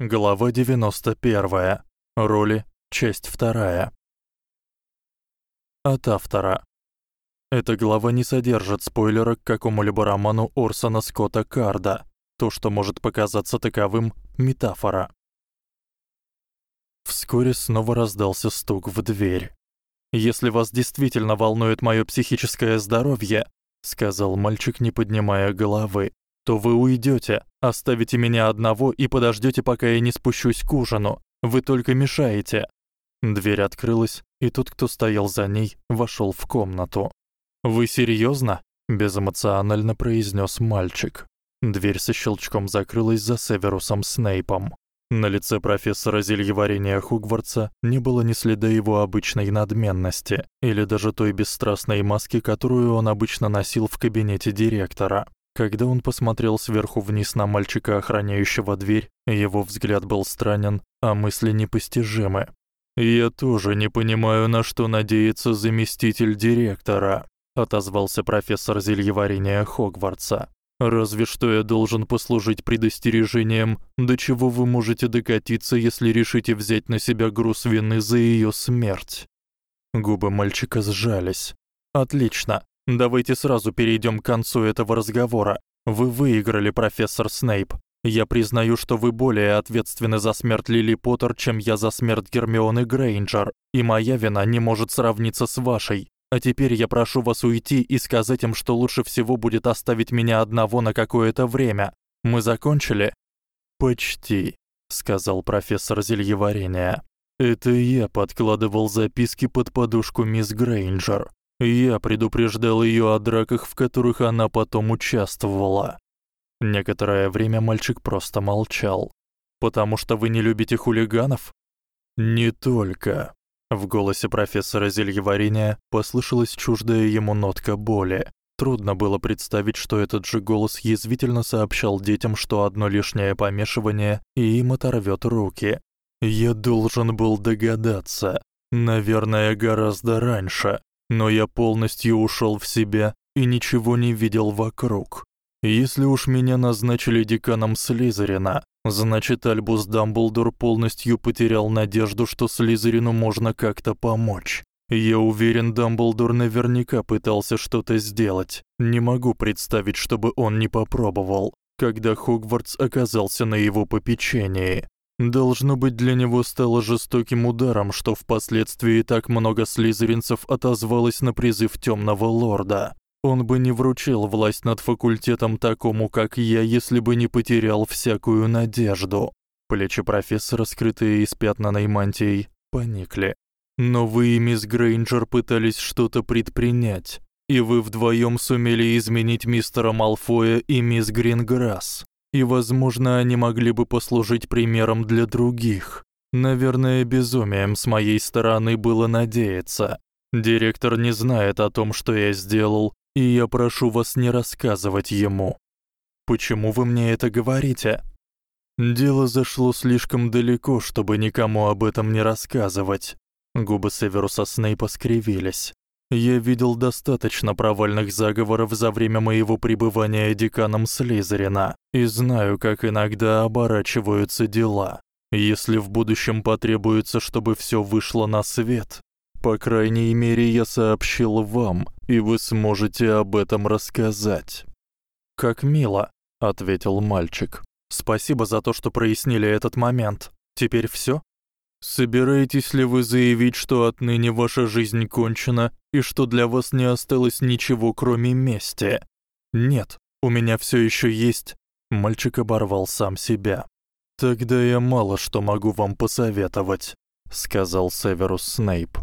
Глава 91. Роли. Часть 2. От автора. Эта глава не содержит спойлера к какому-либо роману Орсона Скотта Карда. То, что может показаться таковым, метафора. Вскоре снова раздался стук в дверь. Если вас действительно волнует моё психическое здоровье, сказал мальчик, не поднимая головы, то вы уйдёте, оставите меня одного и подождёте, пока я не спущусь к ужину. Вы только мешаете. Дверь открылась, и тот, кто стоял за ней, вошёл в комнату. Вы серьёзно? безэмоционально произнёс мальчик. Дверь со щелчком закрылась за Северусом Снейпом. На лице профессора зельеварения Хогвартса не было ни следа его обычной надменности или даже той бесстрастной маски, которую он обычно носил в кабинете директора. Когда он посмотрел сверху вниз на мальчика, охраняющего дверь, его взгляд был странен, а мысли непостижимы. Я тоже не понимаю, на что надеется заместитель директора, отозвался профессор зельеварения Хогвартса. Разве что я должен послужить предостережением, до чего вы можете докатиться, если решите взять на себя груз вины за её смерть. Губы мальчика сжались. Отлично. Давайте сразу перейдём к концу этого разговора. Вы выиграли, профессор Снейп. Я признаю, что вы более ответственны за смерть Лили Поттер, чем я за смерть Гермионы Грейнджер, и моя вина не может сравниться с вашей. А теперь я прошу вас уйти и сказать им, что лучше всего будет оставить меня одного на какое-то время. Мы закончили? Почти, сказал профессор зельеварения. Это я подкладывал записки под подушку мисс Грейнджер. Я предупреждал её о драках, в которых она потом участвовала. Некоторое время мальчик просто молчал. Потому что вы не любите хулиганов? Не только. В голосе профессора зельеварения послышалась чуждая ему нотка боли. Трудно было представить, что этот же голос язвительно сообщал детям, что одно лишнее помешивание и им оторвёт руки. Я должен был догадаться, наверное, гораздо раньше но я полностью ушёл в себя и ничего не видел вокруг. Если уж меня назначили деканом Слизерина, значит, Альбус Дамблдор полностью потерял надежду, что Слизерину можно как-то помочь. Я уверен, Дамблдор наверняка пытался что-то сделать. Не могу представить, чтобы он не попробовал, когда Хогвартс оказался на его попечении. Должно быть, для него стало жестоким ударом, что впоследствии так много слизеринцев отозвалось на призыв Тёмного лорда. Он бы не вручил власть над факультетом такому, как я, если бы не потерял всякую надежду. Плечи профессора, скрытые испятнанной мантией, поникли. Но вы и мисс Грейнджер пытались что-то предпринять, и вы вдвоём сумели изменить мистера Малфоя и мисс Гринграсс и, возможно, они могли бы послужить примером для других. Наверное, безумием с моей стороны было надеяться. Директор не знает о том, что я сделал, и я прошу вас не рассказывать ему. Почему вы мне это говорите? Дело зашло слишком далеко, чтобы никому об этом не рассказывать. Губы Северуса Снейпа скривились. Я видел достаточно провальных заговоров за время моего пребывания деканом Слизерина и знаю, как иногда оборачиваются дела. Если в будущем потребуется, чтобы всё вышло на свет, по крайней мере, я сообщил вам, и вы сможете об этом рассказать. Как мило, ответил мальчик. Спасибо за то, что прояснили этот момент. Теперь всё? Собираетесь ли вы заявить, что отныне ваша жизнь кончена и что для вас не осталось ничего, кроме мести? Нет, у меня всё ещё есть. Мальчик оборвал сам себя. Тогда я мало что могу вам посоветовать, сказал Северус Снейп.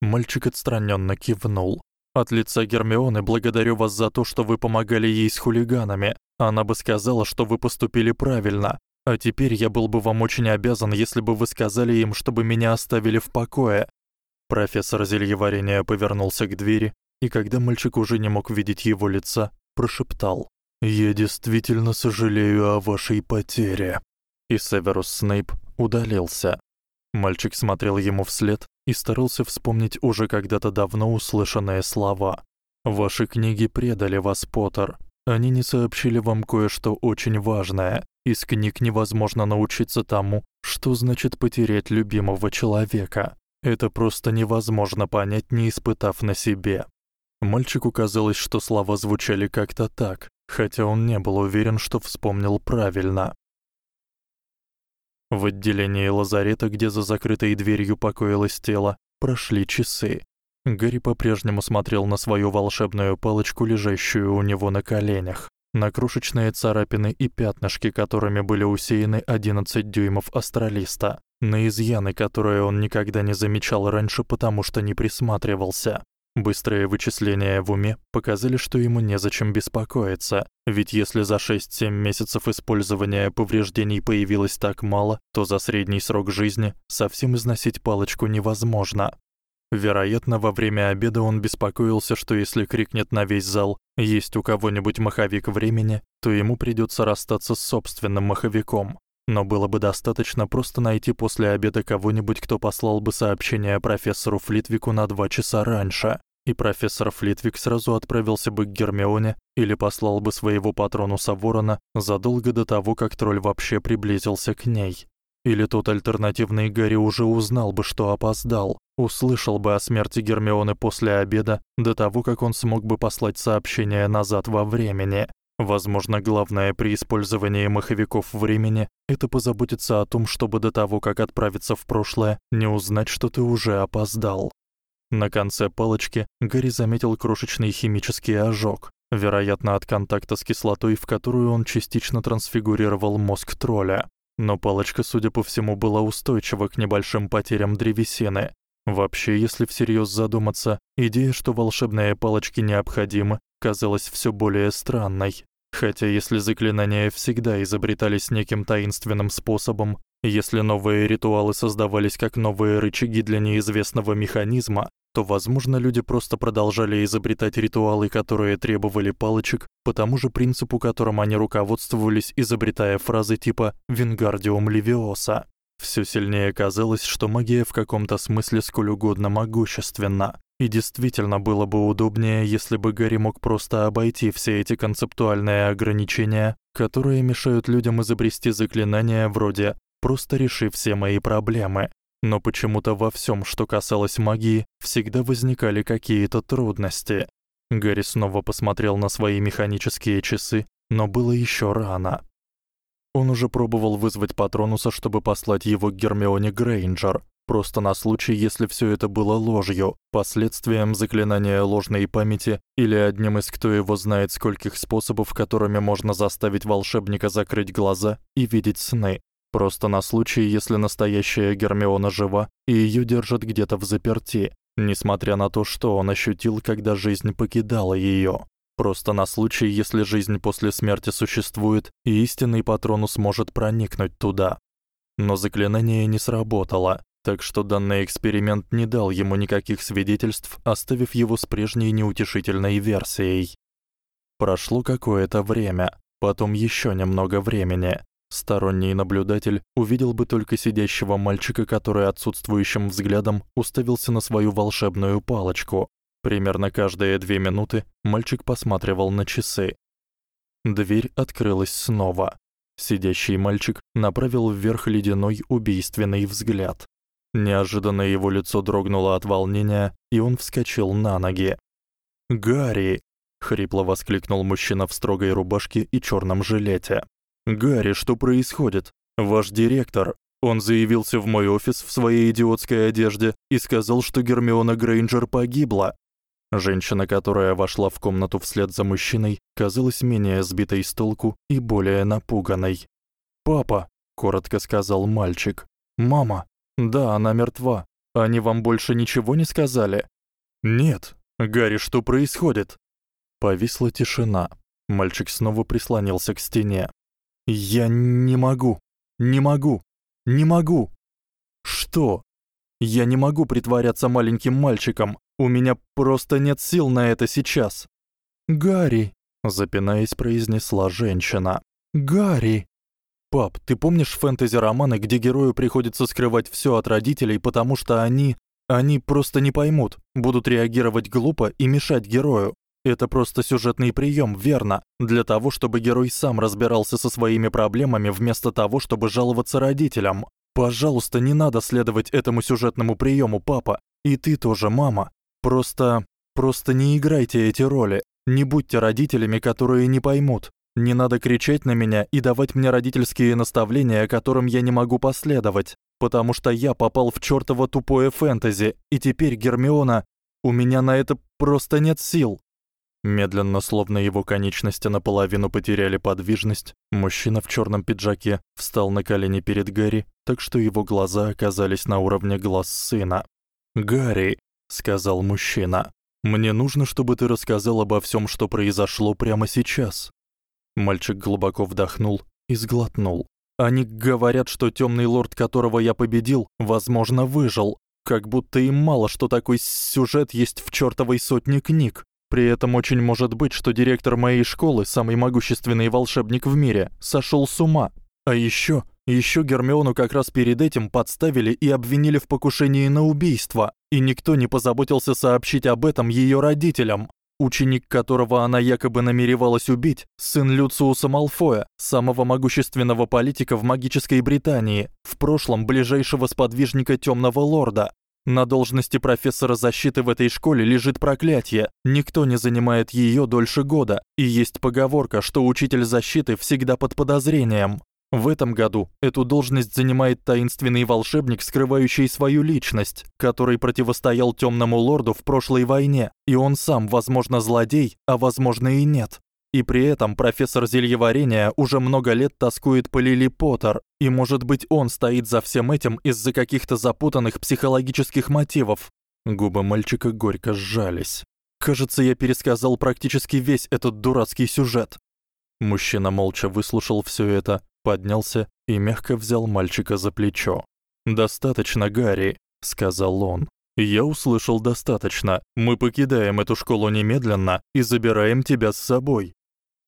Мальчик отстранённо кивнул. От лица Гермионы благодарю вас за то, что вы помогали ей с хулиганами. Она бы сказала, что вы поступили правильно, а теперь я был бы вам очень обязан, если бы вы сказали им, чтобы меня оставили в покое. Профессор зельеварения повернулся к двери, и когда мальчик уже не мог видеть его лица, прошептал: "Я действительно сожалею о вашей потере". И Северус Снейп удалился. Мальчик смотрел ему вслед и старался вспомнить уже когда-то давно услышанные слова. Ваши книги предали вас, Поттер. Они не сообщили вам кое-что очень важное. Из книг невозможно научиться тому, что значит потерять любимого человека. Это просто невозможно понять, не испытав на себе. Мальчику казалось, что слова звучали как-то так, хотя он не был уверен, что вспомнил правильно. В отделении лазарета, где за закрытой дверью покоилось тело, прошли часы. Гарри по-прежнему смотрел на свою волшебную палочку, лежащую у него на коленях, на крошечные царапины и пятнышки, которыми были усеяны 11 дюймов астралиста, на изъяны, которые он никогда не замечал раньше, потому что не присматривался. Быстрые вычисления в уме показали, что ему незачем беспокоиться, ведь если за 6-7 месяцев использования повреждений появилось так мало, то за средний срок жизни совсем износить палочку невозможно. Вероятно, во время обеда он беспокоился, что если крикнет на весь зал «Есть у кого-нибудь маховик времени», то ему придётся расстаться с собственным маховиком. Но было бы достаточно просто найти после обеда кого-нибудь, кто послал бы сообщение профессору Флитвику на 2 часа раньше, и профессор Флитвик сразу отправился бы к Гермионе или послал бы своего патронуса Ворона задолго до того, как тролль вообще приблизился к ней. Или тот альтернативный Гарри уже узнал бы, что опоздал, услышал бы о смерти Гермионы после обеда, до того, как он смог бы послать сообщение назад во времени. Возможно, главное при использовании маховиков времени это позаботиться о том, чтобы до того, как отправиться в прошлое, не узнать, что ты уже опоздал. На конце палочки Гарри заметил крошечный химический ожог, вероятно, от контакта с кислотой, в которую он частично трансфигурировал мозг тролля. Но палочка, судя по всему, была устойчива к небольшим потерям древесины. Вообще, если всерьёз задуматься, идея, что волшебные палочки необходимы, казалась всё более странной. Хотя если заклинания всегда изобретались неким таинственным способом, если новые ритуалы создавались как новые рычаги для неизвестного механизма, то, возможно, люди просто продолжали изобретать ритуалы, которые требовали палочек, по тому же принципу, которым они руководствовались, изобретая фразы типа «Вингардиум левиоса». Всё сильнее казалось, что магия в каком-то смысле сколь угодно могущественна. И действительно было бы удобнее, если бы Гарри мог просто обойти все эти концептуальные ограничения, которые мешают людям изобрести заклинания вроде «просто реши все мои проблемы». Но почему-то во всём, что касалось магии, всегда возникали какие-то трудности. Гарри снова посмотрел на свои механические часы, но было ещё рано. Он уже пробовал вызвать Патронуса, чтобы послать его к Гермионе Грейнджер, просто на случай, если всё это было ложью, последствием заклинания ложной памяти или одним из кто его знает скольких способов, которыми можно заставить волшебника закрыть глаза и видеть сны. Просто на случай, если настоящая Гермиона жива и её держат где-то в заперти, несмотря на то, что он ощутил, когда жизнь покидала её. Просто на случай, если жизнь после смерти существует, и истинный патронус сможет проникнуть туда. Но заклинание не сработало, так что данный эксперимент не дал ему никаких свидетельств, оставив его с прежней неутешительной версией. Прошло какое-то время, потом ещё немного времени, Сторонний наблюдатель увидел бы только сидящего мальчика, который отсутствующим взглядом уставился на свою волшебную палочку. Примерно каждые две минуты мальчик посматривал на часы. Дверь открылась снова. Сидящий мальчик направил вверх ледяной убийственный взгляд. Неожиданно его лицо дрогнуло от волнения, и он вскочил на ноги. "Гарри!" хрипло воскликнул мужчина в строгой рубашке и чёрном жилете. «Гарри, что происходит? Ваш директор. Он заявился в мой офис в своей идиотской одежде и сказал, что Гермиона Грейнджер погибла». Женщина, которая вошла в комнату вслед за мужчиной, казалась менее сбитой с толку и более напуганной. "Папа", коротко сказал мальчик. "Мама, да, она мертва. Они вам больше ничего не сказали?" "Нет. Гарри, что происходит?" Повисла тишина. Мальчик снова прислонился к стене. Я не могу. Не могу. Не могу. Что? Я не могу притворяться маленьким мальчиком. У меня просто нет сил на это сейчас. Гарри, запинаясь, произнесла женщина. Гарри. Пап, ты помнишь фэнтези-романы, где герою приходится скрывать всё от родителей, потому что они они просто не поймут, будут реагировать глупо и мешать герою. Это просто сюжетный приём, верно? Для того, чтобы герой сам разбирался со своими проблемами вместо того, чтобы жаловаться родителям. Пожалуйста, не надо следовать этому сюжетному приёму, папа. И ты тоже, мама. Просто просто не играйте эти роли. Не будьте родителями, которые не поймут. Не надо кричать на меня и давать мне родительские наставления, которым я не могу последовать, потому что я попал в чёртово тупое фэнтези, и теперь Гермиона, у меня на это просто нет сил. Медленно, словно его конечности наполовину потеряли подвижность, мужчина в чёрном пиджаке встал на колени перед Гарри, так что его глаза оказались на уровне глаз сына. "Гарри", сказал мужчина. "Мне нужно, чтобы ты рассказал обо всём, что произошло прямо сейчас". Мальчик глубоко вдохнул и сглотнул. Они говорят, что тёмный лорд, которого я победил, возможно, выжил, как будто им мало, что такой сюжет есть в чёртовой сотне книг. При этом очень может быть, что директор моей школы, самый могущественный волшебник в мире, сошёл с ума. А ещё, ещё Гермиону как раз перед этим подставили и обвинили в покушении на убийство, и никто не позаботился сообщить об этом её родителям. Ученик, которого она якобы намеревалась убить, сын Люциуса Малфоя, самого могущественного политика в магической Британии, в прошлом ближайшего сподвижника Тёмного лорда. На должности профессора защиты в этой школе лежит проклятие. Никто не занимает её дольше года, и есть поговорка, что учитель защиты всегда под подозрением. В этом году эту должность занимает таинственный волшебник, скрывающий свою личность, который противостоял Тёмному лорду в прошлой войне, и он сам, возможно, злодей, а возможно и нет. И при этом профессор зельеварения уже много лет тоскует по Лили Поттер, и может быть, он стоит за всем этим из-за каких-то запутанных психологических мотивов. Губы мальчика горько сжались. Кажется, я пересказал практически весь этот дурацкий сюжет. Мужчина молча выслушал всё это, поднялся и мягко взял мальчика за плечо. "Достаточно, Гарри", сказал он. "Я услышал достаточно. Мы покидаем эту школу немедленно и забираем тебя с собой".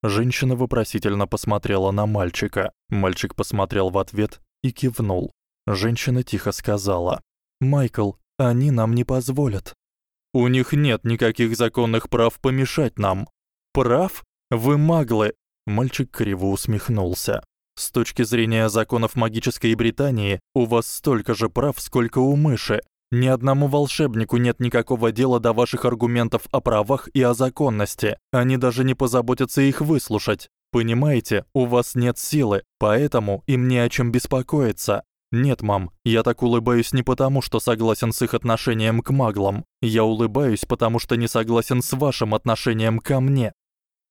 Женщина вопросительно посмотрела на мальчика. Мальчик посмотрел в ответ и кивнул. Женщина тихо сказала: "Майкл, они нам не позволят. У них нет никаких законных прав помешать нам. Прав? Вы маглы". Мальчик криво усмехнулся. С точки зрения законов магической Британии, у вас столько же прав, сколько у мыши. Ни одному волшебнику нет никакого дела до ваших аргументов о правах и о законности. Они даже не позаботятся их выслушать. Понимаете, у вас нет силы, поэтому им не о чём беспокоиться. Нет, мам, я так улыбаюсь не потому, что согласен с их отношением к маглам. Я улыбаюсь, потому что не согласен с вашим отношением ко мне.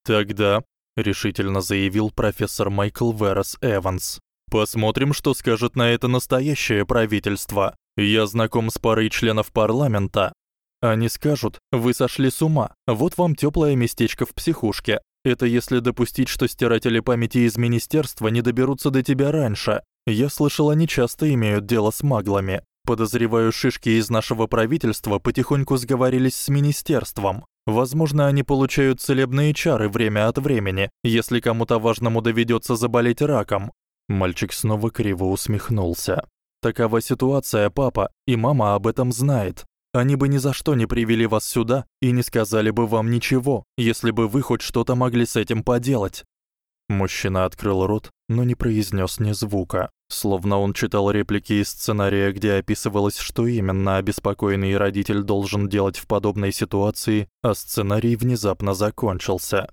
Тогда решительно заявил профессор Майкл Верес Эванс. Посмотрим, что скажет на это настоящее правительство. Я знаком с парой членов парламента. Они скажут: "Вы сошли с ума. Вот вам тёплое местечко в психушке". Это если допустить, что стиратели памяти из министерства не доберутся до тебя раньше. Я слышал, они часто имеют дело с маглами. Подозреваю, шишки из нашего правительства потихоньку сговорились с министерством. Возможно, они получают целебные чары время от времени, если кому-то важному доведётся заболеть раком. Мальчик снова криво усмехнулся. Такова ситуация, папа, и мама об этом знает. Они бы ни за что не привели вас сюда и не сказали бы вам ничего, если бы вы хоть что-то могли с этим поделать. Мужчина открыл рот, но не произнёс ни звука, словно он читал реплики из сценария, где описывалось, что именно обеспокоенный родитель должен делать в подобной ситуации, а сценарий внезапно закончился.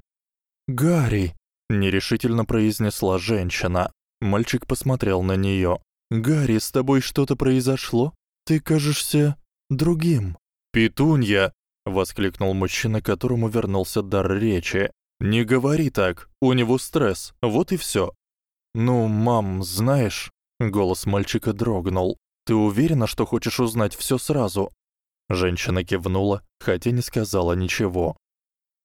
"Гарри", нерешительно произнесла женщина. Мальчик посмотрел на неё. "Гарри, с тобой что-то произошло? Ты кажешься другим". "Петунья", воскликнул мужчина, которому вернулся дар речи. Не говори так. У него стресс. Вот и всё. Ну, мам, знаешь, голос мальчика дрогнул. Ты уверена, что хочешь узнать всё сразу? Женщина кивнула, хотя не сказала ничего.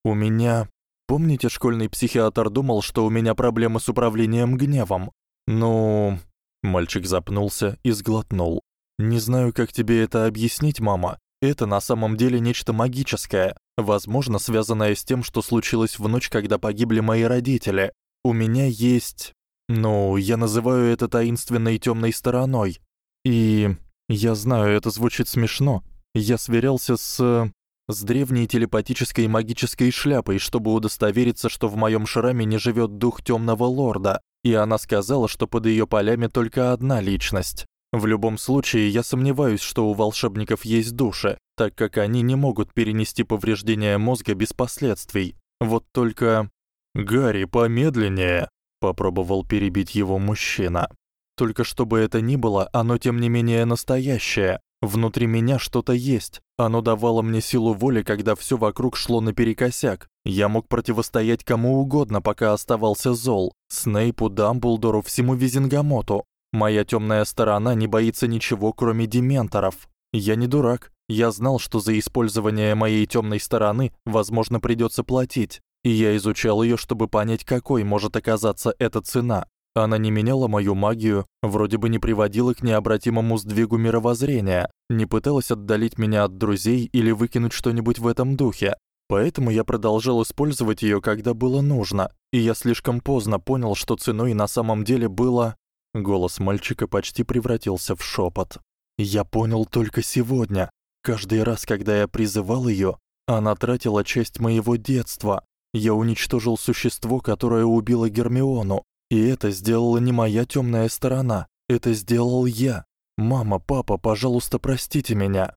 У меня, помните, школьный психиатр думал, что у меня проблемы с управлением гневом. Ну, мальчик запнулся и сглотнул. Не знаю, как тебе это объяснить, мама. Это на самом деле нечто магическое, возможно, связанное с тем, что случилось в ночь, когда погибли мои родители. У меня есть, ну, я называю это таинственной тёмной стороной. И я знаю, это звучит смешно. Я сверялся с с древней телепатической магической шляпой, чтобы удостовериться, что в моём шраме не живёт дух тёмного лорда, и она сказала, что под её полями только одна личность. В любом случае, я сомневаюсь, что у волшебников есть души, так как они не могут перенести повреждения мозга без последствий. Вот только Гарри, помедленнее, попробовал перебить его мужчина. Только чтобы это ни было, оно тем не менее настоящее. Внутри меня что-то есть. Оно давало мне силу воли, когда всё вокруг шло наперекосяк. Я мог противостоять кому угодно, пока оставался зол: Снейпу, Дамблдору, всему Визенгамоту. Моя тёмная сторона не боится ничего, кроме дементоров. Я не дурак. Я знал, что за использование моей тёмной стороны, возможно, придётся платить. И я изучал её, чтобы понять, какой может оказаться эта цена. Она не меняла мою магию, вроде бы не приводила к необратимому сдвигу мировоззрения, не пыталась отдалить меня от друзей или выкинуть что-нибудь в этом духе. Поэтому я продолжал использовать её, когда было нужно, и я слишком поздно понял, что ценой на самом деле было Голос мальчика почти превратился в шёпот. Я понял только сегодня. Каждый раз, когда я призывал её, она тратила часть моего детства. Я уничтожил существо, которое убило Гермиону, и это сделала не моя тёмная сторона, это сделал я. Мама, папа, пожалуйста, простите меня.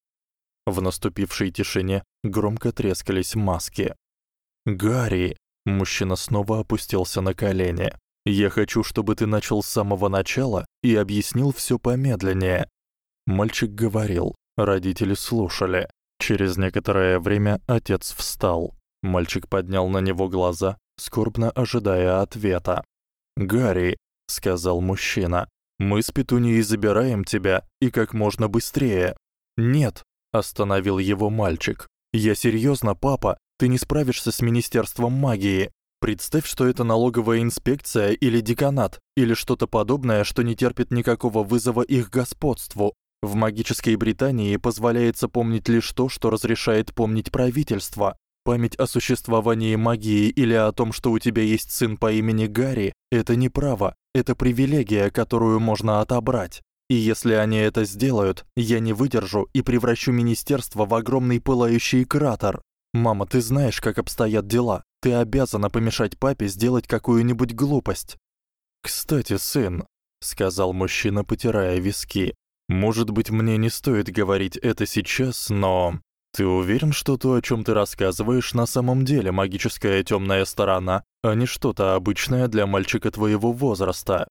В наступившей тишине громко трескались маски. Гарри, мужчина снова опустился на колени. Я хочу, чтобы ты начал с самого начала и объяснил всё помедленнее. Мальчик говорил, родители слушали. Через некоторое время отец встал. Мальчик поднял на него глаза, скорбно ожидая ответа. "Гарри", сказал мужчина. "Мы с Петунией забираем тебя и как можно быстрее". "Нет", остановил его мальчик. "Я серьёзно, папа, ты не справишься с министерством магии. Представь, что это налоговая инспекция или деканат, или что-то подобное, что не терпит никакого вызова их господству. В магической Британии позволяется помнить лишь то, что разрешает помнить правительство. Память о существовании магии или о том, что у тебя есть сын по имени Гарри это не право, это привилегия, которую можно отобрать. И если они это сделают, я не выдержу и превращу министерство в огромный пылающий кратер. Мама, ты знаешь, как обстоят дела. Ты обязана помешать папе сделать какую-нибудь глупость. Кстати, сын, сказал мужчина, потирая виски. Может быть, мне не стоит говорить это сейчас, но ты уверен, что то, о чём ты рассказываешь, на самом деле магическая тёмная сторона, а не что-то обычное для мальчика твоего возраста?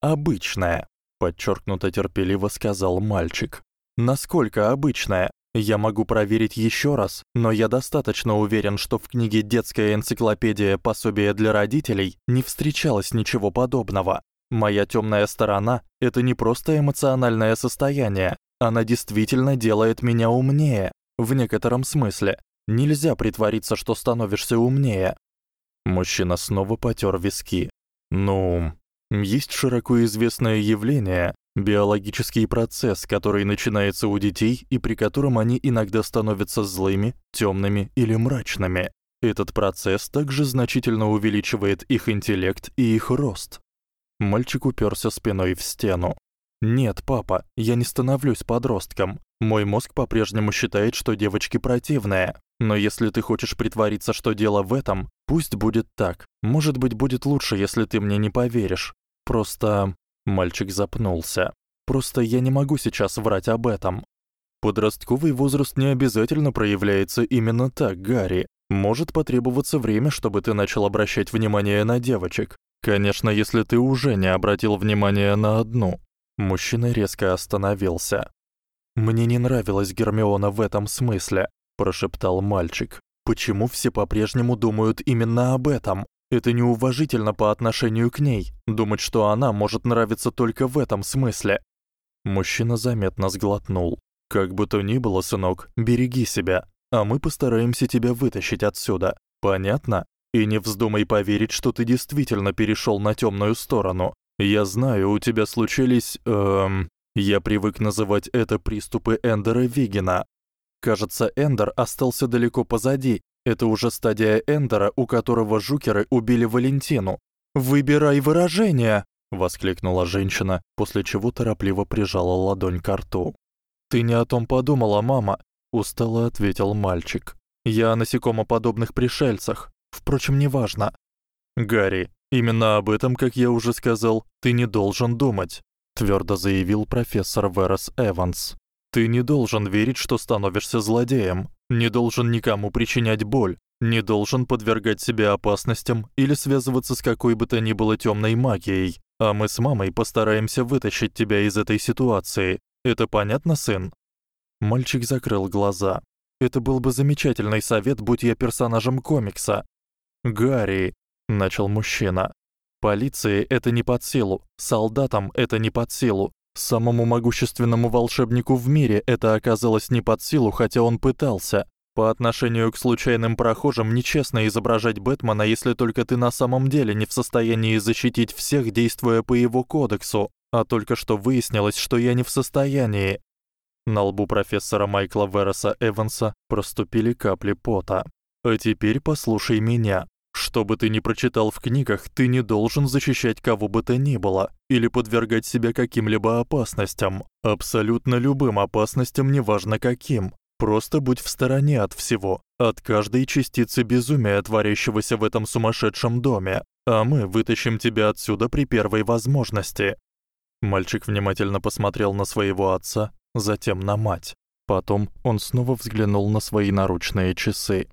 Обычное, подчёркнуто терпеливо сказал мальчик. Насколько обычное? Я могу проверить ещё раз, но я достаточно уверен, что в книге Детская энциклопедия пособие для родителей не встречалось ничего подобного. Моя тёмная сторона это не просто эмоциональное состояние, она действительно делает меня умнее в некотором смысле. Нельзя притвориться, что становишься умнее. Мужчина снова потёр виски. Ну, есть широко известное явление, Биологический процесс, который начинается у детей и при котором они иногда становятся злыми, тёмными или мрачными. Этот процесс также значительно увеличивает их интеллект и их рост. Мальчик упёрся спиной в стену. Нет, папа, я не становлюсь подростком. Мой мозг по-прежнему считает, что девочки противные. Но если ты хочешь притвориться, что дело в этом, пусть будет так. Может быть, будет лучше, если ты мне не поверишь. Просто Мальчик запнулся. Просто я не могу сейчас врать об этом. Подростковый возраст не обязательно проявляется именно так, Гарри. Может потребоваться время, чтобы ты начал обращать внимание на девочек. Конечно, если ты уже не обратил внимания на одну. Мужчина резко остановился. Мне не нравилась Гермиона в этом смысле, прошептал мальчик. Почему все по-прежнему думают именно об этом? Это неуважительно по отношению к ней думать, что она может нравиться только в этом смысле. Мужчина заметно сглотнул. Как бы то ни было, сынок, береги себя, а мы постараемся тебя вытащить отсюда. Понятно? И не вздумай поверить, что ты действительно перешёл на тёмную сторону. Я знаю, у тебя случились, эм, я привык называть это приступы Эндера Вигена. Кажется, Эндер остался далеко позади, это уже стадия Эндера, у которого жукеры убили Валентину. Выбирай выражение, воскликнула женщина, после чего торопливо прижала ладонь к рту. Ты не о том подумала, мама, устало ответил мальчик. Я о насекомоподобных пришельцах. Впрочем, неважно. Гарри, именно об этом, как я уже сказал, ты не должен думать, твёрдо заявил профессор Верес Эванс. Ты не должен верить, что становишься злодеем, не должен никому причинять боль, не должен подвергать себя опасностям или связываться с какой бы то ни было тёмной магией. А мы с мамой постараемся вытащить тебя из этой ситуации. Это понятно, сын? Мальчик закрыл глаза. Это был бы замечательный совет, будь я персонажем комикса. Гарри, начал мужчина. Полиции это не под силу, солдатам это не под силу, самому могущественному волшебнику в мире это оказалось не под силу, хотя он пытался. По отношению к случайным прохожим нечестно изображать Бэтмена, если только ты на самом деле не в состоянии защитить всех, действуя по его кодексу. А только что выяснилось, что я не в состоянии. На лбу профессора Майкла Вереса Эванса проступили капли пота. А теперь послушай меня. Что бы ты ни прочитал в книгах, ты не должен защищать кого бы то ни было или подвергать себя каким-либо опасностям, абсолютно любым опасностям, неважно каким. Просто будь в стороне от всего, от каждой частицы безумия, творящегося в этом сумасшедшем доме, а мы вытащим тебя отсюда при первой возможности. Мальчик внимательно посмотрел на своего отца, затем на мать. Потом он снова взглянул на свои наручные часы.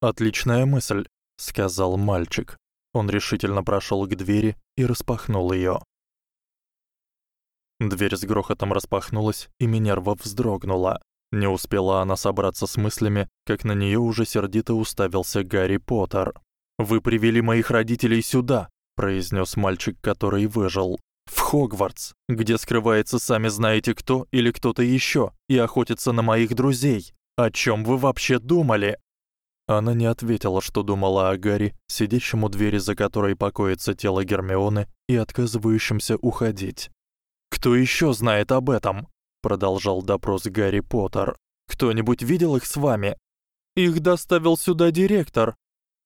Отличная мысль, сказал мальчик. Он решительно прошёл к двери и распахнул её. Дверь с грохотом распахнулась, и Минерва вздрогнула. Не успела она собраться с мыслями, как на неё уже сердито уставился Гарри Поттер. "Вы привели моих родителей сюда", произнёс мальчик, который выжил. "В Хогвартс, где скрывается сами знаете кто или кто-то ещё и охотится на моих друзей. О чём вы вообще думали?" Она не ответила, что думала о Гарри, сидящем у двери, за которой покоится тело Гермионы, и отказывающемся уходить. Кто ещё знает об этом? продолжал допрос Гарри Поттер. Кто-нибудь видел их с вами? Их доставил сюда директор.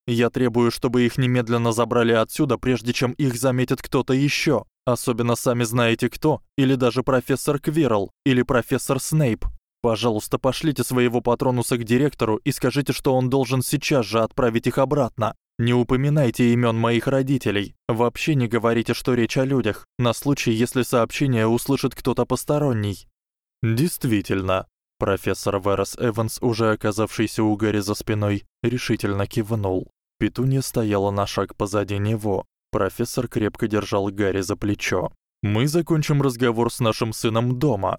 Я требую, чтобы их немедленно забрали отсюда, прежде чем их заметит кто-то ещё, особенно сами знаете кто, или даже профессор Квирл, или профессор Снейп. Пожалуйста, пошлите своего патронуса к директору и скажите, что он должен сейчас же отправить их обратно. Не упоминайте имён моих родителей. Вообще не говорите, что речь о людях, на случай, если сообщение услышит кто-то посторонний. Действительно, профессор Верес Эванс, уже оказавшийся у Гарри за спиной, решительно кивнул. Петунья стояла на шаг позади него. Профессор крепко держал Гарри за плечо. Мы закончим разговор с нашим сыном дома.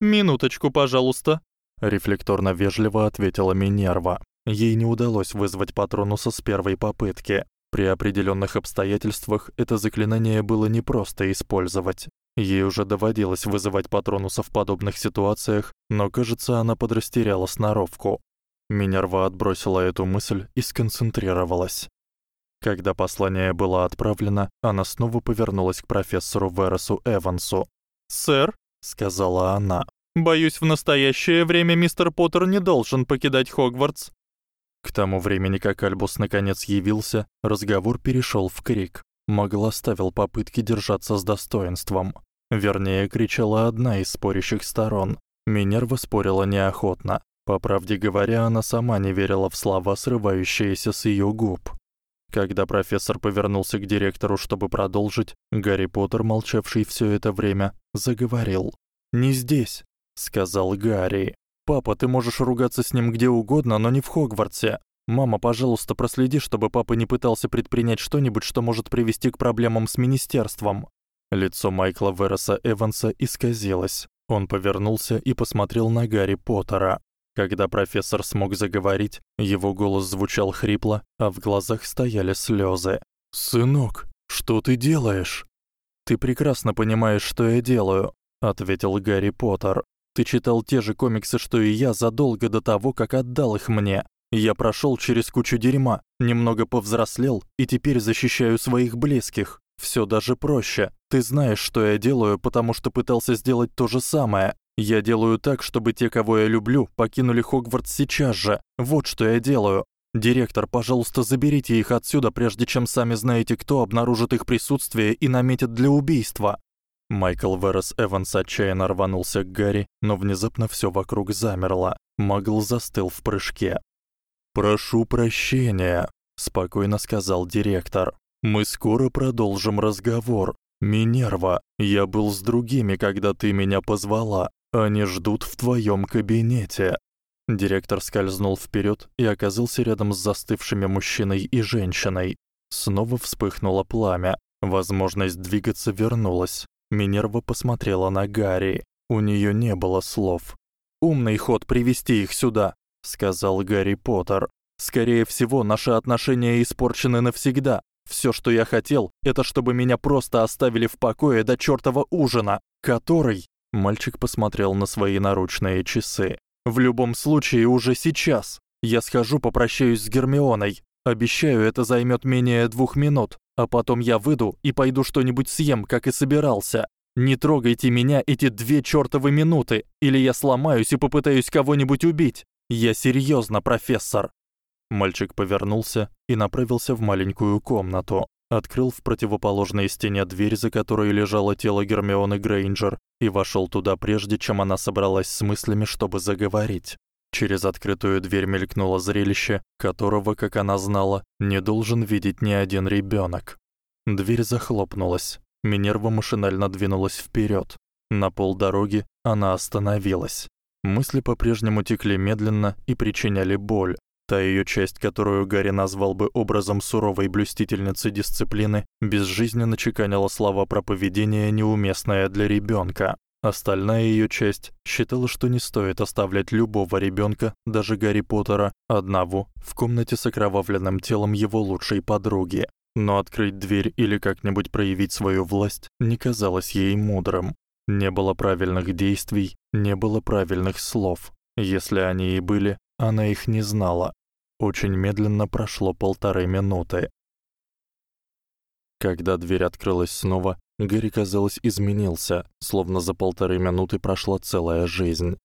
Минуточку, пожалуйста, рефлекторно вежливо ответила Минерва. Ей не удалось вызвать Патронуса с первой попытки. При определённых обстоятельствах это заклинание было непросто использовать. Ей уже доводилось вызывать патронуса в подобных ситуациях, но, кажется, она подрастеряла сноровку. Минерва отбросила эту мысль и сконцентрировалась. Когда послание было отправлено, она снова повернулась к профессору Вересу Эвансу. "Сэр", сказала она. "Боюсь, в настоящее время мистер Поттер не должен покидать Хогвартс". К тому времени, как Альбус наконец явился, разговор перешёл в крик. Магл оставил попытки держаться с достоинством. Вернее, кричала одна из спорящих сторон. Минерва спорила неохотно. По правде говоря, она сама не верила в слова, срывающиеся с её губ. Когда профессор повернулся к директору, чтобы продолжить, Гарри Поттер, молчавший всё это время, заговорил. "Не здесь", сказал Гарри. "Папа, ты можешь ругаться с ним где угодно, но не в Хогвартсе. Мама, пожалуйста, проследи, чтобы папа не пытался предпринять что-нибудь, что может привести к проблемам с министерством. Лицо Майкла Вереса Эванса исказилось. Он повернулся и посмотрел на Гарри Поттера. Когда профессор смог заговорить, его голос звучал хрипло, а в глазах стояли слёзы. "Сынок, что ты делаешь?" "Ты прекрасно понимаешь, что я делаю", ответил Гарри Поттер. "Ты читал те же комиксы, что и я задолго до того, как отдал их мне. Я прошёл через кучу дерьма, немного повзрослел и теперь защищаю своих близких. Всё даже проще. Ты знаешь, что я делаю, потому что пытался сделать то же самое. Я делаю так, чтобы те, кого я люблю, покинули Хогвартс сейчас же. Вот что я делаю. Директор, пожалуйста, заберите их отсюда, прежде чем сами знаете кто обнаружит их присутствие и наметит для убийства. Майкл Верес Эванс отчаянно рванулся к Гарри, но внезапно всё вокруг замерло. Магл застыл в прыжке. Прошу прощения, спокойно сказал директор. Мы скоро продолжим разговор. Минерва, я был с другими, когда ты меня позвала. Они ждут в твоём кабинете. Директор скользнул вперёд и оказался рядом с застывшими мужчиной и женщиной. Снова вспыхнуло пламя. Возможность двигаться вернулась. Минерва посмотрела на Гарри. У неё не было слов. Умный ход привести их сюда, сказал Гарри Поттер. Скорее всего, наши отношения испорчены навсегда. Всё, что я хотел, это чтобы меня просто оставили в покое до чёртова ужина, который Мальчик посмотрел на свои наручные часы. В любом случае уже сейчас. Я схожу, попрощаюсь с Гермионой. Обещаю, это займёт менее двух минут, а потом я выйду и пойду что-нибудь съем, как и собирался. Не трогайте меня эти две чёртовы минуты, или я сломаюсь и попытаюсь кого-нибудь убить. Я серьёзно, профессор. Мальчик повернулся и направился в маленькую комнату, открыл в противоположной стене дверь, за которой лежало тело Гермионы Грейнджер, и вошёл туда прежде, чем она собралась с мыслями, чтобы заговорить. Через открытую дверь мелькнуло зрелище, которого, как она знала, не должен видеть ни один ребёнок. Дверь захлопнулась. Минерва машинально двинулась вперёд. На полдороги она остановилась. Мысли по-прежнему текли медленно и причиняли боль. Та её часть, которую Гарри назвал бы образом суровой блюстительницы дисциплины, безжизненно чеканила слова про поведение неуместное для ребёнка. Остальная её часть считала, что не стоит оставлять любого ребёнка, даже Гарри Поттера, одного в комнате с окровавленным телом его лучшей подруги. Но открыть дверь или как-нибудь проявить свою власть не казалось ей мудрым. Не было правильных действий, не было правильных слов. Если они и были, она их не знала. Очень медленно прошло полторы минуты. Когда дверь открылась снова, Гэри, казалось, изменился, словно за полторы минуты прошла целая жизнь.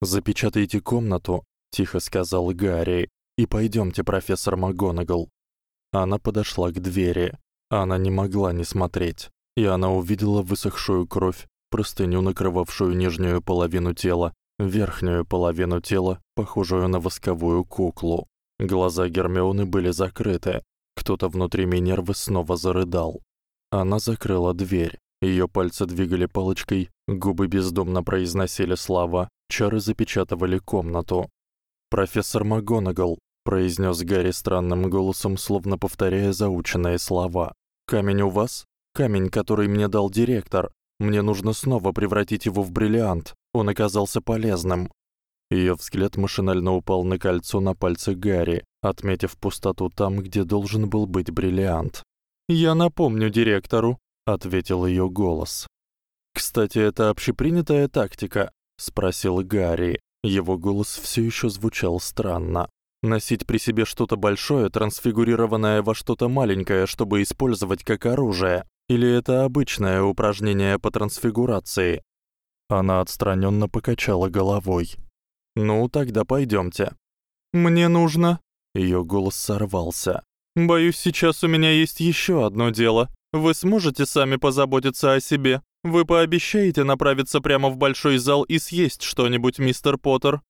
"Запечатайте комнату", тихо сказал Гарри. "И пойдёмте, профессор МакГонагал". Она подошла к двери. Она не могла не смотреть, и она увидела высохшую кровь, простыню, накрывавшую нижнюю половину тела, верхнюю половину тела, похожую на восковую куклу. Глаза Гермионы были закрыты. Кто-то внутри Минервы снова зарыдал. Она закрыла дверь. Её пальцы двигали палочкой, губы бездумно произносили слова, чары запечатывали комнату. "Профессор МакГонагал", произнёс Гарри странным голосом, словно повторяя заученные слова. "Камень у вас? Камень, который мне дал директор. Мне нужно снова превратить его в бриллиант. Он оказался полезным. Её взгляд машинально упал на кольцо на пальце Гарри, отметив пустоту там, где должен был быть бриллиант. "Я напомню директору", ответил её голос. "Кстати, это общепринятая тактика?" спросил Гарри. Его голос всё ещё звучал странно. Носить при себе что-то большое, трансфигурированное во что-то маленькое, чтобы использовать как оружие, или это обычное упражнение по трансфигурации? Она отстранённо покачала головой. Ну, тогда пойдёмте. Мне нужно. Её голос сорвался. Боюсь, сейчас у меня есть ещё одно дело. Вы сможете сами позаботиться о себе? Вы пообещаете направиться прямо в большой зал и съесть что-нибудь, мистер Поттер?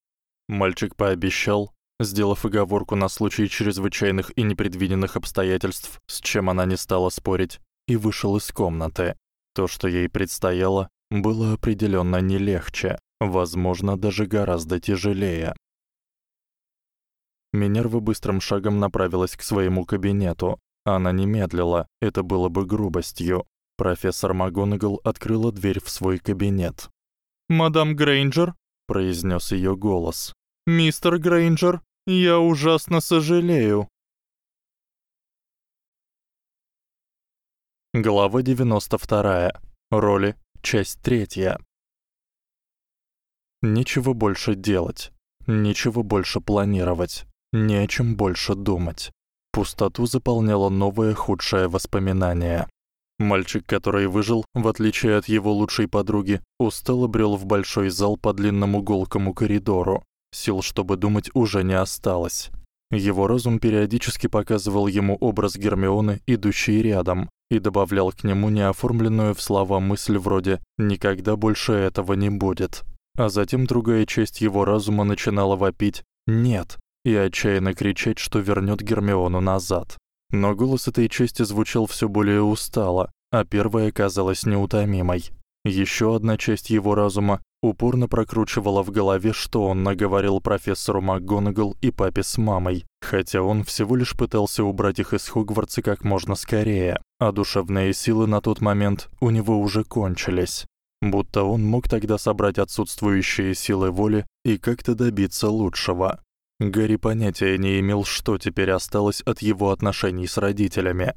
Мальчик пообещал, сделав оговорку на случай чрезвычайных и непредвиденных обстоятельств, с чем она не стала спорить, и вышел из комнаты. То, что ей предстояло, было определённо не легче, возможно, даже гораздо тяжелее. Минерва быстрым шагом направилась к своему кабинету. Она не медлила, это было бы грубостью. Профессор МакГонагал открыла дверь в свой кабинет. "Мадам Грейнджер", произнёс её голос. "Мистер Грейнджер, я ужасно сожалею". Глава 92. Роли Часть третья. Нечего больше делать, нечего больше планировать, не о чем больше думать. Пустоту заполняло новое худшее воспоминание. Мальчик, который выжил, в отличие от его лучшей подруги, устало брёл в большой зал по длинному гулкому коридору. Сил, чтобы думать, уже не осталось. Его разум периодически показывал ему образ Гермионы, идущей рядом, и добавлял к нему неоформленную в слова мысль вроде «никогда больше этого не будет». А затем другая часть его разума начинала вопить «нет, и отчаянно кричать, что вернёт Гермиону назад. Но голос этой части звучал всё более устало, а первая казалась неутомимой. Ещё одна часть его разума упорно прокручивала в голове, что он наговорил профессору МакГонагал и папе с мамой, хотя он всего лишь пытался убрать их из Хогвартса как можно скорее, а душевные силы на тот момент у него уже кончились. Будто он мог тогда собрать отсутствующие силы воли и как-то добиться лучшего. Гарри понятия не имел, что теперь осталось от его отношений с родителями.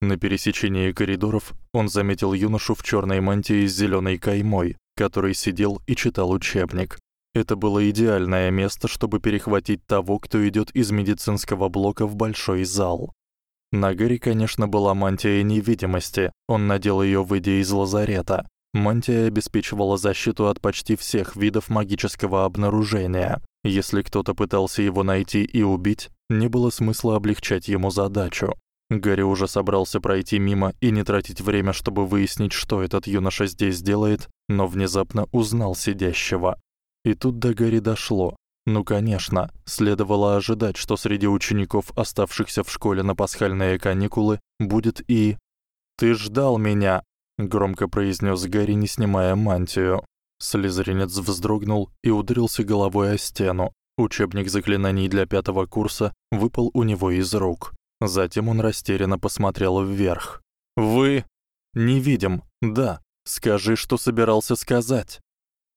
На пересечении коридоров он заметил юношу в чёрной мантии с зелёной каймой, который сидел и читал учебник. Это было идеальное место, чтобы перехватить того, кто идёт из медицинского блока в большой зал. На Гэри, конечно, была мантия невидимости. Он надел её, выйдя из лазарета. Мантия обеспечивала защиту от почти всех видов магического обнаружения. Если кто-то пытался его найти и убить, не было смысла облегчать ему задачу. Гарри уже собрался пройти мимо и не тратить время, чтобы выяснить, что этот юноша здесь делает, но внезапно узнал сидящего. И тут до Гарри дошло. Ну, конечно, следовало ожидать, что среди учеников, оставшихся в школе на пасхальные каникулы, будет и Ты ждал меня, громко произнёс Гарри, не снимая мантию. Слизеринец вздрогнул и ударился головой о стену. Учебник заклинаний для пятого курса выпал у него из рук. Затем он растерянно посмотрел вверх. Вы не видим. Да. Скажи, что собирался сказать.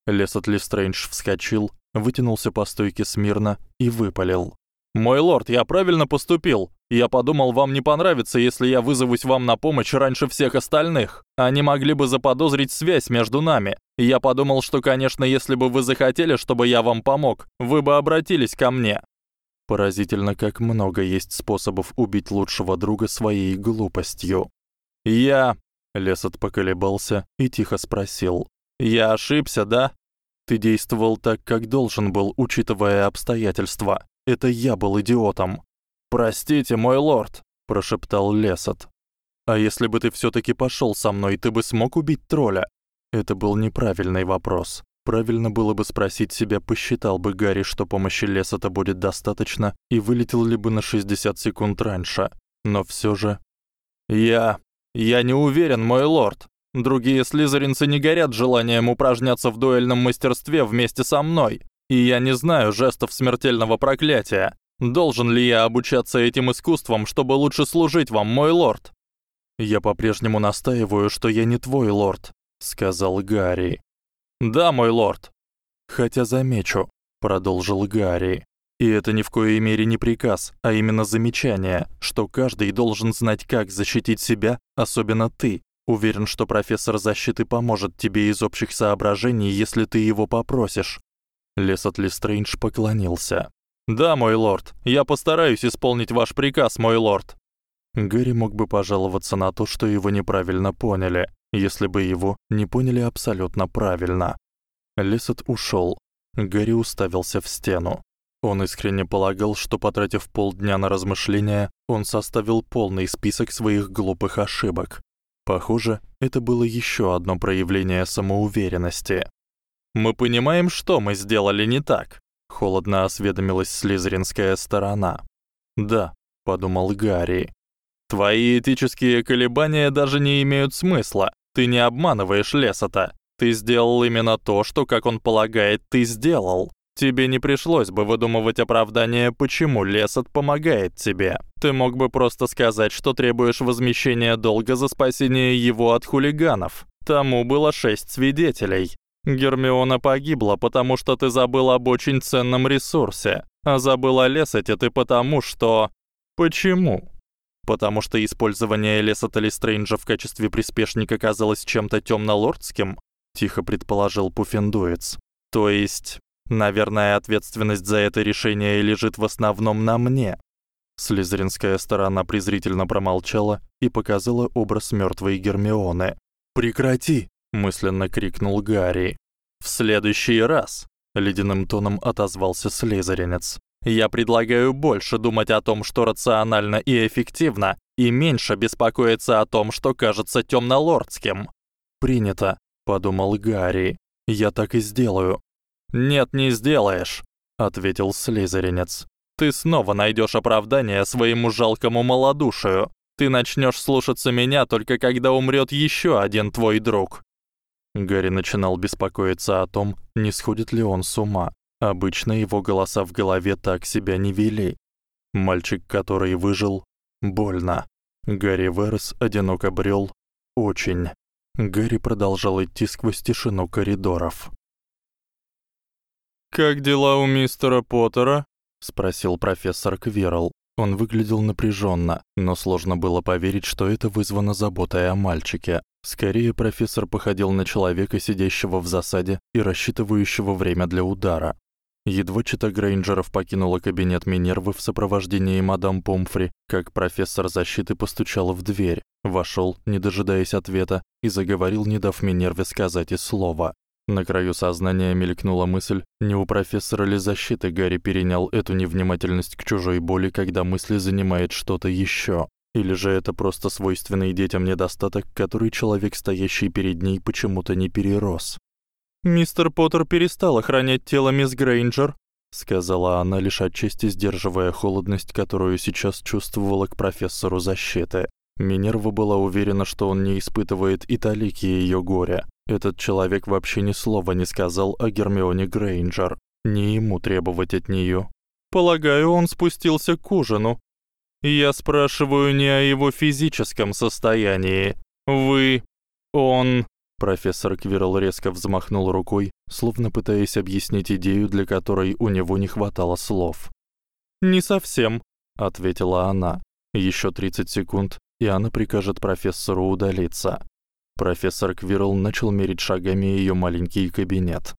Лесот Лестрэндж вскочил, вытянулся по стойке смирно и выпалил: "Мой лорд, я правильно поступил. Я подумал, вам не понравится, если я вызовусь вам на помощь раньше всех остальных. Они могли бы заподозрить связь между нами. Я подумал, что, конечно, если бы вы захотели, чтобы я вам помог, вы бы обратились ко мне. Поразительно, как много есть способов убить лучшего друга своей глупостью. Я Лесот поколебался и тихо спросил: "Я ошибся, да? Ты действовал так, как должен был, учитывая обстоятельства. Это я был идиотом". "Простите, мой лорд", прошептал Лесот. "А если бы ты всё-таки пошёл со мной, ты бы смог убить тролля?" Это был неправильный вопрос. Правильно было бы спросить себя, посчитал бы Гарри, что помощи леса-то будет достаточно, и вылетел ли бы на 60 секунд раньше. Но всё же я я не уверен, мой лорд. Другие слизеринцы не горят желанием упражняться в дуэльном мастерстве вместе со мной, и я не знаю жестов смертельного проклятия. Должен ли я обучаться этим искусствам, чтобы лучше служить вам, мой лорд? Я по-прежнему настаиваю, что я не твой лорд, сказал Гарри. Да, мой лорд. Хотя замечу, продолжил Гарри. И это ни в коей мере не приказ, а именно замечание, что каждый должен знать, как защитить себя, особенно ты. Уверен, что профессор защиты поможет тебе из общих соображений, если ты его попросишь. Лесот Лестрэндж поклонился. Да, мой лорд, я постараюсь исполнить ваш приказ, мой лорд. Гарри мог бы пожаловаться на то, что его неправильно поняли, если бы его не поняли абсолютно правильно. Лесот ушёл. Гарри уставился в стену. Он искренне полагал, что потратив полдня на размышления, он составил полный список своих глупых ошибок. Похоже, это было ещё одно проявление самоуверенности. Мы понимаем, что мы сделали не так, холодно осведомилась слизеринская сторона. Да, подумал Гарри. Твои этические колебания даже не имеют смысла. Ты не обманываешь Лесота. Ты сделал именно то, что, как он полагает, ты сделал. Тебе не пришлось бы выдумывать оправдание, почему Лесот помогает тебе. Ты мог бы просто сказать, что требуешь возмещения долга за спасение его от хулиганов. Тому было шесть свидетелей. Гермиона погибла, потому что ты забыл об очень ценном ресурсе. А забыл о Лесоте ты потому, что... Почему? Потому что использование Лесота Лестрейнджа в качестве приспешника казалось чем-то тёмнолордским, тихо предположил Пуффендуец. То есть, наверное, ответственность за это решение лежит в основном на мне. Слизеринская сторона презрительно промолчала и показала образ мёртвой Гермионы. "Прекрати", мысленно крикнул Гарри. "В следующий раз", ледяным тоном отозвался слизеринец. Я предлагаю больше думать о том, что рационально и эффективно, и меньше беспокоиться о том, что кажется тёмнолордским. Принято, подумал Гарри. Я так и сделаю. Нет, не сделаешь, ответил слизеринец. Ты снова найдёшь оправдание своему жалкому малодушию. Ты начнёшь слушаться меня только когда умрёт ещё один твой друг. Гарри начинал беспокоиться о том, не сходит ли он с ума. Обычно его голоса в голове так себя не вели. Мальчик, который выжил, больно. Гарри Верс одиноко брёл очень. Гарри продолжал идти сквозь тишину коридоров. Как дела у мистера Поттера? спросил профессор Квирл. Он выглядел напряжённо, но сложно было поверить, что это вызвано заботой о мальчике. Скорее профессор походил на человека, сидящего в засаде и рассчитывающего время для удара. Едва чита Грейнджеров покинула кабинет Минервы в сопровождении мадам Помфри, как профессор защиты постучал в дверь, вошёл, не дожидаясь ответа, и заговорил, не дав Минерве сказать и слова. На краю сознания мелькнула мысль, не у профессора ли защиты Гарри перенял эту невнимательность к чужой боли, когда мысли занимает что-то ещё. Или же это просто свойственный детям недостаток, который человек, стоящий перед ней, почему-то не перерос. Мистер Поттер перестал охранять тело мисс Грейнджер, сказала она, лишь отчасти сдерживая холодность, которую сейчас чувствовала к профессору защиты. Минерва была уверена, что он не испытывает и талики её горя. Этот человек вообще ни слова не сказал о Гермионе Грейнджер. Не ему требовать от неё. Полагаю, он спустился к ужину. Я спрашиваю не о его физическом состоянии. Вы он Профессор Квирл резко взмахнул рукой, словно пытаясь объяснить идею, для которой у него не хватало слов. "Не совсем", ответила она. Ещё 30 секунд, и она прикажет профессору удалиться. Профессор Квирл начал мерить шагами её маленький кабинет.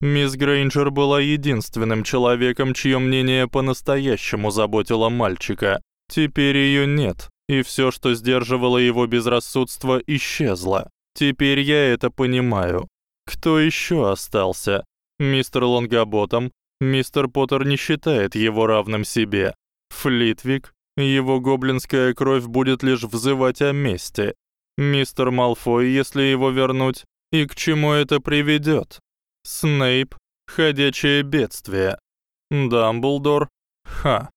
Мисс Грейнджер была единственным человеком, чьё мнение по-настоящему заботило мальчика. Теперь её нет, и всё, что сдерживало его безрассудство, исчезло. Теперь я это понимаю. Кто ещё остался? Мистер Лонгоботом. Мистер Поттер не считает его равным себе. Флитвик. Его гоблинская кровь будет лишь взывать о мести. Мистер Малфой, если его вернуть, и к чему это приведёт? Снейп ходячее бедствие. Дамблдор. Ха.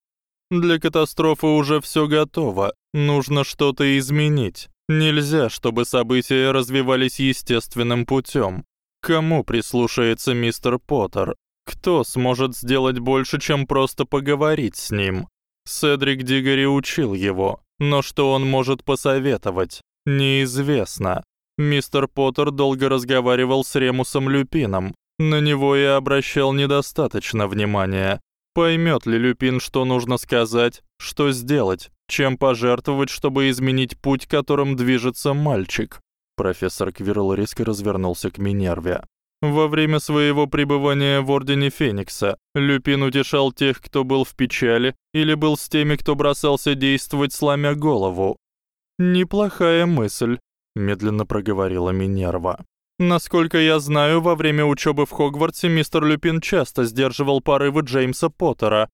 Для катастрофы уже всё готово. Нужно что-то изменить. Нельзя, чтобы события развивались естественным путём. Кому прислушается мистер Поттер? Кто сможет сделать больше, чем просто поговорить с ним? Седрик Дигори учил его, но что он может посоветовать, неизвестно. Мистер Поттер долго разговаривал с Ремусом Люпином. На него я обращал недостаточно внимания. Поймёт ли Люпин, что нужно сказать, что сделать? Чем пожертвовать, чтобы изменить путь, которым движется мальчик. Профессор Квирл резко развернулся к Минерве. Во время своего пребывания в ордене Феникса Люпин утешал тех, кто был в печали, или был с теми, кто бросался действовать сломя голову. Неплохая мысль, медленно проговорила Минерва. Насколько я знаю, во время учёбы в Хогвартсе мистер Люпин часто сдерживал порывы Джеймса Поттера.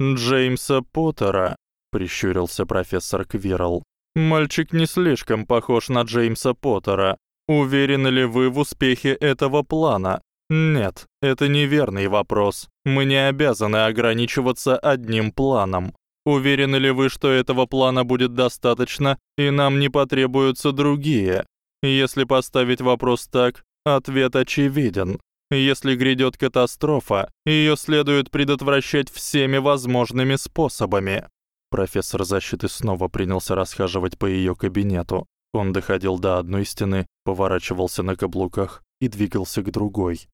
Джеймса Поттера, прищурился профессор Квирл. Мальчик не слишком похож на Джеймса Поттера. Уверены ли вы в успехе этого плана? Нет, это неверный вопрос. Мы не обязаны ограничиваться одним планом. Уверены ли вы, что этого плана будет достаточно и нам не потребуются другие? Если поставить вопрос так, ответ очевиден. Если грядёт катастрофа, её следует предотвращать всеми возможными способами. Профессор защиты снова принялся расхаживать по её кабинету. Он доходил до одной стены, поворачивался на каблуках и двигался к другой.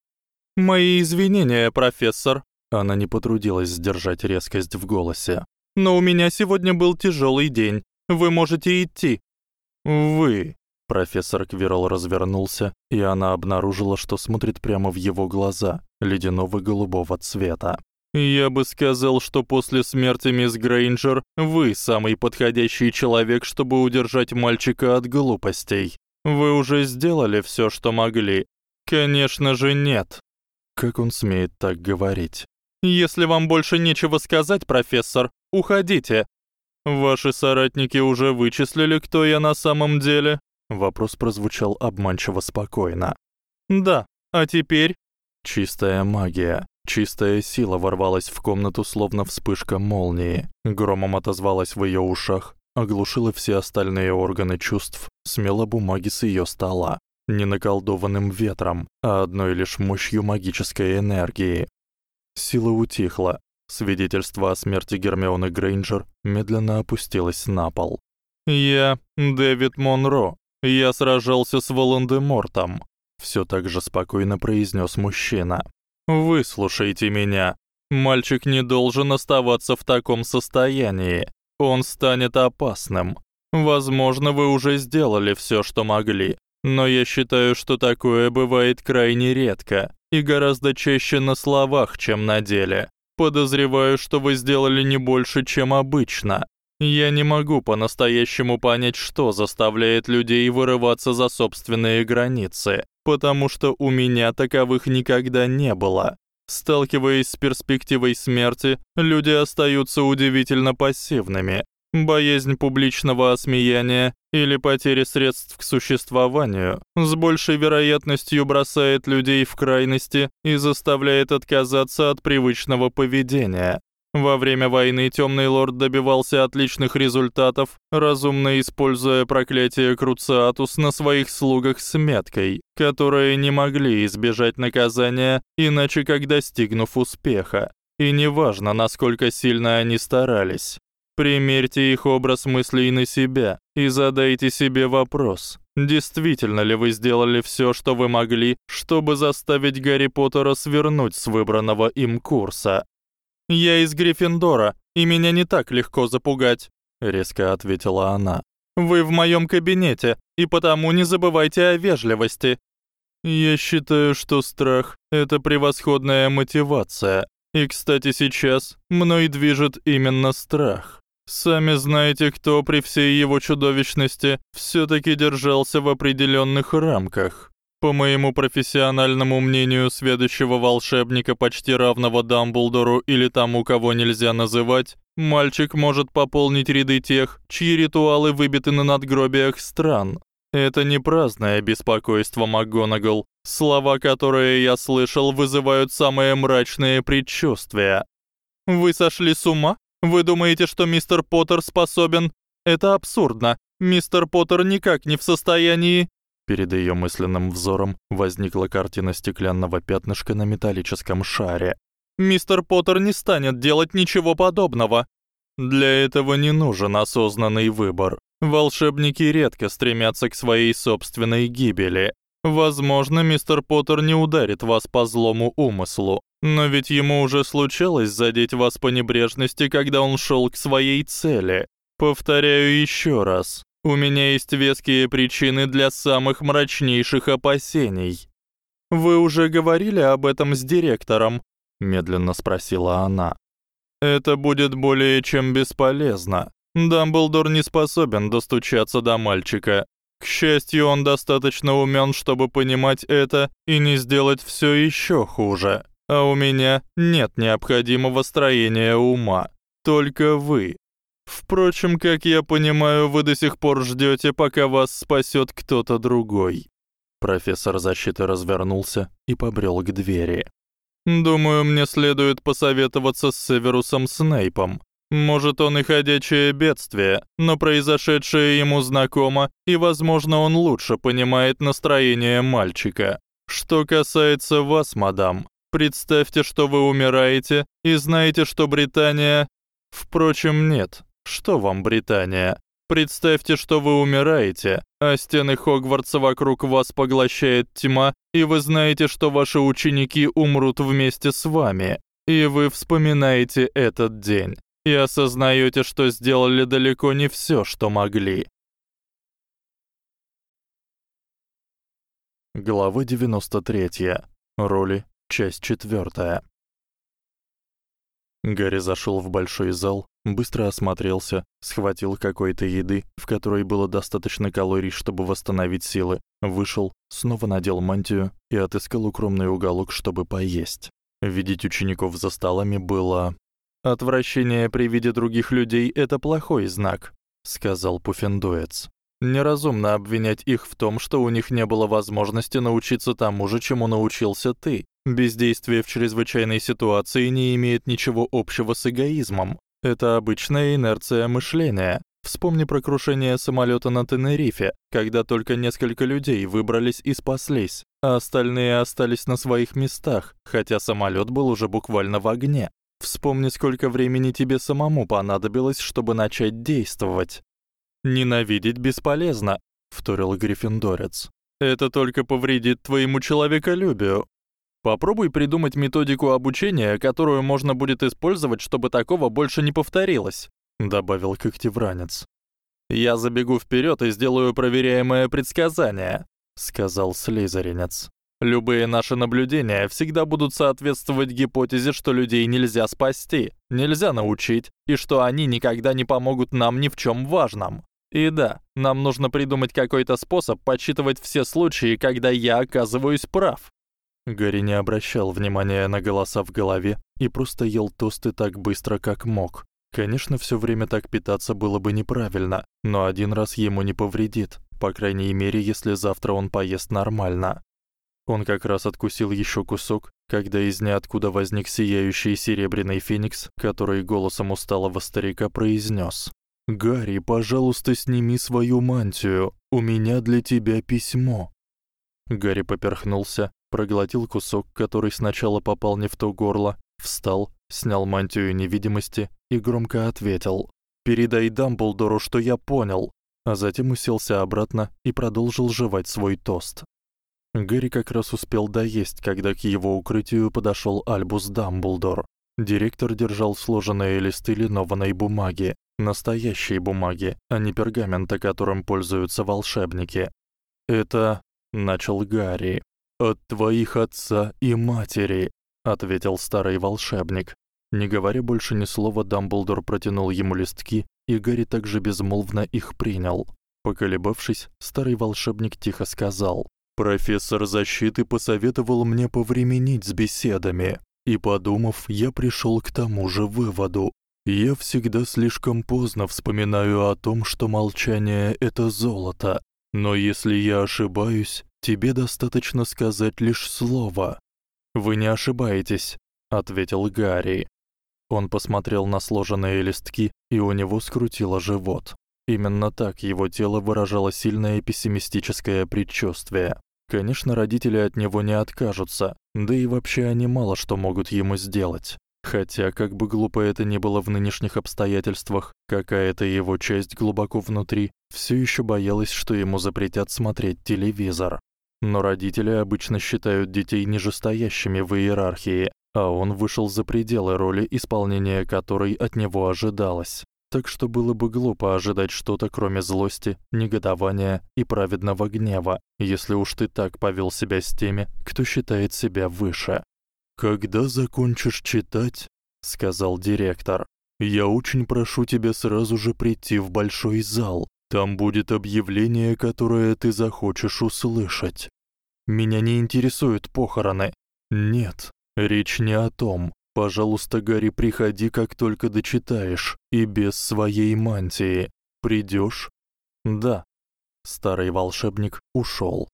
Мои извинения, профессор. Она не потрудилась сдержать резкость в голосе. Но у меня сегодня был тяжёлый день. Вы можете идти. Вы. Профессор Квирл развернулся, и она обнаружила, что смотрит прямо в его глаза, ледяного голубого цвета. Я бы сказал, что после смерти мисс Грейнджер вы самый подходящий человек, чтобы удержать мальчика от глупостей. Вы уже сделали всё, что могли. Конечно же, нет. Как он смеет так говорить? Если вам больше нечего сказать, профессор, уходите. Ваши соратники уже вычислили, кто я на самом деле? Вопрос прозвучал обманчиво спокойно. Да. А теперь чистая магия. Чистая сила ворвалась в комнату, словно вспышка молнии. Громом отозвалась в её ушах, оглушила все остальные органы чувств, смела бумаги с её стола. Не наколдованным ветром, а одной лишь мощью магической энергии. Сила утихла. Свидетельство о смерти Гермионы Грейнджер медленно опустилось на пол. Я Дэвид Монро. Я сражался с Волан-де-Мортом, всё так же спокойно произнёс мужчина. Выслушайте меня. Мальчик не должен оставаться в таком состоянии. Он станет опасным. Возможно, вы уже сделали всё, что могли, но я считаю, что такое бывает крайне редко и гораздо чаще на словах, чем на деле. Подозреваю, что вы сделали не больше, чем обычно. Я не могу по-настоящему понять, что заставляет людей вырываться за собственные границы потому что у меня таковых никогда не было. Сталкиваясь с перспективой смерти, люди остаются удивительно пассивными. Боязнь публичного осмеяния или потери средств к существованию с большей вероятностью бросает людей в крайности и заставляет отказаться от привычного поведения. Во время войны Тёмный лорд добивался отличных результатов, разумно используя проклятие Круциатус на своих слугах с меткой, которые не могли избежать наказания, иначе как достигнув успеха. И неважно, насколько сильно они старались. Примерьте их образ мыслей на себя и задайте себе вопрос: действительно ли вы сделали всё, что вы могли, чтобы заставить Гарри Поттера свернуть с выбранного им курса? Я из Гриффиндора, и меня не так легко запугать, резко ответила она. Вы в моём кабинете, и потому не забывайте о вежливости. Я считаю, что страх это превосходная мотивация. И, кстати, сейчас мной движет именно страх. Сами знаете, кто при всей его чудовищности всё-таки держался в определённых рамках. По моему профессиональному мнению, сведущего волшебника, почти равного Дамблдору или тому, кого нельзя называть, мальчик может пополнить ряды тех, чьи ритуалы выбиты на надгробиях стран. Это не праздное беспокойство МакГонагал. Слова, которые я слышал, вызывают самые мрачные предчувствия. Вы сошли с ума? Вы думаете, что мистер Поттер способен? Это абсурдно. Мистер Поттер никак не в состоянии Перед её мысленным взором возникла картина стеклянного пятнышка на металлическом шаре. Мистер Поттер не станет делать ничего подобного. Для этого не нужен осознанный выбор. Волшебники редко стремятся к своей собственной гибели. Возможно, мистер Поттер не ударит вас по злому умыслу, но ведь ему уже случалось задеть вас по небрежности, когда он шёл к своей цели. Повторяю ещё раз. У меня есть веские причины для самых мрачнейших опасений. Вы уже говорили об этом с директором, медленно спросила она. Это будет более чем бесполезно. Дамблдор не способен достучаться до мальчика. К счастью, он достаточно умён, чтобы понимать это и не сделать всё ещё хуже. А у меня нет необходимого строения ума. Только вы. Впрочем, как я понимаю, вы до сих пор ждёте, пока вас спасёт кто-то другой. Профессор защиты развернулся и побрёл к двери. Думаю, мне следует посоветоваться с Северусом Снейпом. Может, он и ходячее бедствие, но произошедшее ему знакомо, и, возможно, он лучше понимает настроение мальчика. Что касается вас, мадам, представьте, что вы умираете и знаете, что Британия Впрочем, нет. Что вам, Британия? Представьте, что вы умираете, а стены Хогвартса вокруг вас поглощает тьма, и вы знаете, что ваши ученики умрут вместе с вами. И вы вспоминаете этот день и осознаёте, что сделали далеко не всё, что могли. Глава 93. Роли. Часть 4. Гарри зашёл в большой зал, быстро осмотрелся, схватил какой-то еды, в которой было достаточно калорий, чтобы восстановить силы, вышел, снова надел мантию и отыскал укромный уголок, чтобы поесть. Видеть учеников за столами было отвращение при виде других людей это плохой знак, сказал Пуффендуец. Неразумно обвинять их в том, что у них не было возможности научиться тому же, чему научился ты. Бездействие в чрезвычайной ситуации не имеет ничего общего с эгоизмом. Это обычная инерция мышления. Вспомни про крушение самолёта на Тенерифе, когда только несколько людей выбрались и спаслись, а остальные остались на своих местах, хотя самолёт был уже буквально в огне. Вспомни, сколько времени тебе самому понадобилось, чтобы начать действовать. Ненавидеть бесполезно, вторил Гриффиндорец. Это только повредит твоему человеколюбию. Попробуй придумать методику обучения, которую можно будет использовать, чтобы такого больше не повторилось, добавил Когтевранец. Я забегу вперёд и сделаю проверяемое предсказание, сказал Слизеринец. Любые наши наблюдения всегда будут соответствовать гипотезе, что людей нельзя спасти, нельзя научить, и что они никогда не помогут нам ни в чём важном. И да, нам нужно придумать какой-то способ подсчитывать все случаи, когда я оказываюсь прав. Гарри не обращал внимания на голоса в голове и просто ел тосты так быстро, как мог. Конечно, всё время так питаться было бы неправильно, но один раз ему не повредит, по крайней мере, если завтра он поест нормально. Он как раз откусил ещё кусок, когда из ниоткуда возник сияющий серебряный феникс, который голосом усталого старика произнёс: "Гарри, пожалуйста, сними свою мантию. У меня для тебя письмо". Гарри поперхнулся, проглотил кусок, который сначала попал не в то горло, встал, снял мантию невидимости и громко ответил: "Передай Дамблдору, что я понял". А затем уселся обратно и продолжил жевать свой тост. Гэри как раз успел доесть, когда к его укрытию подошёл Альбус Дамблдор. Директор держал сложенные листы линованной бумаги, настоящей бумаги, а не пергамента, которым пользуются волшебники. "Это", начал Гарри. "От твоих отца и матери", ответил старый волшебник. Не говоря больше ни слова, Дамблдор протянул ему листки, и Гарри также безмолвно их принял. Поколебавшись, старый волшебник тихо сказал: Профессор защиты посоветовал мне повременить с беседами, и подумав, я пришёл к тому же выводу. Я всегда слишком поздно вспоминаю о том, что молчание это золото. Но если я ошибаюсь, тебе достаточно сказать лишь слово. Вы не ошибаетесь, ответил Гарри. Он посмотрел на сложенные листки, и у него скрутило живот. Именно так его тело выражало сильное пессимистическое предчувствие. Конечно, родители от него не откажутся, да и вообще они мало что могут ему сделать. Хотя, как бы глупо это ни было в нынешних обстоятельствах, какая-то его часть глубоко внутри всё ещё боялась, что ему запретят смотреть телевизор. Но родители обычно считают детей нижестоящими в иерархии, а он вышел за пределы роли, исполнения которой от него ожидалось. Так что было бы глупо ожидать что-то кроме злости, негодования и праведного гнева, если уж ты так повёл себя с теми, кто считает себя выше. Когда закончишь читать, сказал директор. Я очень прошу тебя сразу же прийти в большой зал. Там будет объявление, которое ты захочешь услышать. Меня не интересуют похороны. Нет, речь не о том. Пожалуйста, Гарри, приходи, как только дочитаешь, и без своей мантии. Придёшь? Да. Старый волшебник ушёл.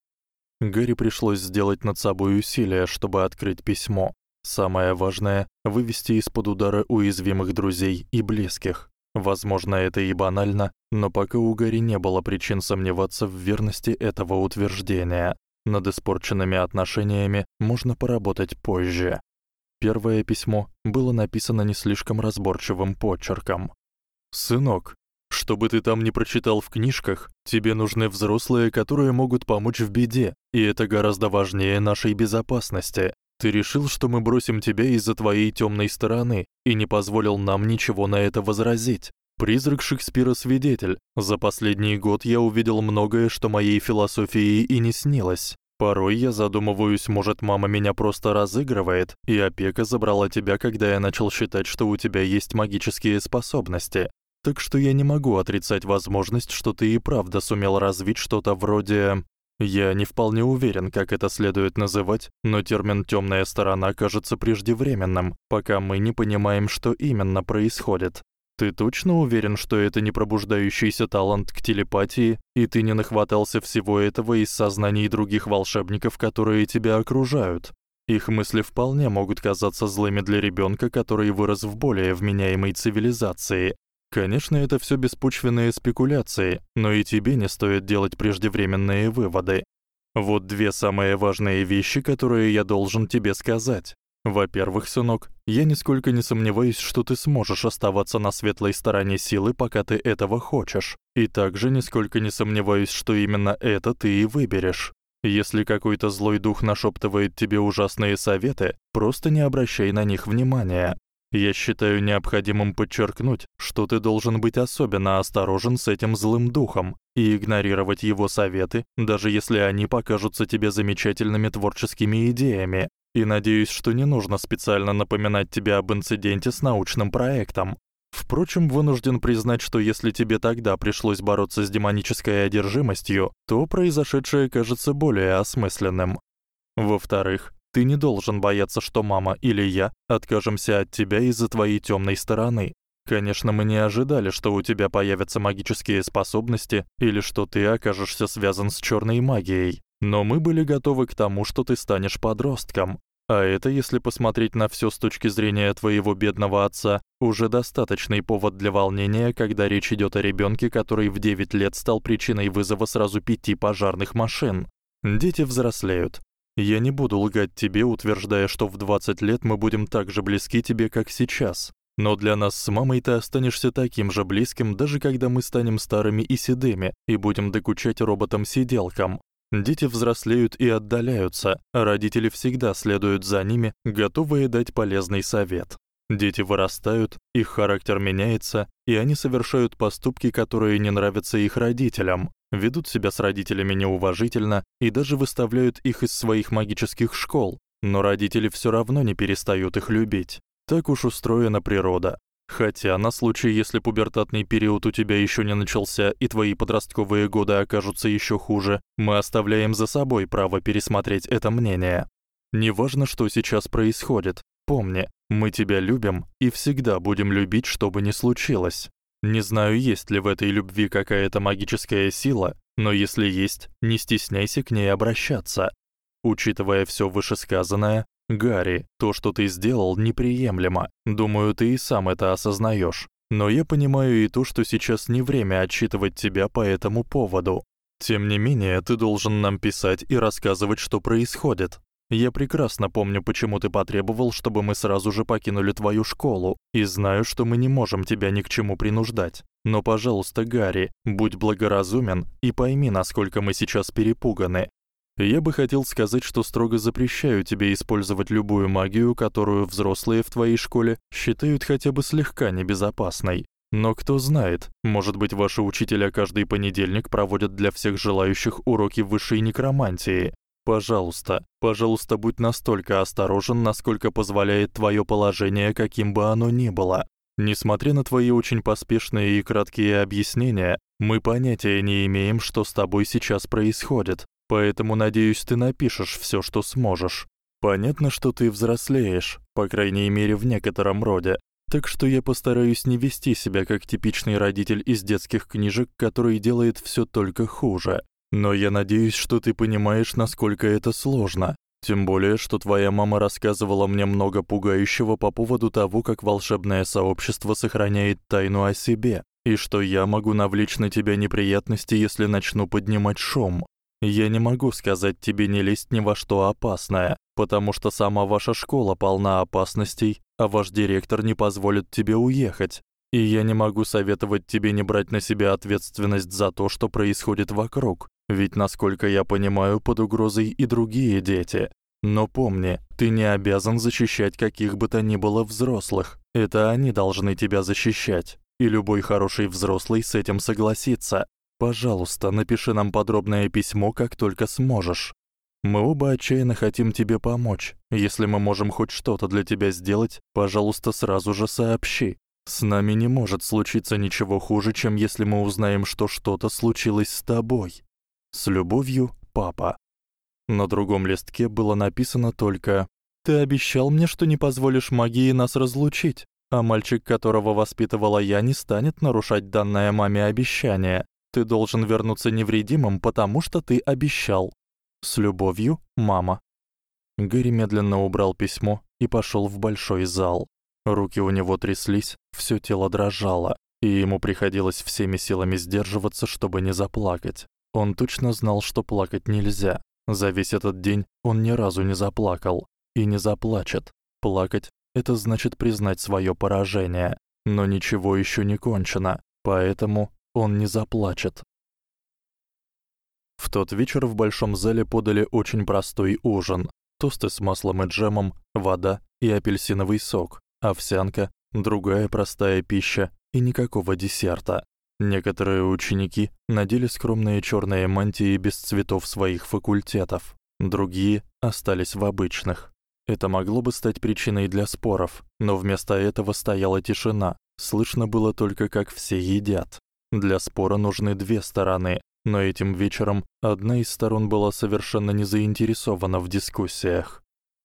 Гарри пришлось сделать над собой усилие, чтобы открыть письмо. Самое важное вывести из-под удара уязвимых друзей и близких. Возможно, это и банально, но пока у Гарри не было причин сомневаться в верности этого утверждения. Над испорченными отношениями можно поработать позже. Первое письмо было написано не слишком разборчивым почерком. Сынок, что бы ты там ни прочитал в книжках, тебе нужны взрослые, которые могут помочь в беде, и это гораздо важнее нашей безопасности. Ты решил, что мы бросим тебя из-за твоей тёмной стороны и не позволил нам ничего на это возразить. Призрак Шекспира свидетель. За последний год я увидел многое, что моей философии и не снилось. Порой я задумываюсь, может, мама меня просто разыгрывает, и опека забрала тебя, когда я начал считать, что у тебя есть магические способности. Так что я не могу отрицать возможность, что ты и правда сумел развить что-то вроде я не вполне уверен, как это следует называть, но термин тёмная сторона кажется преждевременным, пока мы не понимаем, что именно происходит. Ты точно уверен, что это не пробуждающийся талант к телепатии, и ты не нахватался всего этого из сознаний других волшебников, которые тебя окружают? Их мысли вполне могут казаться злыми для ребёнка, который вырос в более вменяемой цивилизации. Конечно, это всё беспочвенные спекуляции, но и тебе не стоит делать преждевременные выводы. Вот две самые важные вещи, которые я должен тебе сказать. Во-первых, сынок, я нисколько не сомневаюсь, что ты сможешь оставаться на светлой стороне силы, пока ты этого хочешь. И также нисколько не сомневаюсь, что именно это ты и выберешь. Если какой-то злой дух нашептывает тебе ужасные советы, просто не обращай на них внимания. Я считаю необходимым подчеркнуть, что ты должен быть особенно осторожен с этим злым духом и игнорировать его советы, даже если они покажутся тебе замечательными творческими идеями. И надеюсь, что не нужно специально напоминать тебе об инциденте с научным проектом. Впрочем, вынужден признать, что если тебе тогда пришлось бороться с демонической одержимостью, то произошедшее кажется более осмысленным. Во-вторых, ты не должен бояться, что мама или я откажемся от тебя из-за твоей тёмной стороны. Конечно, мы не ожидали, что у тебя появятся магические способности или что ты окажешься связан с чёрной магией, но мы были готовы к тому, что ты станешь подростком. А это, если посмотреть на всё с точки зрения твоего бедного отца, уже достаточный повод для волнения, когда речь идёт о ребёнке, который в 9 лет стал причиной вызова сразу пяти пожарных машин. Дети взрослеют. Я не буду лгать тебе, утверждая, что в 20 лет мы будем так же близки тебе, как сейчас. Но для нас с мамой ты останешься таким же близким, даже когда мы станем старыми и седыми и будем докучать роботам-сиделкам. Дети взрослеют и отдаляются, а родители всегда следуют за ними, готовые дать полезный совет. Дети вырастают, их характер меняется, и они совершают поступки, которые не нравятся их родителям, ведут себя с родителями неуважительно и даже выставляют их из своих магических школ. Но родители всё равно не перестают их любить. Так уж устроена природа. Хотя на случай, если пубертатный период у тебя ещё не начался и твои подростковые годы окажутся ещё хуже, мы оставляем за собой право пересмотреть это мнение. Неважно, что сейчас происходит. Помни, мы тебя любим и всегда будем любить, что бы ни случилось. Не знаю, есть ли в этой любви какая-то магическая сила, но если есть, не стесняйся к ней обращаться. Учитывая всё вышесказанное, Гарри, то, что ты сделал, неприемлемо. Думаю, ты и сам это осознаёшь. Но я понимаю и то, что сейчас не время отчитывать тебя по этому поводу. Тем не менее, ты должен нам писать и рассказывать, что происходит. Я прекрасно помню, почему ты потребовал, чтобы мы сразу же покинули твою школу, и знаю, что мы не можем тебя ни к чему принуждать. Но, пожалуйста, Гарри, будь благоразумен и пойми, насколько мы сейчас перепуганы. Я бы хотел сказать, что строго запрещаю тебе использовать любую магию, которую взрослые в твоей школе считают хотя бы слегка небезопасной. Но кто знает, может быть, ваши учителя каждый понедельник проводят для всех желающих уроки высшей некромантии. Пожалуйста, пожалуйста, будь настолько осторожен, насколько позволяет твоё положение, каким бы оно ни было. Несмотря на твои очень поспешные и краткие объяснения, мы понятия не имеем, что с тобой сейчас происходит. Поэтому, надеюсь, ты напишешь всё, что сможешь. Понятно, что ты взрослеешь, по крайней мере, в некотором роде. Так что я постараюсь не вести себя как типичный родитель из детских книжек, который делает всё только хуже. Но я надеюсь, что ты понимаешь, насколько это сложно. Тем более, что твоя мама рассказывала мне много пугающего по поводу того, как волшебное сообщество сохраняет тайну о себе, и что я могу навлечь на тебя неприятности, если начну поднимать шум. Я не могу сказать тебе не лезть ни во что опасное, потому что сама ваша школа полна опасностей, а ваш директор не позволит тебе уехать. И я не могу советовать тебе не брать на себя ответственность за то, что происходит вокруг, ведь насколько я понимаю, под угрозой и другие дети. Но помни, ты не обязан защищать каких бы то ни было взрослых. Это они должны тебя защищать. И любой хороший взрослый с этим согласится. Пожалуйста, напиши нам подробное письмо, как только сможешь. Мы оба отчаянно хотим тебе помочь. Если мы можем хоть что-то для тебя сделать, пожалуйста, сразу же сообщи. С нами не может случиться ничего хуже, чем если мы узнаем, что что-то случилось с тобой. С любовью, папа. На другом листке было написано только: "Ты обещал мне, что не позволишь магии нас разлучить, а мальчик, которого воспитывала я, не станет нарушать данное маме обещание. Ты должен вернуться невредимым, потому что ты обещал. С любовью, мама. Гэри медленно убрал письмо и пошёл в большой зал. Руки у него тряслись, всё тело дрожало, и ему приходилось всеми силами сдерживаться, чтобы не заплакать. Он точно знал, что плакать нельзя. За весь этот день он ни разу не заплакал и не заплачет. Плакать это значит признать своё поражение, но ничего ещё не кончено, поэтому он не заплачет. В тот вечер в большом зале подали очень простой ужин: тосты с маслом и джемом, вода и апельсиновый сок, овсянка, другая простая пища и никакого десерта. Некоторые ученики надели скромные чёрные мантии без цветов своих факультетов, другие остались в обычных. Это могло бы стать причиной для споров, но вместо этого стояла тишина. Слышно было только, как все едят. Для спора нужны две стороны, но этим вечером одна из сторон была совершенно не заинтересована в дискуссиях.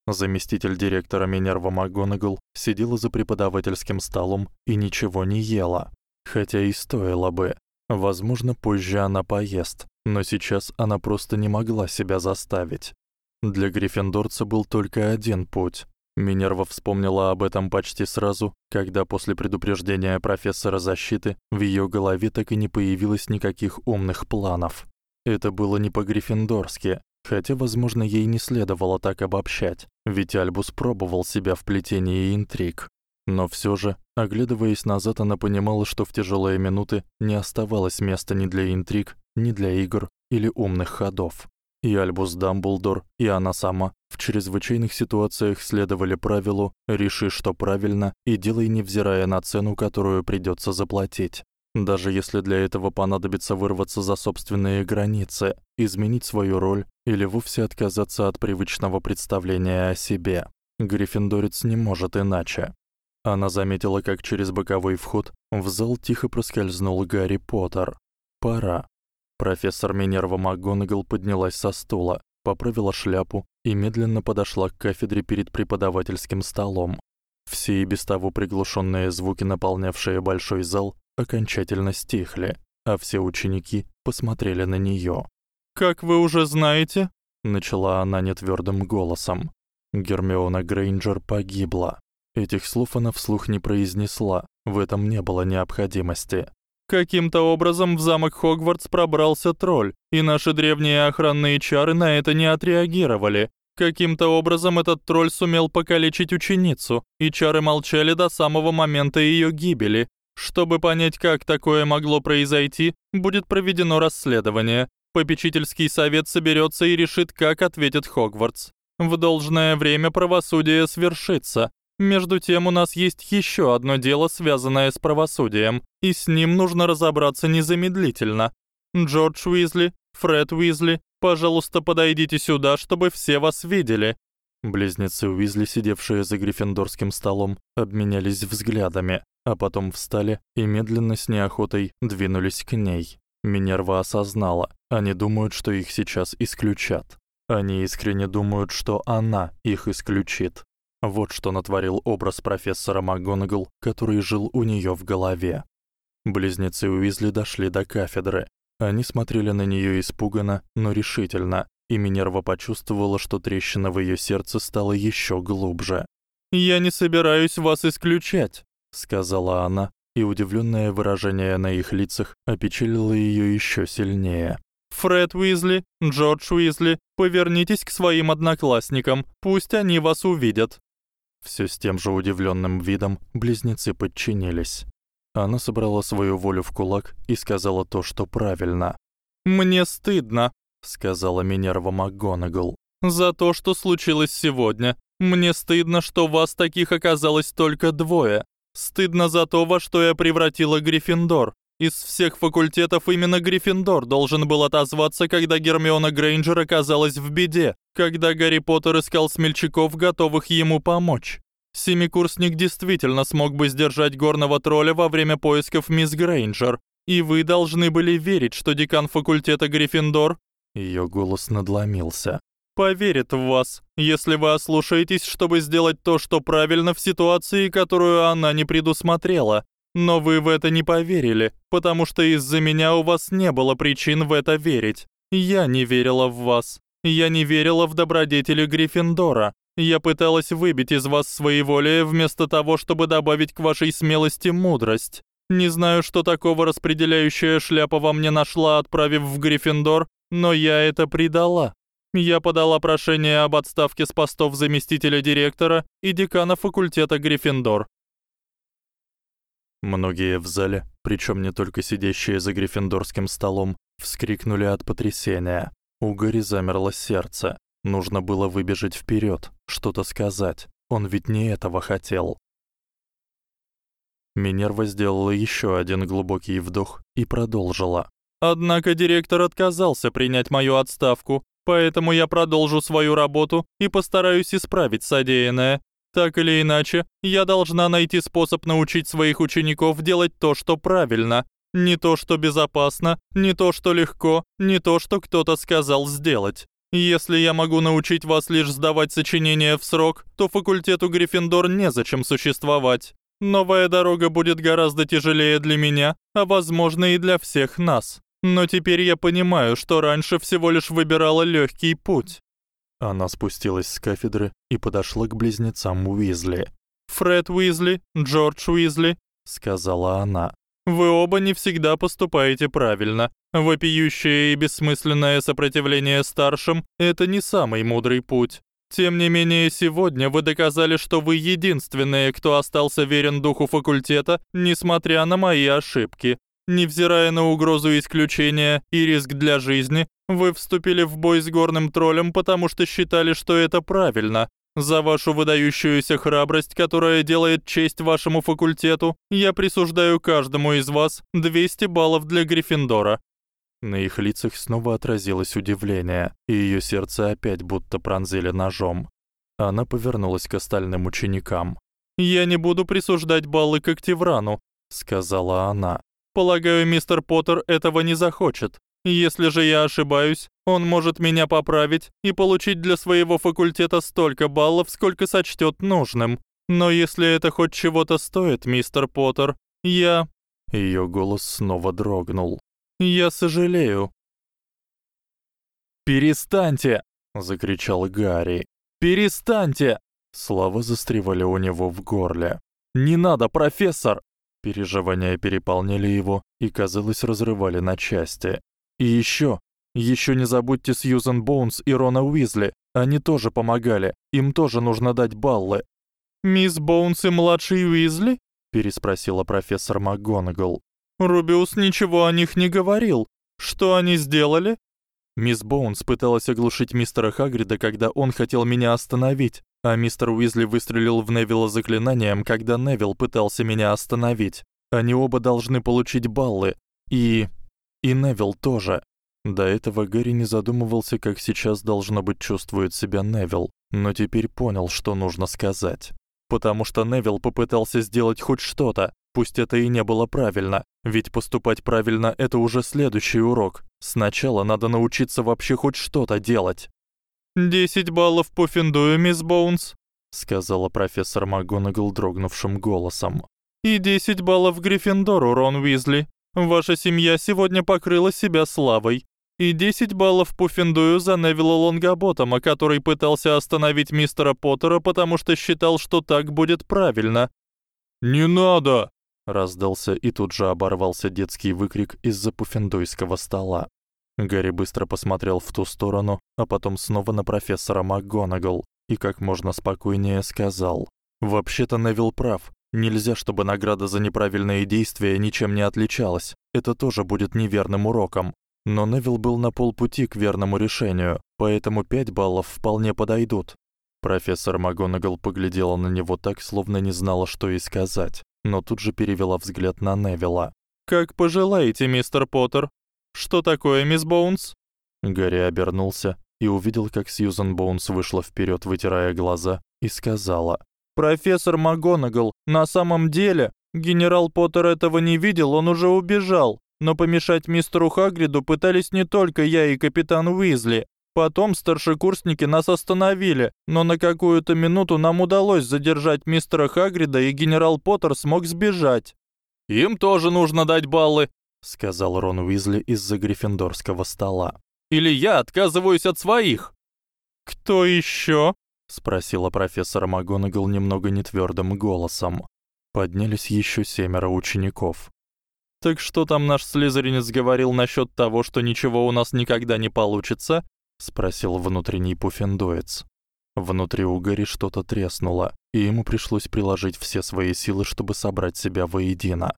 Заместитель директора Минерва МакГонагал сидела за преподавательским столом и ничего не ела, хотя и стоило бы. Возможно, позже она поест, но сейчас она просто не могла себя заставить. Для гриффиндорца был только один путь. Минерва вспомнила об этом почти сразу, когда после предупреждения профессора защиты в её голове так и не появилось никаких умных планов. Это было не по-гриффиндорски, хотя, возможно, ей не следовало так обобщать, ведь Альбус пробовал себя в плетении интриг. Но всё же, оглядываясь назад, она понимала, что в тяжёлые минуты не оставалось места ни для интриг, ни для игр или умных ходов. И Альбус Дамблдор, и она сама в чрезвычайных ситуациях следовали правилу «реши, что правильно, и делай, невзирая на цену, которую придётся заплатить». Даже если для этого понадобится вырваться за собственные границы, изменить свою роль или вовсе отказаться от привычного представления о себе. Гриффиндорец не может иначе. Она заметила, как через боковой вход в зал тихо проскользнул Гарри Поттер. Пора. Профессор Минерва МакГонагал поднялась со стула, поправила шляпу и медленно подошла к кафедре перед преподавательским столом. Все и без того приглушённые звуки, наполнявшие большой зал, окончательно стихли, а все ученики посмотрели на неё. «Как вы уже знаете», — начала она нетвёрдым голосом, Гермиона Грейнджер погибла. Этих слов она вслух не произнесла, в этом не было необходимости. Каким-то образом в замок Хогвартс пробрался тролль, и наши древние охранные чары на это не отреагировали. Каким-то образом этот тролль сумел покалечить ученицу, и чары молчали до самого момента её гибели. Чтобы понять, как такое могло произойти, будет проведено расследование. Попечительский совет соберётся и решит, как ответит Хогвартс. В должное время правосудие свершится. Между тем у нас есть ещё одно дело, связанное с правосудием, и с ним нужно разобраться незамедлительно. Джордж Уизли, Фред Уизли, пожалуйста, подойдите сюда, чтобы все вас видели. Близнецы Уизли, сидевшие за гриффиндорским столом, обменялись взглядами, а потом встали и медленно с неохотой двинулись к ней. Минерва осознала, они думают, что их сейчас исключат. Они искренне думают, что она их исключит. Вот что натворил образ профессора МакГонагал, который жил у неё в голове. Близнецы Уизли дошли до кафедры. Они смотрели на неё испуганно, но решительно, и Минерва почувствовала, что трещина в её сердце стала ещё глубже. "Я не собираюсь вас исключать", сказала она, и удивлённое выражение на их лицах опечалило её ещё сильнее. Фред Уизли, Джордж Уизли, повернитесь к своим одноклассникам, пусть они вас увидят. Всё с тем же удивлённым видом близнецы подчинились. Она собрала свою волю в кулак и сказала то, что правильно. «Мне стыдно», — сказала Минерва МакГонагал. «За то, что случилось сегодня. Мне стыдно, что вас таких оказалось только двое. Стыдно за то, во что я превратила Гриффиндор. Из всех факультетов именно Гриффиндор должен был отозваться, когда Гермиона Грейнджер оказалась в беде, когда Гарри Поттер искал смельчаков, готовых ему помочь. Семикурсник действительно смог бы сдержать горного тролля во время поисков мисс Грейнджер, и вы должны были верить, что декан факультета Гриффиндор, её голос надломился, поверит в вас, если вы ослушаетесь, чтобы сделать то, что правильно в ситуации, которую она не предусмотрела. Но вы в это не поверили, потому что из-за меня у вас не было причин в это верить. Я не верила в вас. Я не верила в добродетели Гриффиндора. Я пыталась выбить из вас своеволие вместо того, чтобы добавить к вашей смелости мудрость. Не знаю, что такого распределяющая шляпа во мне нашла, отправив в Гриффиндор, но я это предала. Я подала прошение об отставке с постов заместителя директора и декана факультета Гриффиндор. Многие в зале, причём не только сидящие за гриффиндорским столом, вскрикнули от потрясения. У Гарри замерло сердце. Нужно было выбежать вперёд, что-то сказать. Он ведь не этого хотел. Минерва сделала ещё один глубокий вдох и продолжила. Однако директор отказался принять мою отставку, поэтому я продолжу свою работу и постараюсь исправить содеянное. Так или иначе, я должна найти способ научить своих учеников делать то, что правильно, не то, что безопасно, не то, что легко, не то, что кто-то сказал сделать. Если я могу научить вас лишь сдавать сочинения в срок, то факультету Гриффиндор незачем существовать. Новая дорога будет гораздо тяжелее для меня, а возможно и для всех нас. Но теперь я понимаю, что раньше всего лишь выбирала лёгкий путь. Она спустилась с кафедры и подошла к близнецам Уизли. «Фред Уизли, Джордж Уизли», — сказала она. «Вы оба не всегда поступаете правильно. Вопиющее и бессмысленное сопротивление старшим — это не самый мудрый путь. Тем не менее, сегодня вы доказали, что вы единственные, кто остался верен духу факультета, несмотря на мои ошибки. Невзирая на угрозу исключения и риск для жизни, вы вступили в бой с горным троллем, потому что считали, что это правильно. За вашу выдающуюся храбрость, которая делает честь вашему факультету, я присуждаю каждому из вас 200 баллов для Гриффиндора. На их лицах снова отразилось удивление, и её сердце опять будто пронзили ножом. Она повернулась к остальным ученикам. "Я не буду присуждать баллы Когтеврану", сказала она. Полагаю, мистер Поттер этого не захочет. Если же я ошибаюсь, он может меня поправить и получить для своего факультета столько баллов, сколько сочтёт нужным. Но если это хоть чего-то стоит, мистер Поттер, я Её голос снова дрогнул. Я сожалею. Перестаньте, закричал Гарри. Перестаньте. Слова застревали у него в горле. Не надо, профессор. Переживания переполнили его и, казалось, разрывали на части. И ещё, ещё не забудьте Сьюзен Боунс и Рона Уизли. Они тоже помогали. Им тоже нужно дать баллы. Мисс Боунс и младший Уизли? переспросила профессор МакГонагал. Рубиус ничего о них не говорил. Что они сделали? Мисс Боунс пыталась оглушить мистера Хагрида, когда он хотел меня остановить, а мистер Уизли выстрелил в Невилла заклинанием, когда Невилл пытался меня остановить. Они оба должны получить баллы. И и Невилл тоже. До этого Гарри не задумывался, как сейчас должно быть чувствует себя Невилл, но теперь понял, что нужно сказать. Потому что Невилл попытался сделать хоть что-то, пусть это и не было правильно, ведь поступать правильно это уже следующий урок. Сначала надо научиться вообще хоть что-то делать. «Десять баллов по Финдую, мисс Боунс», — сказала профессор МакГонагал дрогнувшим голосом. «И десять баллов Гриффиндору, Рон Уизли. Ваша семья сегодня покрыла себя славой. И 10 баллов Пуффендую за Невилла Лонгаботома, который пытался остановить мистера Поттера, потому что считал, что так будет правильно. «Не надо!» — раздался и тут же оборвался детский выкрик из-за пуффендуйского стола. Гарри быстро посмотрел в ту сторону, а потом снова на профессора МакГонагал и как можно спокойнее сказал: "Вообще-то Невилл прав. Нельзя, чтобы награда за неправильные действия ничем не отличалась. Это тоже будет неверным уроком. Но Невилл был на полпути к верному решению, поэтому 5 баллов вполне подойдут. Профессор МакГонагал поглядела на него так, словно не знала, что ей сказать, но тут же перевела взгляд на Невилла. Как пожелаете, мистер Поттер. Что такое, мисс Боунс? Гарри обернулся и увидел, как Сьюзен Боунс вышла вперёд, вытирая глаза, и сказала: Профессор МакГонагал, на самом деле, генерал Поттер этого не видел, он уже убежал. Но помешать мистеру Хагриду пытались не только я и капитан Уизли. Потом старшекурсники нас остановили, но на какую-то минуту нам удалось задержать мистера Хагрида, и генерал Поттер смог сбежать. Им тоже нужно дать баллы, сказал Рон Уизли из-за гриффиндорского стола. или я отказываюсь от своих. Кто ещё? Спросила профессор МакГонагал немного нетвёрдым голосом. Поднялись ещё семеро учеников. Так что там наш слизеринец говорил насчёт того, что ничего у нас никогда не получится? спросил внутренний пуффендуец. Внутри у Гарри что-то треснуло, и ему пришлось приложить все свои силы, чтобы собрать себя воедино.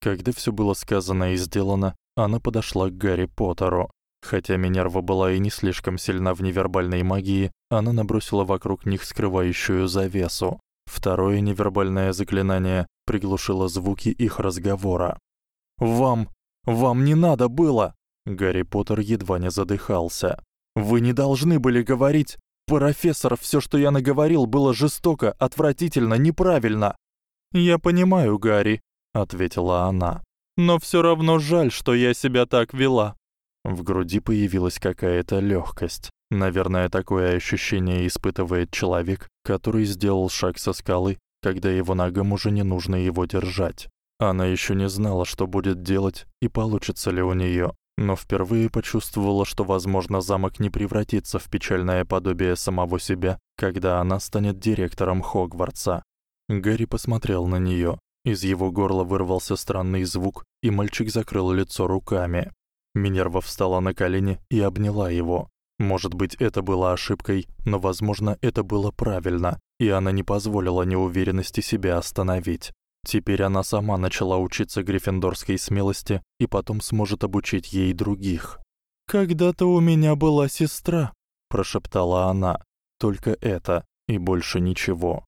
Когда всё было сказано и сделано, она подошла к Гарри Поттеру. Хотя Минерва была и не слишком сильна в невербальной магии, она набросила вокруг них скрывающую завесу. Второе невербальное заклинание приглушило звуки их разговора. «Вам... вам не надо было!» Гарри Поттер едва не задыхался. «Вы не должны были говорить! Профессор, всё, что я наговорил, было жестоко, отвратительно, неправильно!» «Я понимаю, Гарри», — ответила она. «Но всё равно жаль, что я себя так вела. В груди появилась какая-то лёгкость. Наверное, такое ощущение испытывает человек, который сделал шаг со скалы, когда его ногам уже не нужно его держать. Она ещё не знала, что будет делать и получится ли у неё, но впервые почувствовала, что, возможно, замок не превратится в печальное подобие самого себя, когда она станет директором Хогвартса. Гарри посмотрел на неё. Из его горла вырвался странный звук, и мальчик закрыл лицо руками. Минерва встала на колени и обняла его. Может быть, это было ошибкой, но, возможно, это было правильно, и она не позволила неуверенности себя остановить. Теперь она сама начала учиться гриффиндорской смелости и потом сможет обучить ей других. «Когда-то у меня была сестра», — прошептала она. Только это и больше ничего.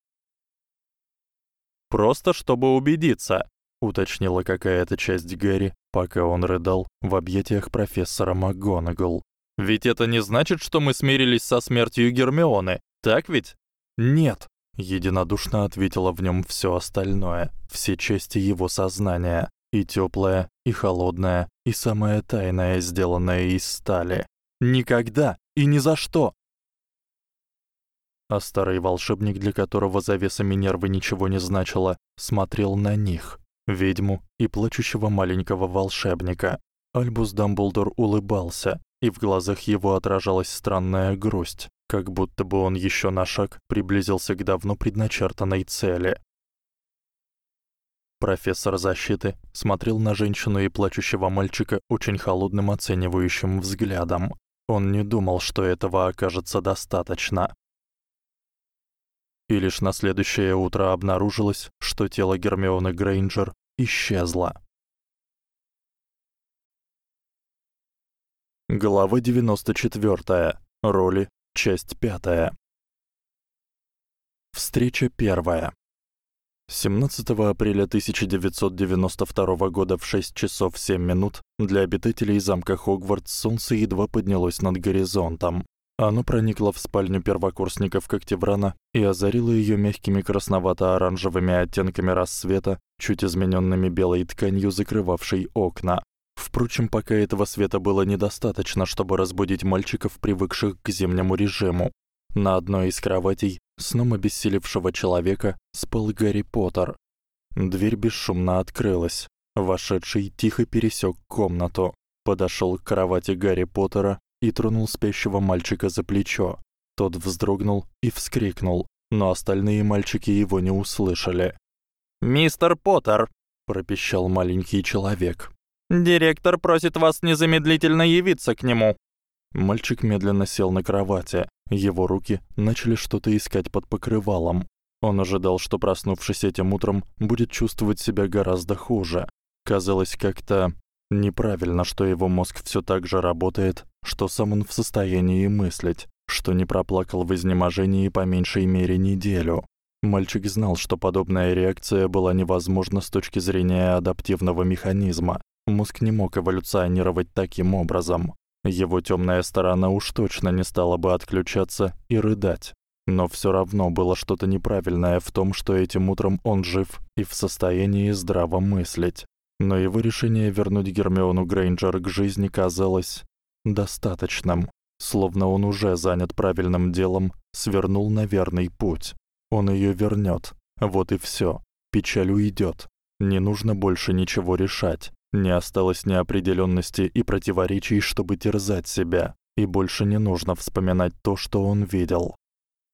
«Просто чтобы убедиться», — уточнила какая-то часть Гэри, пока он рыдал в объятиях профессора МакГонагал. Ведь это не значит, что мы смирились со смертью Гермионы, так ведь? Нет, единодушно ответила в нём всё остальное, все части его сознания, и тёплое, и холодное, и самое тайное, сделанное из стали. Никогда и ни за что. А старый волшебник, для которого завеса Минервы ничего не значила, смотрел на них, ведьму и плачущего маленького волшебника. Альбус Дамблдор улыбался, и в глазах его отражалась странная грусть, как будто бы он ещё на шаг приблизился к давно предначертанной цели. Профессор защиты смотрел на женщину и плачущего мальчика очень холодным оценивающим взглядом. Он не думал, что этого окажется достаточно. И лишь на следующее утро обнаружилось, что тело Гермионы Грейнджер исчезло. Глава 94. Роли. Часть 5. Встреча первая. 17 апреля 1992 года в 6 часов 7 минут для обитателей замка Хогвартс солнце едва поднялось над горизонтом. Оно проникло в спальню первокурсников Когтеврана и озарило её мягкими красновато-оранжевыми оттенками рассвета, чуть изменёнными белой тканью, закрывавшей окна. Впрочем, пока этого света было недостаточно, чтобы разбудить мальчиков, привыкших к зимнему режиму. На одной из кроватей, сном обессилевшего человека, спал Гарри Поттер. Дверь бесшумно открылась. Вошедший тихо пересёк комнату, подошёл к кровати Гарри Поттера и тронул спящего мальчика за плечо. Тот вздрогнул и вскрикнул, но остальные мальчики его не услышали. «Мистер Поттер!» – пропищал маленький человек. «Директор просит вас незамедлительно явиться к нему». Мальчик медленно сел на кровати. Его руки начали что-то искать под покрывалом. Он ожидал, что проснувшись этим утром, будет чувствовать себя гораздо хуже. Казалось как-то неправильно, что его мозг всё так же работает, что сам он в состоянии мыслить, что не проплакал в изнеможении по меньшей мере неделю. Мальчик знал, что подобная реакция была невозможна с точки зрения адаптивного механизма. Мозг не мог эволюционировать таким образом. Его тёмная сторона уж точно не стала бы отключаться и рыдать. Но всё равно было что-то неправильное в том, что этим утром он жив и в состоянии здраво мыслить. Но его решение вернуть Гермиону Грейнджер к жизни казалось достаточным, словно он уже занят правильным делом, свернул на верный путь. Он её вернёт. Вот и всё. Печаль уйдёт. Не нужно больше ничего решать. Не осталось неопределённости и противоречий, чтобы терзать себя, и больше не нужно вспоминать то, что он видел.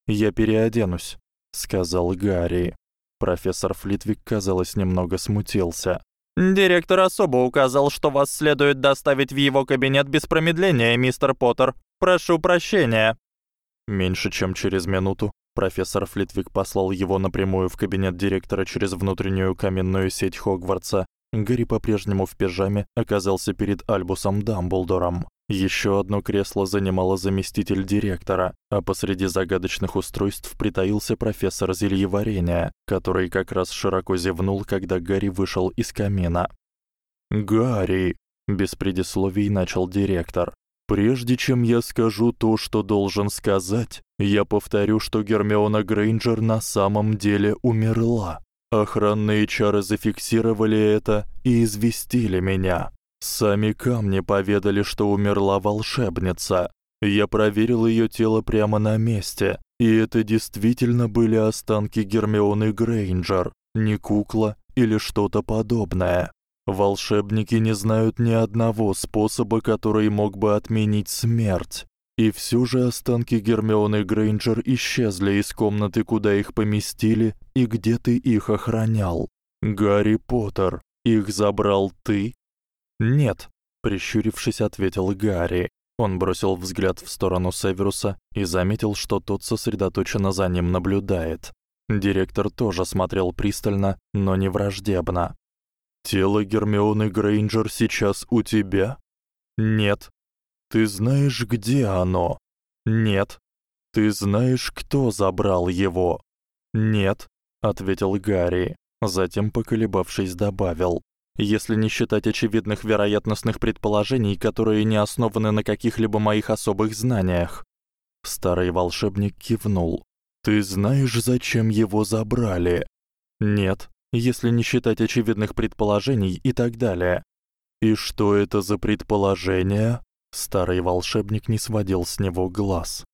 "Я переоденусь", сказал Гарри. Профессор Флитвик, казалось, немного смутился. Директор особо указал, что вас следует доставить в его кабинет без промедления, мистер Поттер. Прошу прощения. Меньше чем через минуту профессор Флитвик послал его напрямую в кабинет директора через внутреннюю каменную сеть Хогвартса. Гарри по-прежнему в пижаме оказался перед Альбусом Дамблдором. Ещё одно кресло занимала заместитель директора, а посреди загадочных устройств притаился профессор зельеварения, который как раз широко зевнул, когда Гарри вышел из камина. "Гарри", без предисловий начал директор. Прежде чем я скажу то, что должен сказать, я повторю, что Гермиона Грейнджер на самом деле умерла. Охранные чары зафиксировали это и известили меня. Сами камни поведали, что умерла волшебница. Я проверил её тело прямо на месте, и это действительно были останки Гермионы Грейнджер, не кукла или что-то подобное. Волшебники не знают ни одного способа, который мог бы отменить смерть. И всё же останки Гермионы Грейнджер исчезли из комнаты, куда их поместили и где ты их охранял. Гарри Поттер, их забрал ты «Нет», — прищурившись, ответил Гарри. Он бросил взгляд в сторону Северуса и заметил, что тот сосредоточенно за ним наблюдает. Директор тоже смотрел пристально, но не враждебно. «Тело Гермионы Грейнджер сейчас у тебя?» «Нет». «Ты знаешь, где оно?» «Нет». «Ты знаешь, кто забрал его?» «Нет», — ответил Гарри, затем, поколебавшись, добавил. Если не считать очевидных вероятностных предположений, которые не основаны на каких-либо моих особых знаниях. Старый волшебник кивнул. Ты знаешь, зачем его забрали? Нет, если не считать очевидных предположений и так далее. И что это за предположения? Старый волшебник не сводил с него глаз.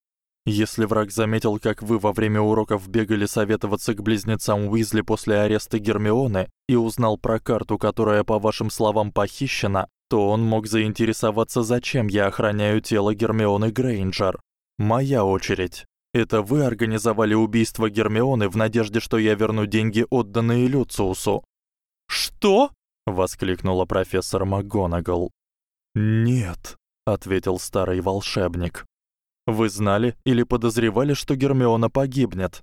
Если враг заметил, как вы во время уроков бегали советоваться к близнецам Уизли после ареста Гермионы и узнал про карту, которая, по вашим словам, похищена, то он мог заинтересоваться, зачем я охраняю тело Гермионы Грейнджер. Моя очередь. Это вы организовали убийство Гермионы в надежде, что я верну деньги, отданные Люциусу. Что? воскликнула профессор МакГонагал. Нет, ответил старый волшебник. Вы знали или подозревали, что Гермиона погибнет?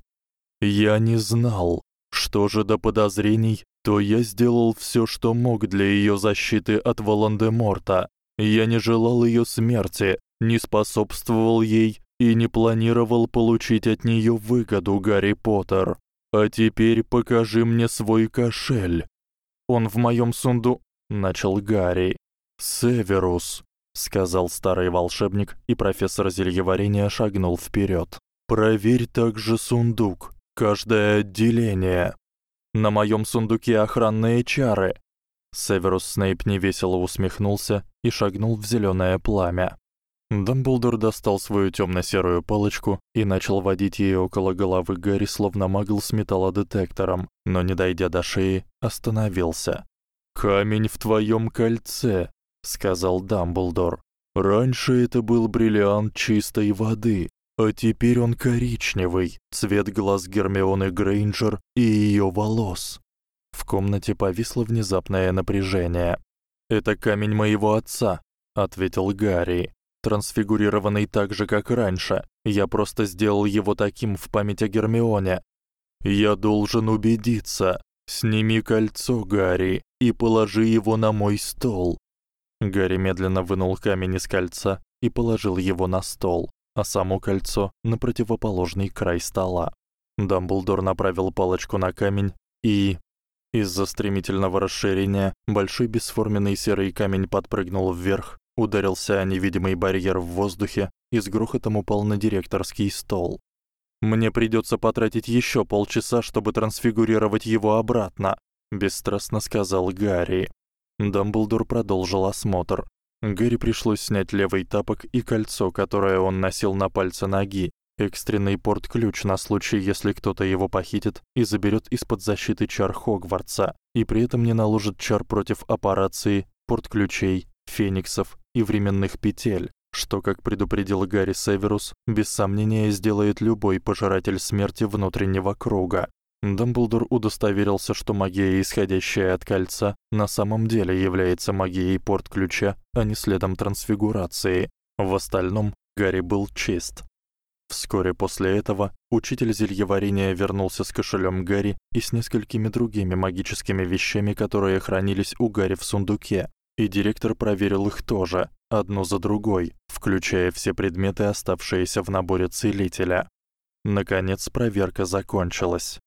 Я не знал. Что же до подозрений, то я сделал всё, что мог для её защиты от Волан-де-Морта. Я не желал её смерти, не способствовал ей и не планировал получить от неё выгоду, Гарри Поттер. А теперь покажи мне свой кошель. Он в моём сунду, начал Гарри. Северус, сказал старый волшебник, и профессор зельеварения шагнул вперёд. Проверь также сундук, каждое отделение. На моём сундуке охранные чары. Северус Снейп невесело усмехнулся и шагнул в зелёное пламя. Дамблдор достал свою тёмно-серую палочку и начал водить ею около головы Гарри, словно магл с металлодетектором, но не дойдя до шеи, остановился. Камень в твоём кольце, сказал Дамблдор. Раньше это был бриллиант чистой воды, а теперь он коричневый, цвет глаз Гермионы Грейнджер и её волос. В комнате повисло внезапное напряжение. Это камень моего отца, ответил Гарри. Трансфигурированный так же, как раньше. Я просто сделал его таким в память о Гермионе. Я должен убедиться. Сними кольцо, Гарри, и положи его на мой стол. Гарри медленно вынул камень из кольца и положил его на стол, а само кольцо на противоположный край стола. Дамблдор направил палочку на камень и из-за стремительного расширения большой бесформенный серый камень подпрыгнул вверх, ударился о невидимый барьер в воздухе и с грохотом упал на директорский стол. Мне придётся потратить ещё полчаса, чтобы трансфигурировать его обратно, бесстрастно сказал Гарри. Дамблдор продолжил осмотр. Гарри пришлось снять левый тапок и кольцо, которое он носил на пальце ноги, Экстренный порт-ключ на случай, если кто-то его похитит и заберёт из-под защиты чар Хогвартса, и при этом не наложит чар против аппарации, порт-ключей, фениксов и временных петель, что, как предупредил Гарри Северус, без сомнения сделает любой пожиратель смерти внутреннего круга. Дамблдор удостоверился, что магия, исходящая от кольца, на самом деле является магией порт-ключа, а не следом трансфигурации. В остальном Гарри был чист. Вскоре после этого учитель зельеварения вернулся с кошелём Гарри и с несколькими другими магическими вещами, которые хранились у Гарри в сундуке, и директор проверил их тоже, одну за другой, включая все предметы, оставшиеся в наборе целителя. Наконец проверка закончилась.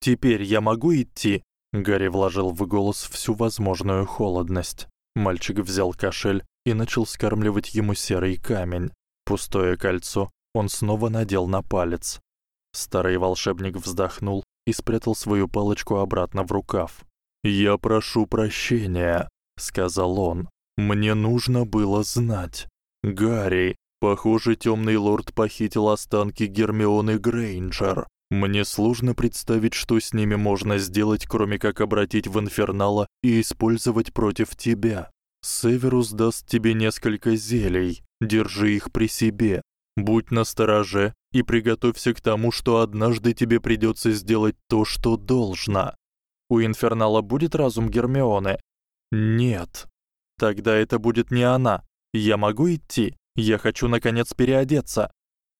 Теперь я могу идти? Гарри вложил в голос всю возможную холодность. Мальчик взял кошель и начал скармливать ему серый камень. Пустое кольцо он снова надел на палец. Старый волшебник вздохнул и спрятал свою палочку обратно в рукав. "Я прошу прощения", сказал он. "Мне нужно было знать. Гарри, похоже, тёмный лорд похитил останки Гермионы Грейнджер. Мне сложно представить, что с ними можно сделать, кроме как обратить в инфернала и использовать против тебя. Северус даст тебе несколько зелий. Держи их при себе. Будь настороже и приготовься к тому, что однажды тебе придётся сделать то, что должно. У инфернала будет разум Гермионы? Нет. Тогда это будет не она. Я могу идти. Я хочу наконец переодеться.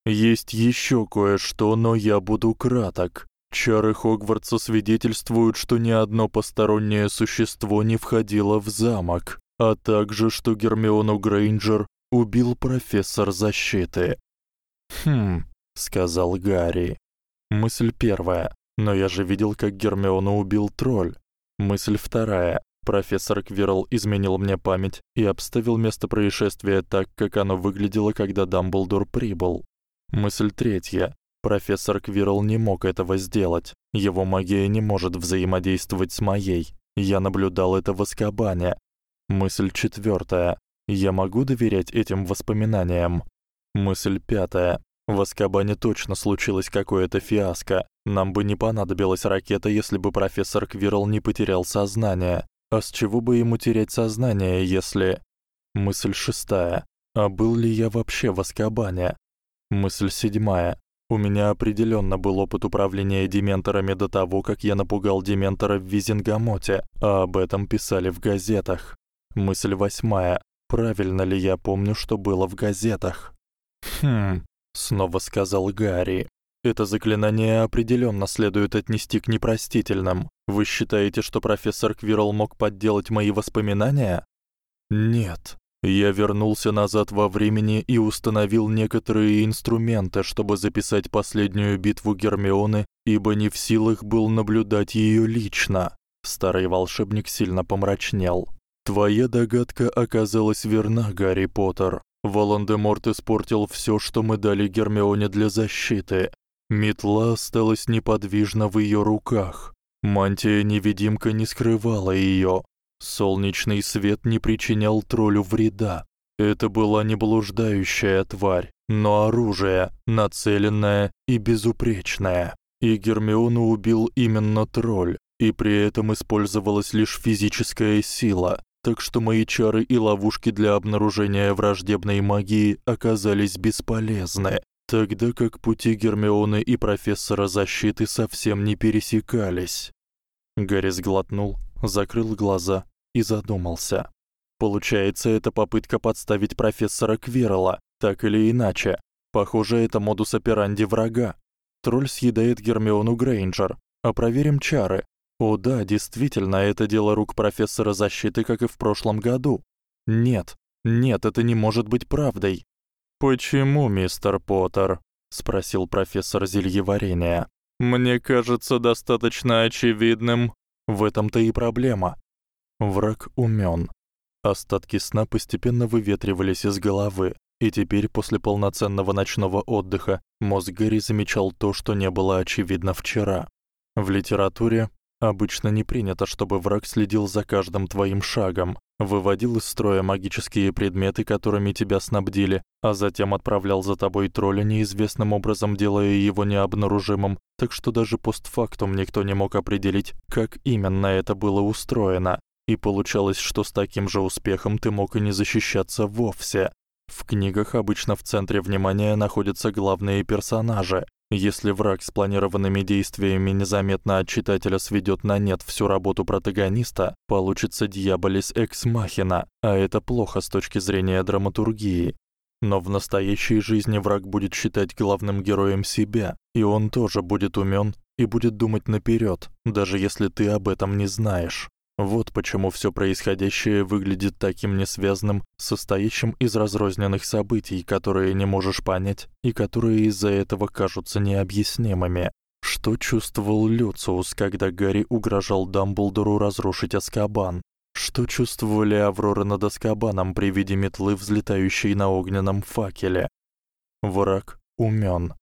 Есть ещё кое-что, но я буду краток. Чары Хогвартса свидетельствуют, что ни одно постороннее существо не входило в замок, а также что Гермиону Грейнджер убил профессор защиты. Хм, сказал Гарри. Мысль первая. Но я же видел, как Гермиону убил тролль. Мысль вторая. Профессор Квирл изменил мне память и обставил место происшествия так, как оно выглядело, когда Дамблдор прибыл. Мысль третья. Профессор Квирл не мог этого сделать. Его магия не может взаимодействовать с моей. Я наблюдал это в Азкабане. Мысль четвёртая. Я могу доверять этим воспоминаниям. Мысль пятая. В Азкабане точно случилось какое-то фиаско. Нам бы не понадобилась ракета, если бы профессор Квирл не потерял сознание. А с чего бы ему терять сознание, если Мысль шестая. А был ли я вообще в Азкабане? Мысль седьмая. У меня определённо был опыт управления дементорами до того, как я напугал дементора в Визенгамоте, а об этом писали в газетах. Мысль восьмая. Правильно ли я помню, что было в газетах? Хм, снова сказал Гарри. Это заклинание определённо следует отнести к непростительным. Вы считаете, что профессор Квирл мог подделать мои воспоминания? Нет. Я вернулся назад во времени и установил некоторые инструменты, чтобы записать последнюю битву Гермионы, ибо не в силах был наблюдать её лично. Старый волшебник сильно помрачнел. Твоя догадка оказалась верна, Гарри Поттер. Волан-де-Морт испортил всё, что мы дали Гермионе для защиты. Метла осталась неподвижна в её руках. Мантия-невидимка не скрывала её. Солнечный свет не причинял троллю вреда. Это была не блуждающая тварь, но оружие, нацеленное и безупречное. И Гермиону убил именно тролль, и при этом использовалась лишь физическая сила, так что мои чары и ловушки для обнаружения враждебной магии оказались бесполезны, тогда как пути Гермионы и профессора защиты совсем не пересекались. Гарри сглотнул, закрыл глаза и задумался. Получается, это попытка подставить профессора Квирла, так или иначе. Похоже, это модус операнди врага. Тролль съедает Гермиону Грейнджер. А проверим чары. О да, действительно, это дело рук профессора защиты, как и в прошлом году. Нет. Нет, это не может быть правдой. Почему, мистер Поттер? спросил профессор зельеварения. Мне кажется достаточно очевидным. В этом-то и проблема. Враг умён. Остатки сна постепенно выветривались из головы, и теперь после полноценного ночного отдыха мозг Гэри замечал то, что не было очевидно вчера. В литературе обычно не принято, чтобы враг следил за каждым твоим шагом, выводил из строя магические предметы, которыми тебя снабдили, а затем отправлял за тобой тролля неизвестным образом, делая его необнаружимым, так что даже постфактум никто не мог определить, как именно это было устроено. И получалось, что с таким же успехом ты мог и не защищаться вовсе. В книгах обычно в центре внимания находятся главные персонажи. Если враг с планированными действиями незаметно от читателя сведёт на нет всю работу протагониста, получится дьяволис экс махина, а это плохо с точки зрения драматургии. Но в настоящей жизни враг будет считать главным героем себя, и он тоже будет умён и будет думать наперёд, даже если ты об этом не знаешь. Вот почему всё происходящее выглядит таким несвязным, состоящим из разрозненных событий, которые не можешь понять и которые из-за этого кажутся необъяснимыми. Что чувствовал Люциус, когда Гарри угрожал Дамблдору разрушить Азкабан? Что чувствовали Аврора над Азкабаном при виде метлы, взлетающей на огненном факеле? Враг умён.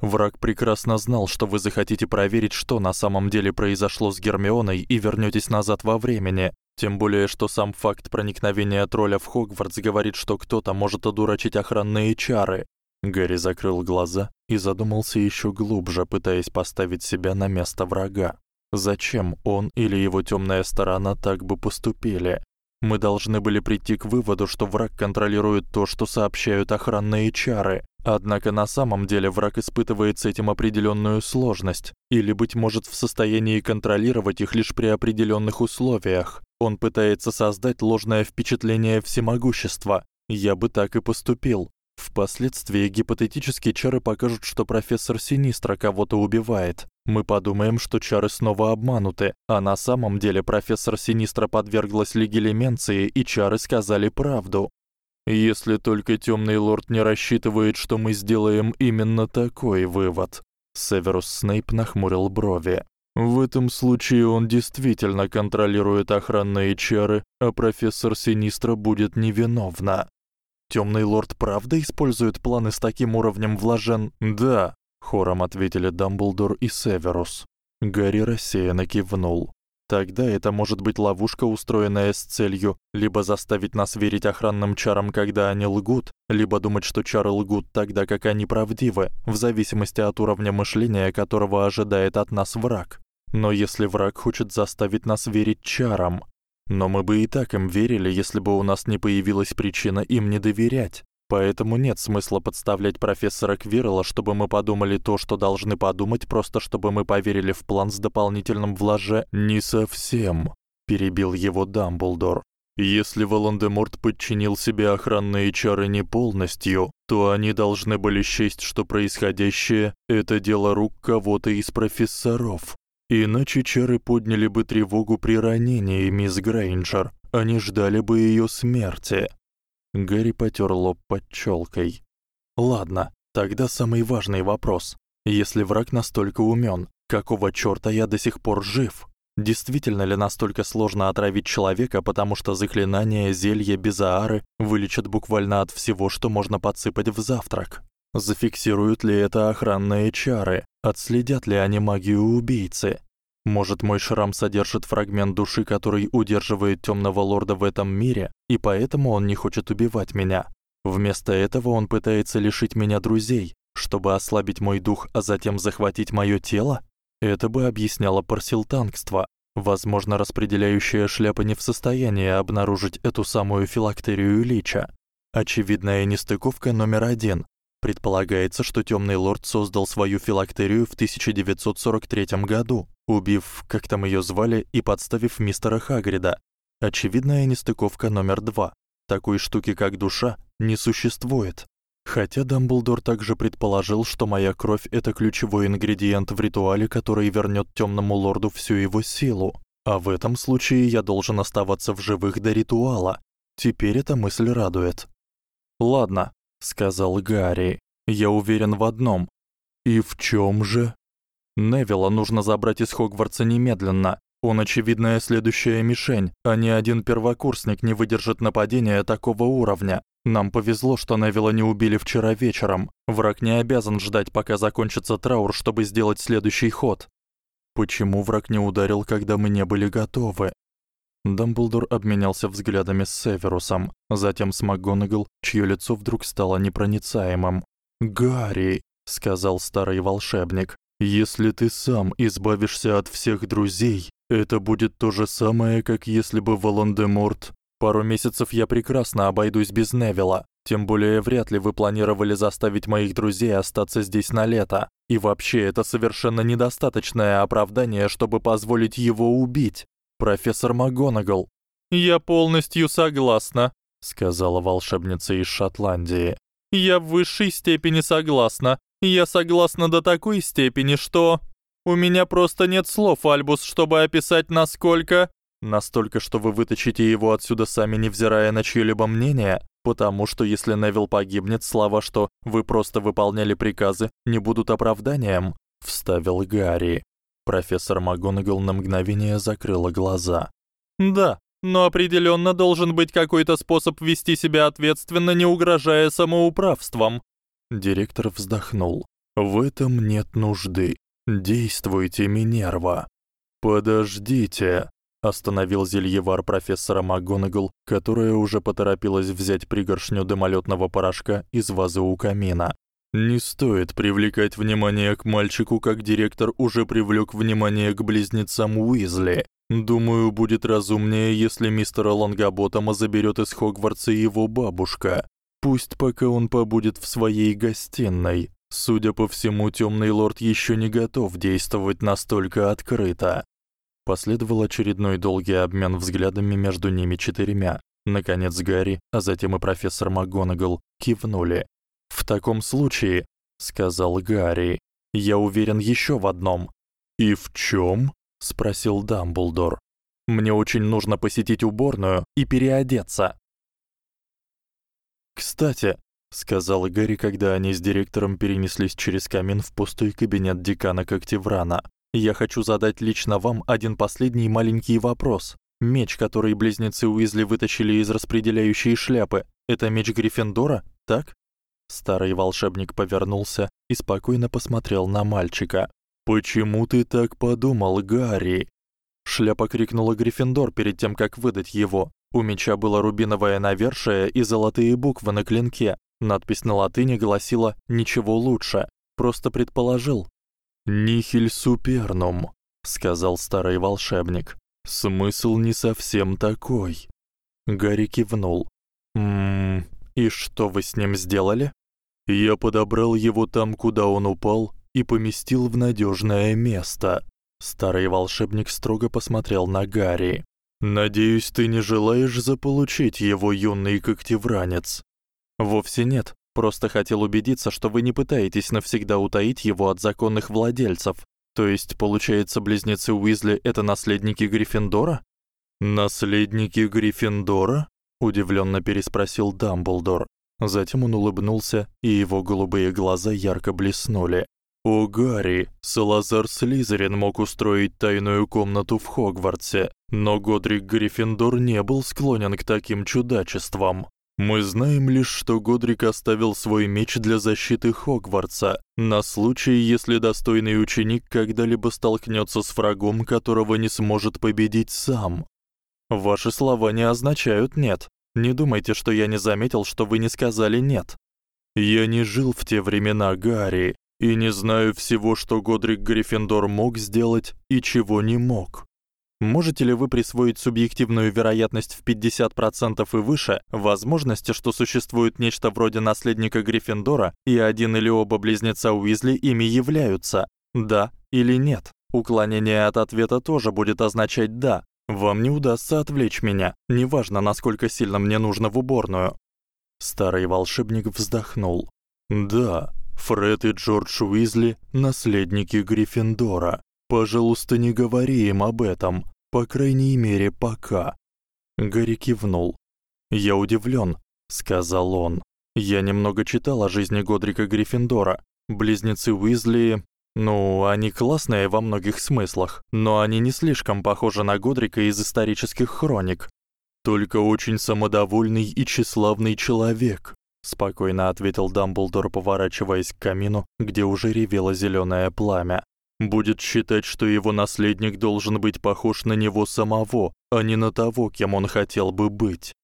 Враг прекрасно знал, что вы захотите проверить, что на самом деле произошло с Гермионой и вернётесь назад во времени. Тем более, что сам факт проникновения тролля в Хогвартс говорит, что кто-то может одурачить охранные чары. Гарри закрыл глаза и задумался ещё глубже, пытаясь поставить себя на место врага. Зачем он или его тёмная сторона так бы поступили? Мы должны были прийти к выводу, что враг контролирует то, что сообщают охранные чары. Однако на самом деле враг испытывает с этим определённую сложность или быть может в состоянии контролировать их лишь при определённых условиях. Он пытается создать ложное впечатление всемогущества. Я бы так и поступил. Впоследствии гипотетические чары покажут, что профессор Синистра кого-то убивает. Мы подумаем, что чары снова обмануты, а на самом деле профессор Синистра подверглась легилеменции, и чары сказали правду. Если только Тёмный лорд не рассчитывает, что мы сделаем именно такой вывод. Северус Снейп нахмурил брови. В этом случае он действительно контролирует охранные чары, а профессор Синистра будет невиновна. Тёмный лорд правда использует планы с таким уровнем вложен? Да, хором ответили Дамблдор и Северус. Гарри рассеянно кивнул. Тогда это может быть ловушка, устроенная с целью либо заставить нас верить охранным чарам, когда они лгут, либо думать, что чары лгут тогда, как они правдивы, в зависимости от уровня мышления, которого ожидает от нас враг. Но если враг хочет заставить нас верить чарам, но мы бы и так им верили, если бы у нас не появилась причина им не доверять. Поэтому нет смысла подставлять профессора Квирла, чтобы мы подумали то, что должны подумать, просто чтобы мы поверили в план с дополнительным влаже. Не совсем, перебил его Дамблдор. Если Волан-де-Морт подчинил себе охранные чары не полностью, то они должны были счесть, что происходящее это дело рук кого-то из профессоров. Иначе чары подняли бы тревогу при ранении мисс Грейнджер, они ждали бы её смерти. Гарри потёр лоб под чёлкой. Ладно, тогда самый важный вопрос. Если враг настолько умён, какого чёрта я до сих пор жив? Действительно ли настолько сложно отравить человека, потому что заклинания, зелья, безаары вылечат буквально от всего, что можно подсыпать в завтрак? Зафиксируют ли это охранные чары? Отследят ли они магию убийцы? Может, мой шрам содержит фрагмент души, который удерживает Тёмного лорда в этом мире, и поэтому он не хочет убивать меня. Вместо этого он пытается лишить меня друзей, чтобы ослабить мой дух, а затем захватить моё тело? Это бы объясняло парсилтангство. Возможно, распределяющая шляпа не в состоянии обнаружить эту самую филактерию лича. Очевидная нестыковка номер один. Предполагается, что Тёмный лорд создал свою филактерию в 1943 году убив, как там её звали, и подставив мистера Хагрида. Очевидная нестыковка номер два. Такой штуки, как душа, не существует. Хотя Дамблдор также предположил, что моя кровь это ключевой ингредиент в ритуале, который вернёт Тёмному лорду всю его силу. А в этом случае я должен оставаться в живых до ритуала. Теперь эта мысль радует. Ладно, сказал Гарри. Я уверен в одном. И в чём же? Невилла нужно забрать из Хогвартса немедленно. Он очевидная следующая мишень, а ни один первокурсник не выдержит нападения такого уровня. Нам повезло, что Невилла не убили вчера вечером. Враг не обязан ждать, пока закончится траур, чтобы сделать следующий ход. Почему враг не ударил, когда мы не были готовы? Дамблдор обменялся взглядами с Северусом, затем с МакГонагал, чьё лицо вдруг стало непроницаемым. "Гарри", сказал старый волшебник. "Если ты сам избавишься от всех друзей, это будет то же самое, как если бы Волан-де-Морт Пару месяцев я прекрасно обойдусь без Невилла. Тем более вряд ли вы планировали заставить моих друзей остаться здесь на лето. И вообще, это совершенно недостаточное оправдание, чтобы позволить его убить. Профессор МакГонагал. Я полностью согласна, сказала волшебница из Шотландии. Я в высшей степени согласна. Я согласна до такой степени, что у меня просто нет слов, Альбус, чтобы описать, насколько Настолько, что вы вытащите его отсюда сами, невзирая на чьё-либо мнение, потому что если Невил погибнет, слова, что вы просто выполняли приказы, не будут оправданием, вставил Гарри. Профессор МакГонагал на мгновение закрыла глаза. Да, но определённо должен быть какой-то способ вести себя ответственно, не угрожая самоуправством. Директор вздохнул. В этом нет нужды. Действуйте, Минерва. Подождите, остановил зельевар профессора МакГонагал, которая уже поторопилась взять пригоршню дымолётного порошка из вазы у камина. Не стоит привлекать внимание к мальчику, как директор уже привлёк внимание к близнецам Уизли. Думаю, будет разумнее, если мистера Лонгаботома заберёт из Хогвартса его бабушка. Пусть пока он побудет в своей гостиной. Судя по всему, тёмный лорд ещё не готов действовать настолько открыто. Последовал очередной долгий обмен взглядами между ними четырьмя. Наконец Гарри, а затем и профессор МакГонагал кивнули. "В таком случае", сказал Гарри. "Я уверен ещё в одном". "И в чём?" спросил Дамблдор. "Мне очень нужно посетить уборную и переодеться". "Кстати", сказал Гарри, когда они с директором перенеслись через камин в пустой кабинет декана Когтеврана. Я хочу задать лично вам один последний маленький вопрос. Меч, который близнецы Уизли вытащили из распределяющей шляпы, это меч Гриффиндора, так? Старый волшебник повернулся и спокойно посмотрел на мальчика. Почему ты так подумал, Гарри? Шляпа крикнула Гриффиндор перед тем, как выдать его. У меча было рубиновое навершие и золотые буквы на клинке. Надпись на латыни гласила: "Ничего лучше". Просто предположил, Нихиль супернум, сказал старый волшебник. Смысл не совсем такой. Гарри кивнул. Мм, и что вы с ним сделали? Я подобрал его там, куда он упал, и поместил в надёжное место. Старый волшебник строго посмотрел на Гарри. Надеюсь, ты не желаешь заполучить его, юный когтевранец. Вовсе нет. Просто хотел убедиться, что вы не пытаетесь навсегда утаить его от законных владельцев. То есть, получается, близнецы Уизли это наследники Гриффиндора? Наследники Гриффиндора? Удивлённо переспросил Дамблдор. Затем он улыбнулся, и его голубые глаза ярко блеснули. О, Гарри, Салазар Слизерин мог устроить тайную комнату в Хогвартсе, но Годрик Гриффиндор не был склонен к таким чудачествам. Мы знаем лишь, что Годрик оставил свой меч для защиты Хогвартса на случай, если достойный ученик когда-либо столкнётся с врагом, которого не сможет победить сам. Ваши слова не означают нет. Не думайте, что я не заметил, что вы не сказали нет. Я не жил в те времена, Гарри, и не знаю всего, что Годрик Гриффиндор мог сделать и чего не мог. Можете ли вы присвоить субъективную вероятность в 50% и выше возможности, что существует нечто вроде наследника Гриффиндора, и один или оба близнеца Уизли ими являются? Да или нет? Уклонение от ответа тоже будет означать да. Вам не удастся отвлечь меня, неважно, насколько сильно мне нужно в уборную. Старый волшебник вздохнул. Да, Фред и Джордж Уизли наследники Гриффиндора. Пожалуйста, не говори им об этом, по крайней мере, пока. Гарри кивнул. Я удивлён, сказал он. Я немного читал о жизни Годрика Гриффиндора. Близнецы Уизли, ну, они классные во многих смыслах, но они не слишком похожи на Годрика из исторических хроник. Только очень самодовольный и тщеславный человек, спокойно ответил Дамблдор, поворачиваясь к камину, где уже ревело зелёное пламя будет считать, что его наследник должен быть похож на него самого, а не на того, кем он хотел бы быть.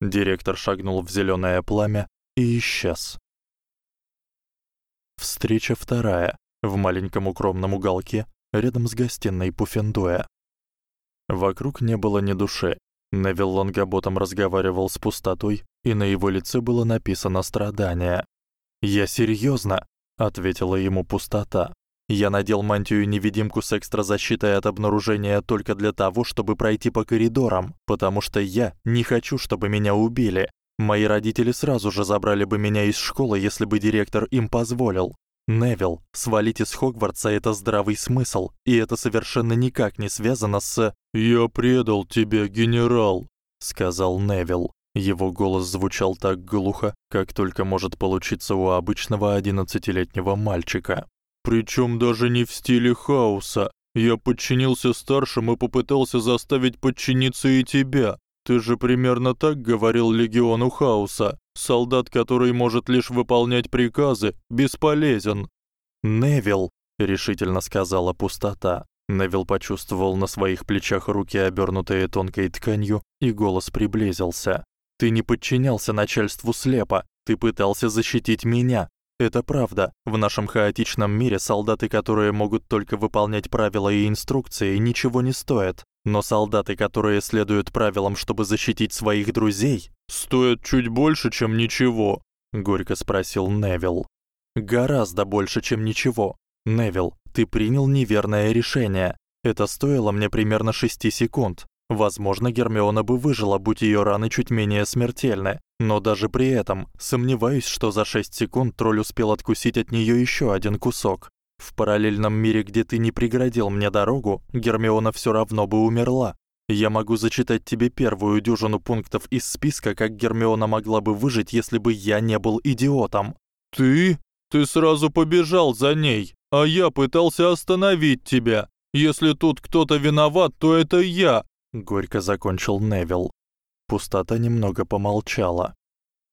Директор шагнул в зелёное пламя и исчез. Встреча вторая в маленьком укромном уголке рядом с гостиной Пуфендуя. Вокруг не было ни души. Невил Лонгаботом разговаривал с пустотой, и на его лице было написано страдание. "Я серьёзно", ответила ему пустота. "Я надел мантию-невидимку с экстразащитой от обнаружения только для того, чтобы пройти по коридорам, потому что я не хочу, чтобы меня убили. Мои родители сразу же забрали бы меня из школы, если бы директор им позволил. Невил, свалить из Хогвартса это здравый смысл, и это совершенно никак не связано с "Я предал тебя, генерал", сказал Невил. Его голос звучал так глухо, как только может получиться у обычного одиннадцатилетнего мальчика. Причём даже не в стиле хаоса. Я подчинился старшим и попытался заставить подчиниться и тебя. Ты же примерно так говорил легиону хаоса. Солдат, который может лишь выполнять приказы, бесполезен. Невил, решительно сказала пустота. Невил почувствовал на своих плечах руки, обернутые тонкой тканью, и голос приблизился. Ты не подчинялся начальству слепо, ты пытался защитить меня. Это правда. В нашем хаотичном мире солдаты, которые могут только выполнять правила и инструкции, ничего не стоят. Но солдаты, которые следуют правилам, чтобы защитить своих друзей, стоят чуть больше, чем ничего, горько спросил Невил. Гораздо больше, чем ничего. Невил, ты принял неверное решение. Это стоило мне примерно 6 секунд. Возможно, Гермиона бы выжила, будь её раны чуть менее смертельны, но даже при этом сомневаюсь, что за 6 секунд тролль успел откусить от неё ещё один кусок. В параллельном мире, где ты не преградил мне дорогу, Гермиона всё равно бы умерла. Я могу зачитать тебе первую дюжину пунктов из списка, как Гермиона могла бы выжить, если бы я не был идиотом. Ты? Ты сразу побежал за ней, а я пытался остановить тебя. Если тут кто-то виноват, то это я, горько закончил Невил. Пустота немного помолчала.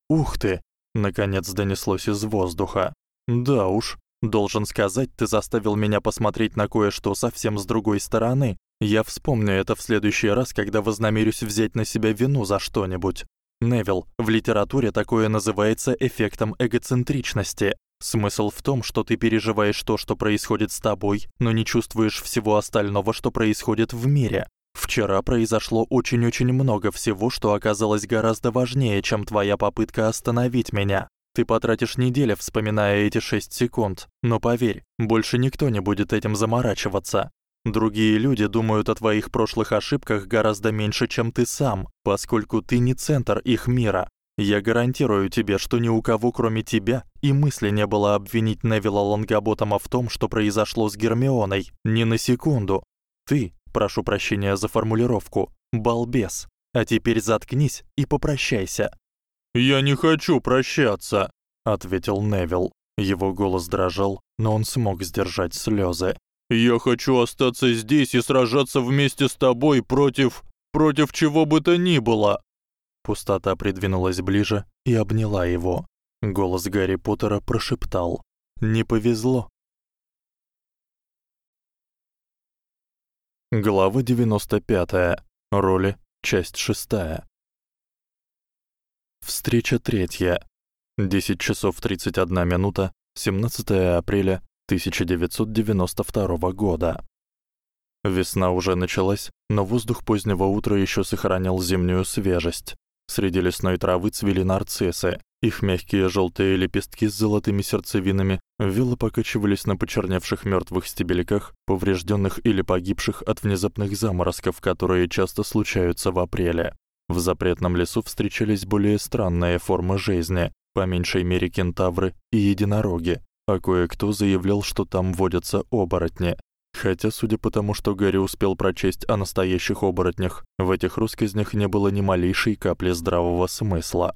Ух ты, наконец донеслось из воздуха. Да уж, Должен сказать, ты заставил меня посмотреть на кое-что совсем с другой стороны. Я вспомню это в следующий раз, когда вознамерюсь взять на себя вину за что-нибудь. Невил, в литературе такое называется эффектом эгоцентричности. Смысл в том, что ты переживаешь то, что происходит с тобой, но не чувствуешь всего остального, что происходит в мире. Вчера произошло очень-очень много всего, что оказалось гораздо важнее, чем твоя попытка остановить меня. Ты потратишь неделю, вспоминая эти 6 секунд, но поверь, больше никто не будет этим заморачиваться. Другие люди думают о твоих прошлых ошибках гораздо меньше, чем ты сам, поскольку ты не центр их мира. Я гарантирую тебе, что ни у кого, кроме тебя, и мысли не было обвинить Невилла Лонгаботома в том, что произошло с Гермионой, ни на секунду. Ты, прошу прощения за формулировку, балбес. А теперь заткнись и попрощайся. «Я не хочу прощаться», — ответил Невил. Его голос дрожал, но он смог сдержать слёзы. «Я хочу остаться здесь и сражаться вместе с тобой против... против чего бы то ни было». Пустота придвинулась ближе и обняла его. Голос Гарри Поттера прошептал: "Не повезло". Глава 95. Роли. Часть 6. Встреча третья. 10 часов 31 минута, 17 апреля 1992 года. Весна уже началась, но воздух позднего утра ещё сохранял зимнюю свежесть. Среди лесной травы цвели нарциссы. Их мягкие жёлтые лепестки с золотыми сердцевинами вяло покачивались на почерневших мёртвых стебельках, повреждённых или погибших от внезапных заморозков, которые часто случаются в апреле. В запретном лесу встречались более странные формы жизни, по меньшей мере кентавры и единороги, а кое-кто заявлял, что там водятся оборотни. Хотя, судя по тому, что Гарри успел прочесть о настоящих оборотнях, в этих россказнях не было ни малейшей капли здравого смысла.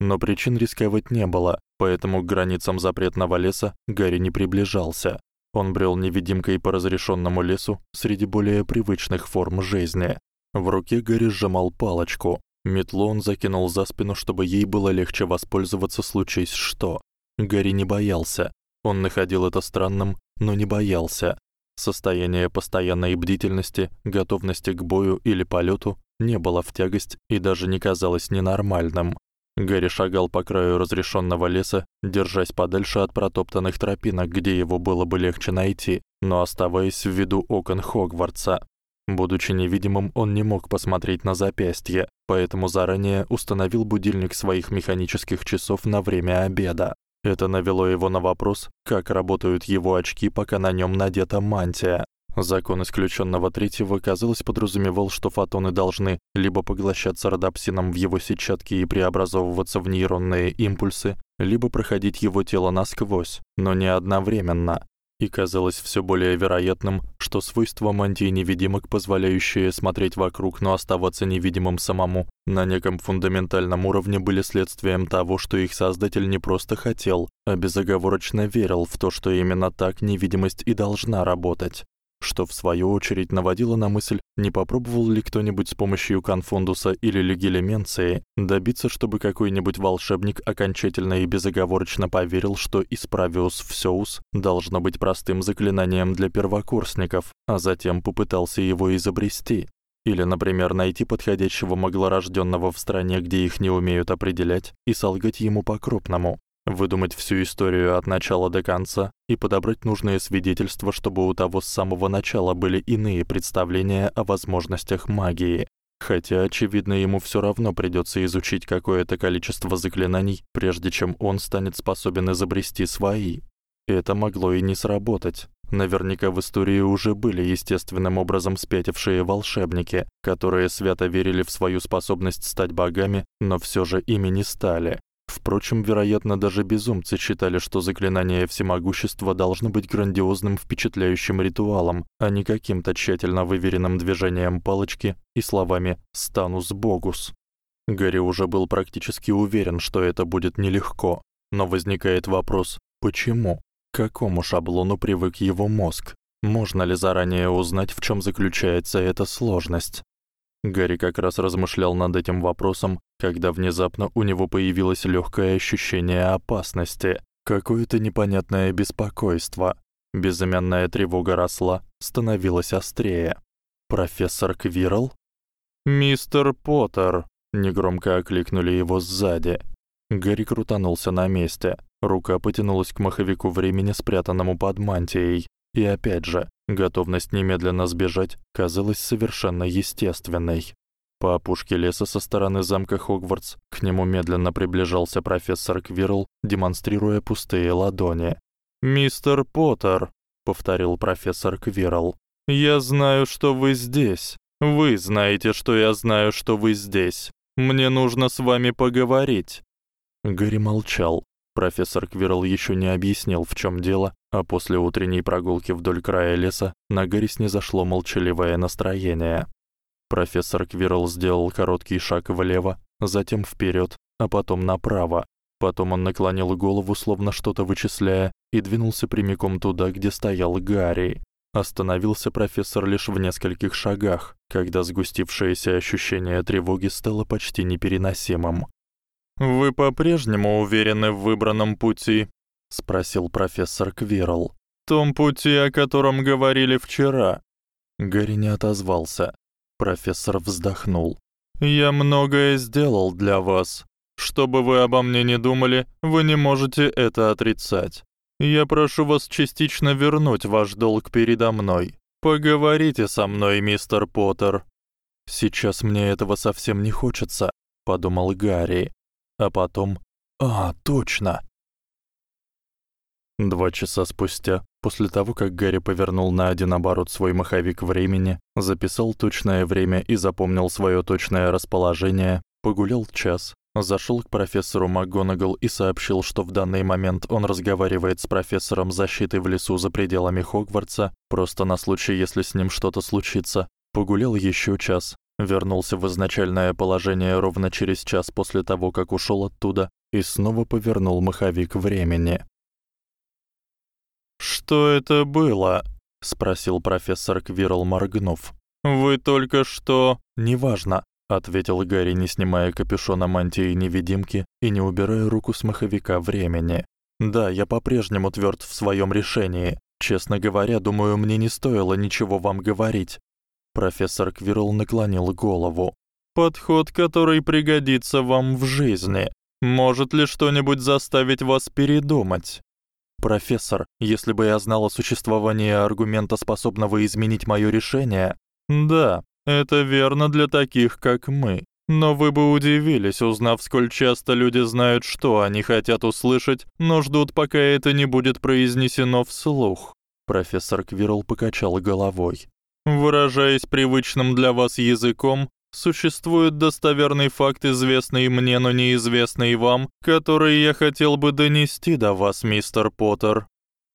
Но причин рисковать не было, поэтому к границам запретного леса Гарри не приближался. Он брёл невидимкой по разрешённому лесу среди более привычных форм жизни. В руке Гарри сжимал палочку. Метлу он закинул за спину, чтобы ей было легче воспользоваться случись что. Гарри не боялся. Он находил это странным, но не боялся. Состояние постоянной бдительности, готовности к бою или полёту не было в тягость и даже не казалось ненормальным. Гарри шагал по краю разрешённого леса, держась подальше от протоптанных тропинок, где его было бы легче найти, но оставаясь в виду окон Хогвартса. Будучи невидимым, он не мог посмотреть на запястье, поэтому заранее установил будильник своих механических часов на время обеда. Это навело его на вопрос, как работают его очки, пока на нём надета мантия. Закон исключённого третьего, казалось, подразумевал, что фотоны должны либо поглощаться родопсином в его сетчатке и преобразовываться в нейронные импульсы, либо проходить его тело насквозь, но не одновременно. И казалось всё более вероятным, что свойства мантии невидимок, позволяющие смотреть вокруг, но оставаться невидимым самому, на неком фундаментальном уровне были следствием того, что их создатель не просто хотел, а безоговорочно верил в то, что именно так невидимость и должна работать что в свою очередь наводило на мысль, не попробовал ли кто-нибудь с помощью конфундуса или легилеменции добиться, чтобы какой-нибудь волшебник окончательно и безоговорочно поверил, что Исправиус Всеус должно быть простым заклинанием для первокурсников, а затем попытался его изобрести. Или, например, найти подходящего маглорождённого в стране, где их не умеют определять, и солгать ему по-крупному выдумать всю историю от начала до конца и подобрать нужные свидетельства, чтобы у того с самого начала были иные представления о возможностях магии. Хотя, очевидно, ему всё равно придётся изучить какое-то количество заклинаний, прежде чем он станет способен изобрести свои. Это могло и не сработать. Наверняка в истории уже были естественным образом спятившие волшебники, которые свято верили в свою способность стать богами, но всё же ими не стали. Впрочем, вероятно, даже безумцы считали, что заклинание всемогущества должно быть грандиозным, впечатляющим ритуалом, а не каким-то тщательно выверенным движением палочки и словами «станус богус». Гарри уже был практически уверен, что это будет нелегко, но возникает вопрос: почему? К какому шаблону привык его мозг? Можно ли заранее узнать, в чём заключается эта сложность? Гарри как раз размышлял над этим вопросом, когда внезапно у него появилось лёгкое ощущение опасности, какое-то непонятное беспокойство. Безымянная тревога росла, становилась острее. Профессор Квирл? Мистер Поттер, негромко окликнули его сзади. Гарри крутанулся на месте. Рука потянулась к маховику времени, спрятанному под мантией. И опять же, готовность немедленно сбежать казалась совершенно естественной. По опушке леса со стороны замка Хогвартс к нему медленно приближался профессор Квирл, демонстрируя пустые ладони. "Мистер Поттер", повторил профессор Квирл. "Я знаю, что вы здесь. Вы знаете, что я знаю, что вы здесь. Мне нужно с вами поговорить". Гарри молчал. Профессор Квирл ещё не объяснил, в чём дело, а после утренней прогулки вдоль края леса на Гарри снизошло молчаливое настроение. Профессор Квирл сделал короткий шаг влево, затем вперёд, а потом направо. Потом он наклонил голову, словно что-то вычисляя, и двинулся прямиком туда, где стоял Гарри. Остановился профессор лишь в нескольких шагах, когда сгустившееся ощущение тревоги стало почти непереносимым. Вы по-прежнему уверены в выбранном пути? спросил профессор Квирл. Том пути, о котором говорили вчера. Гарри не отозвался. Профессор вздохнул. Я многое сделал для вас. Что бы вы обо мне не думали, вы не можете это отрицать. Я прошу вас частично вернуть ваш долг передо мной. Поговорите со мной, мистер Поттер. Сейчас мне этого совсем не хочется, подумал Гарри. А потом, а, точно. Два часа спустя, после того, как Гарри повернул на один оборот свой маховик времени, записал точное время и запомнил своё точное расположение, погулял час, зашёл к профессору МакГонагал и сообщил, что в данный момент он разговаривает с профессором защиты в лесу за пределами Хогвартса, просто на случай, если с ним что-то случится. Погулял ещё час, вернулся в изначальное положение ровно через час после того, как ушёл оттуда, и снова повернул маховик времени. Что это было? спросил профессор Квирл, моргнув. Вы только что, неважно, ответил Гарри, не снимая капюшона мантии невидимки и не убирая руку с маховика времени. Да, я по-прежнему твёрд в своём решении. Честно говоря, думаю, мне не стоило ничего вам говорить. Профессор Квирл наклонил голову. Подход, который пригодится вам в жизни. Может ли что-нибудь заставить вас передумать? Профессор, если бы я знал о существовании аргумента, способного изменить моё решение, да, это верно для таких, как мы. Но вы бы удивились, узнав, сколь часто люди знают, что они хотят услышать, но ждут, пока это не будет произнесено вслух. Профессор Квирл покачал головой. Выражаясь привычным для вас языком, Существует достоверный факт, известный мне, но неизвестный вам, который я хотел бы донести до вас, мистер Поттер.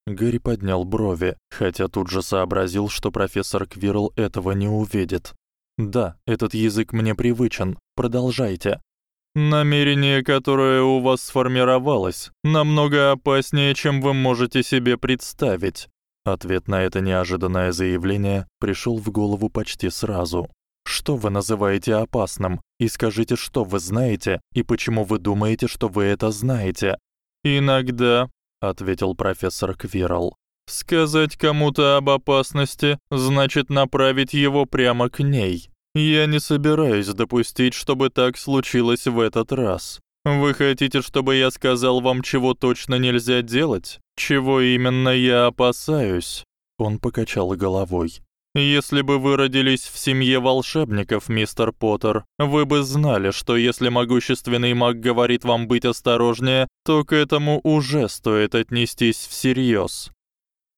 Гарри поднял брови, хотя тут же сообразил, что профессор Квирл этого не увидит. Да, этот язык мне привычен. Продолжайте. Намерение, которое у вас сформировалось, намного опаснее, чем вы можете себе представить. Ответ на это неожиданное заявление пришёл в голову почти сразу. Что вы называете опасным? И скажите, что вы знаете и почему вы думаете, что вы это знаете? Иногда, ответил профессор Квирл. Сказать кому-то об опасности значит направить его прямо к ней. Я не собираюсь допустить, чтобы так случилось в этот раз. Вы хотите, чтобы я сказал вам, чего точно нельзя делать? Чего именно я опасаюсь? Он покачал головой. Если бы вы родились в семье волшебников, мистер Поттер, вы бы знали, что если могущественный маг говорит вам быть осторожнее, то к этому уже стоит отнестись всерьёз.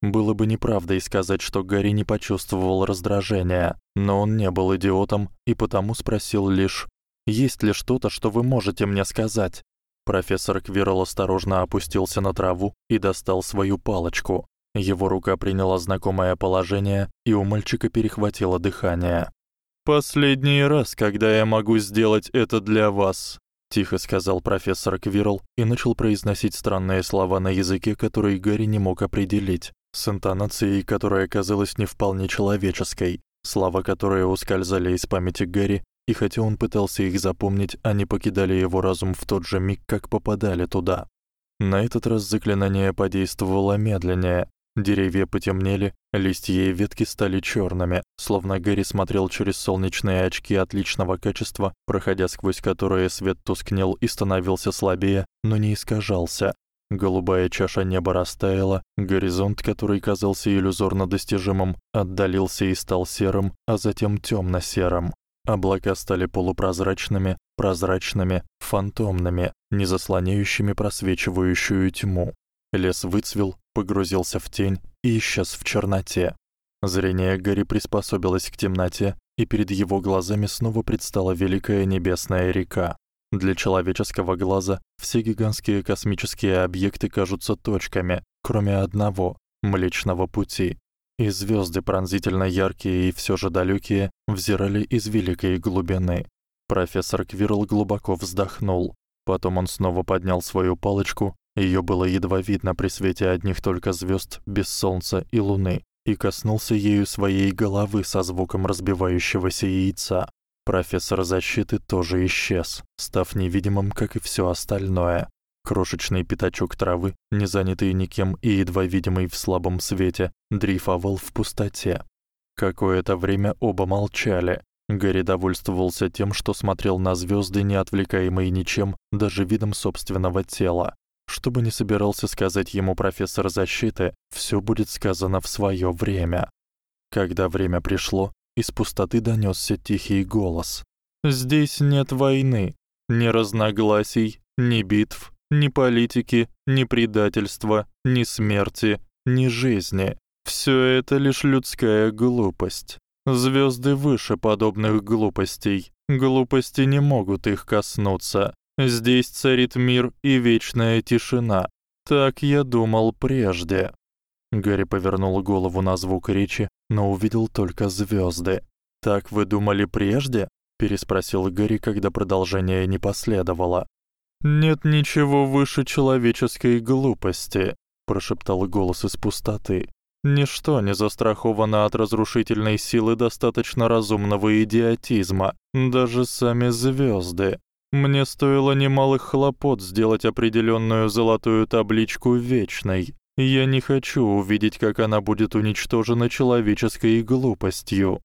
Было бы неправдой сказать, что Гарри не почувствовал раздражения, но он не был идиотом и потому спросил лишь: "Есть ли что-то, что вы можете мне сказать?" Профессор Квирл осторожно опустился на траву и достал свою палочку. Его рука приняла знакомое положение, и у мальчика перехватило дыхание. Последний раз, когда я могу сделать это для вас, тихо сказал профессор Квирл и начал произносить странные слова на языке, который Гарри не мог определить, с интонацией, которая казалась не вполне человеческой, слова, которые ускользали из памяти Гарри, и хотя он пытался их запомнить, они покидали его разум в тот же миг, как попадали туда. На этот раз заклинание подействовало медленнее, Деревья потемнели, листья и ветки стали чёрными, словно Гэри смотрел через солнечные очки отличного качества, проходя сквозь которые свет тускнел и становился слабее, но не искажался. Голубая чаша неба растаяла, горизонт, который казался иллюзорно достижимым, отдалился и стал серым, а затем тёмно-серым. Облака стали полупрозрачными, прозрачными, фантомными, не заслоняющими просвечивающую тьму. Лес выцвел, погрузился в тень и исчез в черноте. Зрение Гарри приспособилось к темноте, и перед его глазами снова предстала великая небесная река. Для человеческого глаза все гигантские космические объекты кажутся точками, кроме одного Млечного пути. И звёзды пронзительно яркие и всё же далёкие взирали из великой глубины. Профессор Квирл глубоко вздохнул. Потом он снова поднял свою палочку Её было едва видно при свете одних только звёзд, без солнца и луны, и коснулся ею своей головы со звуком разбивающегося яйца. Профессор защиты тоже исчез, став невидимым, как и всё остальное. Крошечный пятачок травы, не занятый никем и едва видимый в слабом свете, дрейфовал в пустоте. Какое-то время оба молчали. Гарри довольствовался тем, что смотрел на звёзды, не отвлекаемый ничем, даже видом собственного тела. Что бы ни собирался сказать ему профессор защиты, всё будет сказано в своё время. Когда время пришло, из пустоты донёсся тихий голос. Здесь нет войны, ни разногласий, ни битв, ни политики, ни предательства, ни смерти, ни жизни. Всё это лишь людская глупость. Звёзды выше подобных глупостей. Глупости не могут их коснуться. Здесь царит мир и вечная тишина. Так я думал прежде. Гарри повернул голову на звук речи, но увидел только звёзды. Так вы думали прежде? переспросил Гарри, когда продолжение не последовало. Нет ничего выше человеческой глупости, прошептал голос из пустоты. Ничто не застраховано от разрушительной силы достаточно разумного идиотизма, даже сами звёзды. Мне стоило немалых хлопот сделать определённую золотую табличку вечной. Я не хочу увидеть, как она будет уничтожена человеческой глупостью.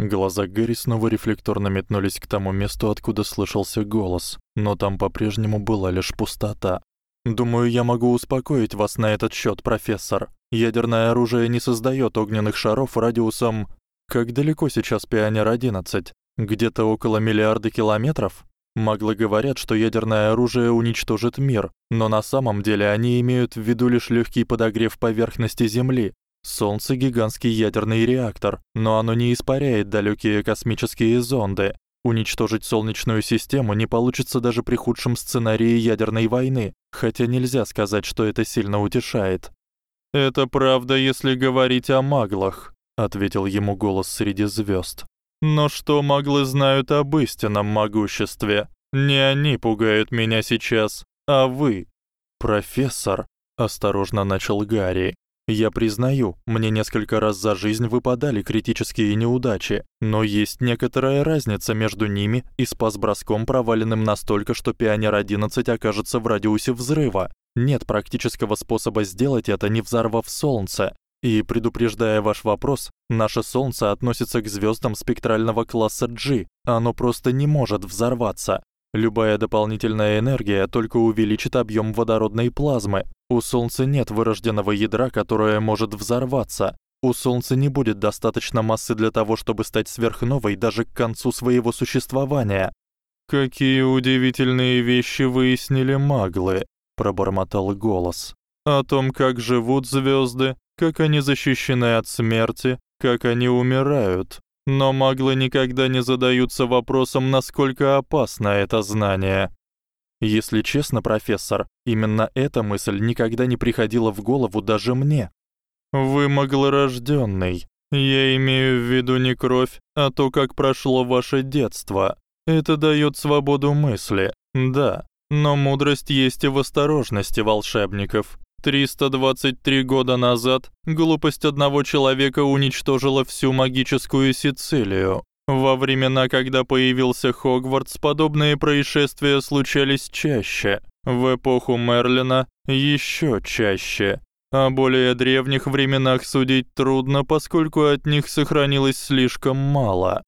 Глаза Гэри снова рефлекторно метнулись к тому месту, откуда слышался голос, но там по-прежнему была лишь пустота. Думаю, я могу успокоить вас на этот счёт, профессор. Ядерное оружие не создаёт огненных шаров радиусом Как далеко сейчас Пионер-11? Где-то около миллиарда километров? Маглы говорят, что ядерное оружие уничтожит мир, но на самом деле они имеют в виду лишь лёгкий подогрев поверхности Земли. Солнце гигантский ядерный реактор, но оно не испаряет далёкие космические зонды. Уничтожить солнечную систему не получится даже при худшем сценарии ядерной войны, хотя нельзя сказать, что это сильно утешает. Это правда, если говорить о маглах, ответил ему голос среди звёзд. Но что маглы знают об истинном могуществе? Не они пугают меня сейчас, а вы. Профессор, осторожно начал Гарри. Я признаю, мне несколько раз за жизнь выпадали критические неудачи, но есть некоторая разница между ними и спас-броском проваленным настолько, что Пионер-11 окажется в радиусе взрыва. Нет практического способа сделать это, не взорвав солнце. И предупреждая ваш вопрос, наше солнце относится к звёздам спектрального класса G. Оно просто не может взорваться. Любая дополнительная энергия только увеличит объём водородной плазмы. У солнца нет вырожденного ядра, которое может взорваться. У солнца не будет достаточно массы для того, чтобы стать сверхновой даже к концу своего существования. Какие удивительные вещи выяснили маглы, пробормотал голос. О том, как живут звёзды, как они защищены от смерти, как они умирают. Но маглы никогда не задаются вопросом, насколько опасно это знание. Если честно, профессор, именно эта мысль никогда не приходила в голову даже мне. Вы маглорождённый. Я имею в виду не кровь, а то, как прошло ваше детство. Это даёт свободу мысли. Да, но мудрость есть и в осторожности волшебников. 323 года назад глупость одного человека уничтожила всю магическую Сицилию. Во времена, когда появился Хогвартс, подобные происшествия случались чаще. В эпоху Мерлина ещё чаще. О более древних временах судить трудно, поскольку от них сохранилось слишком мало.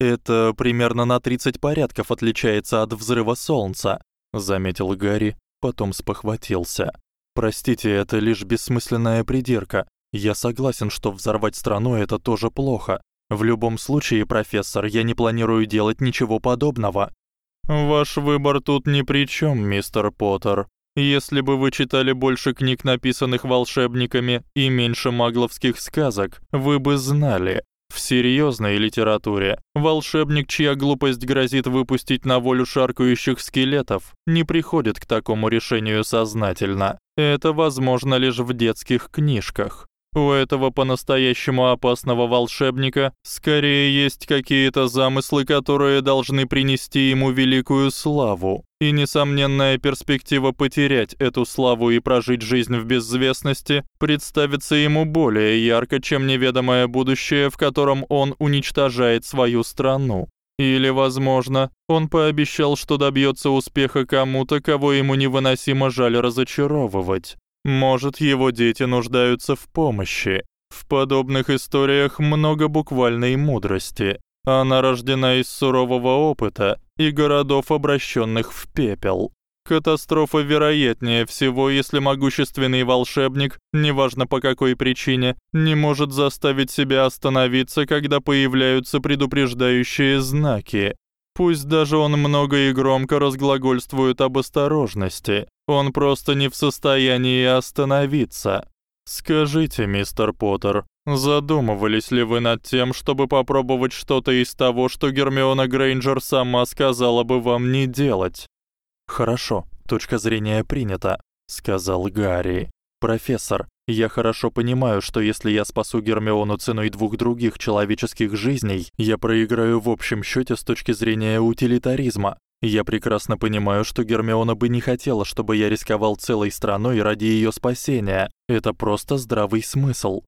Это примерно на 30 порядков отличается от взрыва солнца, заметил Гарри, потом спохватился. Простите, это лишь бессмысленная придирка. Я согласен, что взорвать страну это тоже плохо. В любом случае, профессор, я не планирую делать ничего подобного. Ваш выбор тут ни при чём, мистер Поттер. Если бы вы читали больше книг, написанных волшебниками, и меньше магловских сказок, вы бы знали, в серьёзной литературе волшебник, чья глупость грозит выпустить на волю шаркающих скелетов, не приходит к такому решению сознательно. Это возможно лишь в детских книжках. У этого по-настоящему опасного волшебника скорее есть какие-то замыслы, которые должны принести ему великую славу. И несомненная перспектива потерять эту славу и прожить жизнь в безвестности представится ему более ярко, чем неведомое будущее, в котором он уничтожает свою страну. Или, возможно, он пообещал, что добьётся успеха кому-то, кого ему невыносимо жаль разочаровывать. Может, его дети нуждаются в помощи. В подобных историях много буквальной мудрости. Она рождена из сурового опыта и городов, обращённых в пепел. Катастрофа вероятнее всего, если могущественный волшебник, неважно по какой причине, не может заставить себя остановиться, когда появляются предупреждающие знаки. Пусть даже он много и громко разглагольствует об осторожности, он просто не в состоянии остановиться. Скажите, мистер Поттер, задумывались ли вы над тем, чтобы попробовать что-то из того, что Гермиона Грейнджер сама сказала бы вам не делать? Хорошо, точка зрения принята, сказал Гарри. Профессор, я хорошо понимаю, что если я спасу Гермиону ценой двух других человеческих жизней, я проиграю в общем счёте с точки зрения утилитаризма. Я прекрасно понимаю, что Гермиона бы не хотела, чтобы я рисковал целой страной ради её спасения. Это просто здравый смысл.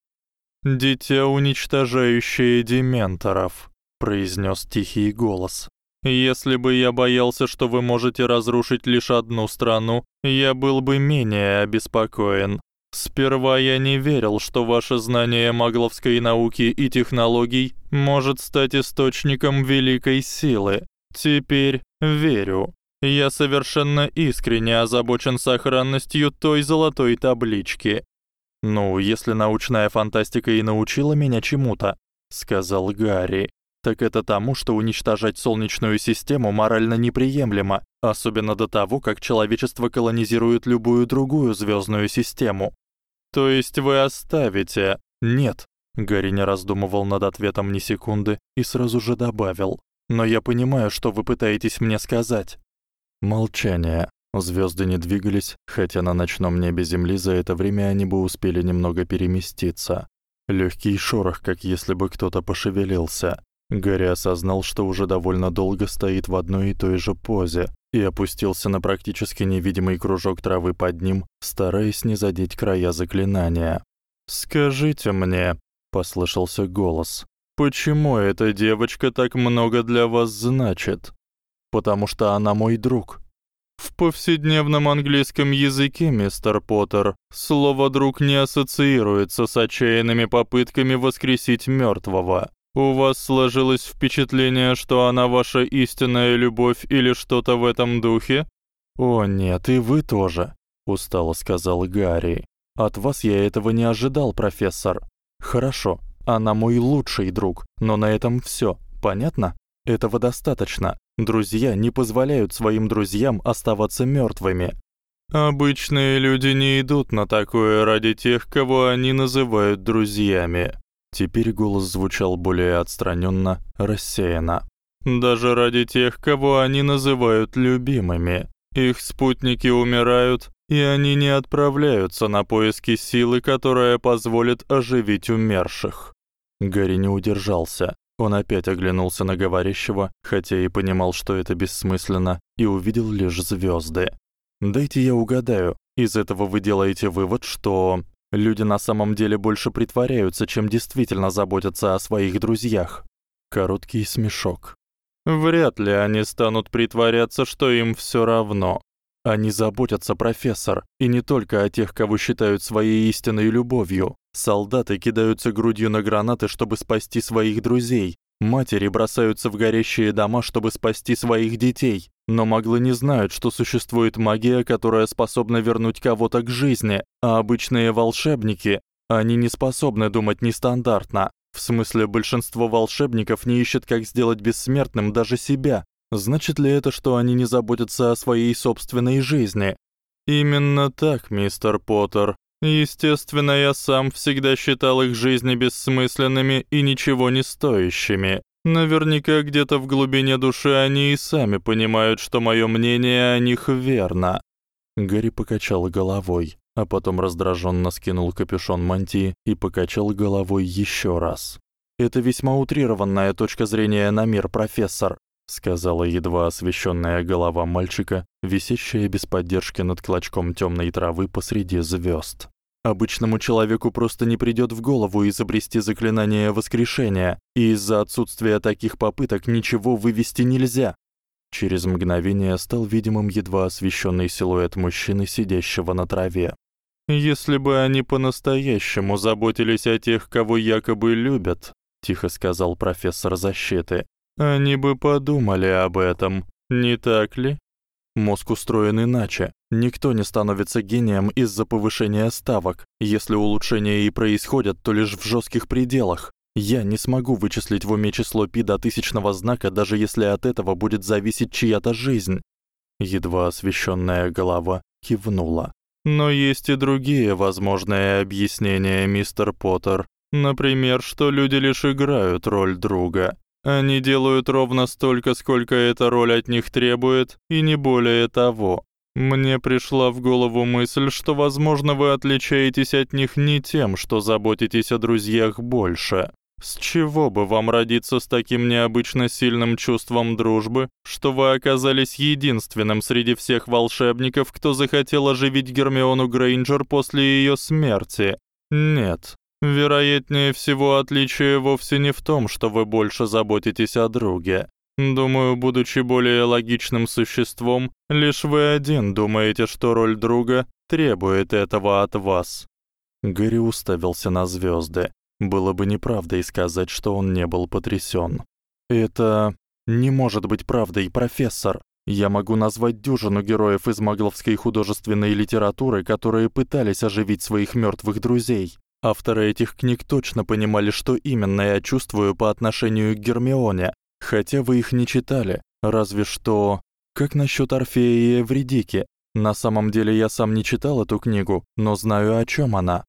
Дитя, уничтожающее дементоров, произнёс тихий голос. Если бы я боялся, что вы можете разрушить лишь одну страну, я был бы менее обеспокоен. Сперва я не верил, что ваше знание магловской науки и технологий может стать источником великой силы. Теперь верю. Я совершенно искренне озабочен сохранностью той золотой таблички. Ну, если научная фантастика и научила меня чему-то, сказал Гарри, так это тому, что уничтожать солнечную систему морально неприемлемо, особенно до того, как человечество колонизирует любую другую звёздную систему. То есть вы оставите? Нет. Гарри не раздумывал над ответом ни секунды и сразу же добавил: "Но я понимаю, что вы пытаетесь мне сказать". Молчание. Звёзды не двигались, хотя на ночном небе Земли за это время они бы успели немного переместиться. Лёгкий шорох, как если бы кто-то пошевелился. Гарри осознал, что уже довольно долго стоит в одной и той же позе, и опустился на практически невидимый кружок травы под ним, стараясь не задеть края заклинания. «Скажите мне», — послышался голос, — «почему эта девочка так много для вас значит?» «Потому что она мой друг». В повседневном английском языке, мистер Поттер, слово «друг» не ассоциируется с отчаянными попытками воскресить мёртвого. У вас сложилось впечатление, что она ваша истинная любовь или что-то в этом духе? О, нет, и вы тоже, устало сказал Гарри. От вас я этого не ожидал, профессор. Хорошо, она мой лучший друг, но на этом всё. Понятно? Этого достаточно. Друзья не позволяют своим друзьям оставаться мёртвыми. Обычные люди не идут на такое ради тех, кого они называют друзьями. Теперь голос звучал более отстранённо, рассеянно. Даже ради тех, кого они называют любимыми. Их спутники умирают, и они не отправляются на поиски силы, которая позволит оживить умерших. Гарри не удержался. Он опять оглянулся на говорящего, хотя и понимал, что это бессмысленно, и увидел лишь звёзды. Дайте я угадаю. Из этого вы делаете вывод, что Люди на самом деле больше притворяются, чем действительно заботятся о своих друзьях. Короткий смешок. Вряд ли они станут притворяться, что им всё равно. Они заботятся, профессор, и не только о тех, кого считают своей истинной любовью. Солдаты кидаются грудью на гранаты, чтобы спасти своих друзей. Матери бросаются в горящие дома, чтобы спасти своих детей, но маглы не знают, что существует магия, которая способна вернуть кого-то к жизни, а обычные волшебники, они не способны думать нестандартно. В смысле, большинство волшебников не ищет, как сделать бессмертным даже себя. Значит ли это, что они не заботятся о своей собственной жизни? Именно так, мистер Поттер. Естественно, я сам всегда считал их жизни бессмысленными и ничего не стоящими. Наверняка где-то в глубине души они и сами понимают, что моё мнение о них верно. Гарри покачал головой, а потом раздражённо скинул капюшон мантии и покачал головой ещё раз. Это весьма утрированная точка зрения на мир, профессор, сказала едва освещенная голова мальчика, висящая без поддержки над клочком тёмной травы посреди звёзд. Обычному человеку просто не придёт в голову изобрести заклинание воскрешения, и из-за отсутствия таких попыток ничего вывести нельзя. Через мгновение стал видимым едва освещённый силуэт мужчины, сидящего на траве. Если бы они по-настоящему заботились о тех, кого якобы любят, тихо сказал профессор защиты. Они бы подумали об этом, не так ли? Мозг устроен иначе. Никто не становится гением из-за повышения ставок. Если улучшения и происходят, то лишь в жёстких пределах. Я не смогу вычислить в уме число пи до тысячного знака, даже если от этого будет зависеть чья-то жизнь. Едва освещённая голова кивнула. Но есть и другие возможные объяснения, мистер Поттер. Например, что люди лишь играют роль друга. Они делают ровно столько, сколько эта роль от них требует, и не более того. Мне пришла в голову мысль, что, возможно, вы отличаетесь от них не тем, что заботитесь о друзьях больше. С чего бы вам родиться с таким необычно сильным чувством дружбы, что вы оказались единственным среди всех волшебников, кто захотел оживить Гермиону Грейнджер после её смерти? Нет, Вероятнее всего, отличие вовсе не в том, что вы больше заботитесь о друге. Думаю, будучи более логичным существом, лишь вы один думаете, что роль друга требует этого от вас. Гэри уставился на звёзды. Было бы неправдой сказать, что он не был потрясён. Это не может быть правдой, профессор. Я могу назвать дюжину героев из магловской художественной литературы, которые пытались оживить своих мёртвых друзей. Авторы этих книг точно понимали, что именно я чувствую по отношению к Гермионе, хотя вы их не читали. Разве что как насчёт Орфея и Эвридики? На самом деле я сам не читал эту книгу, но знаю, о чём она.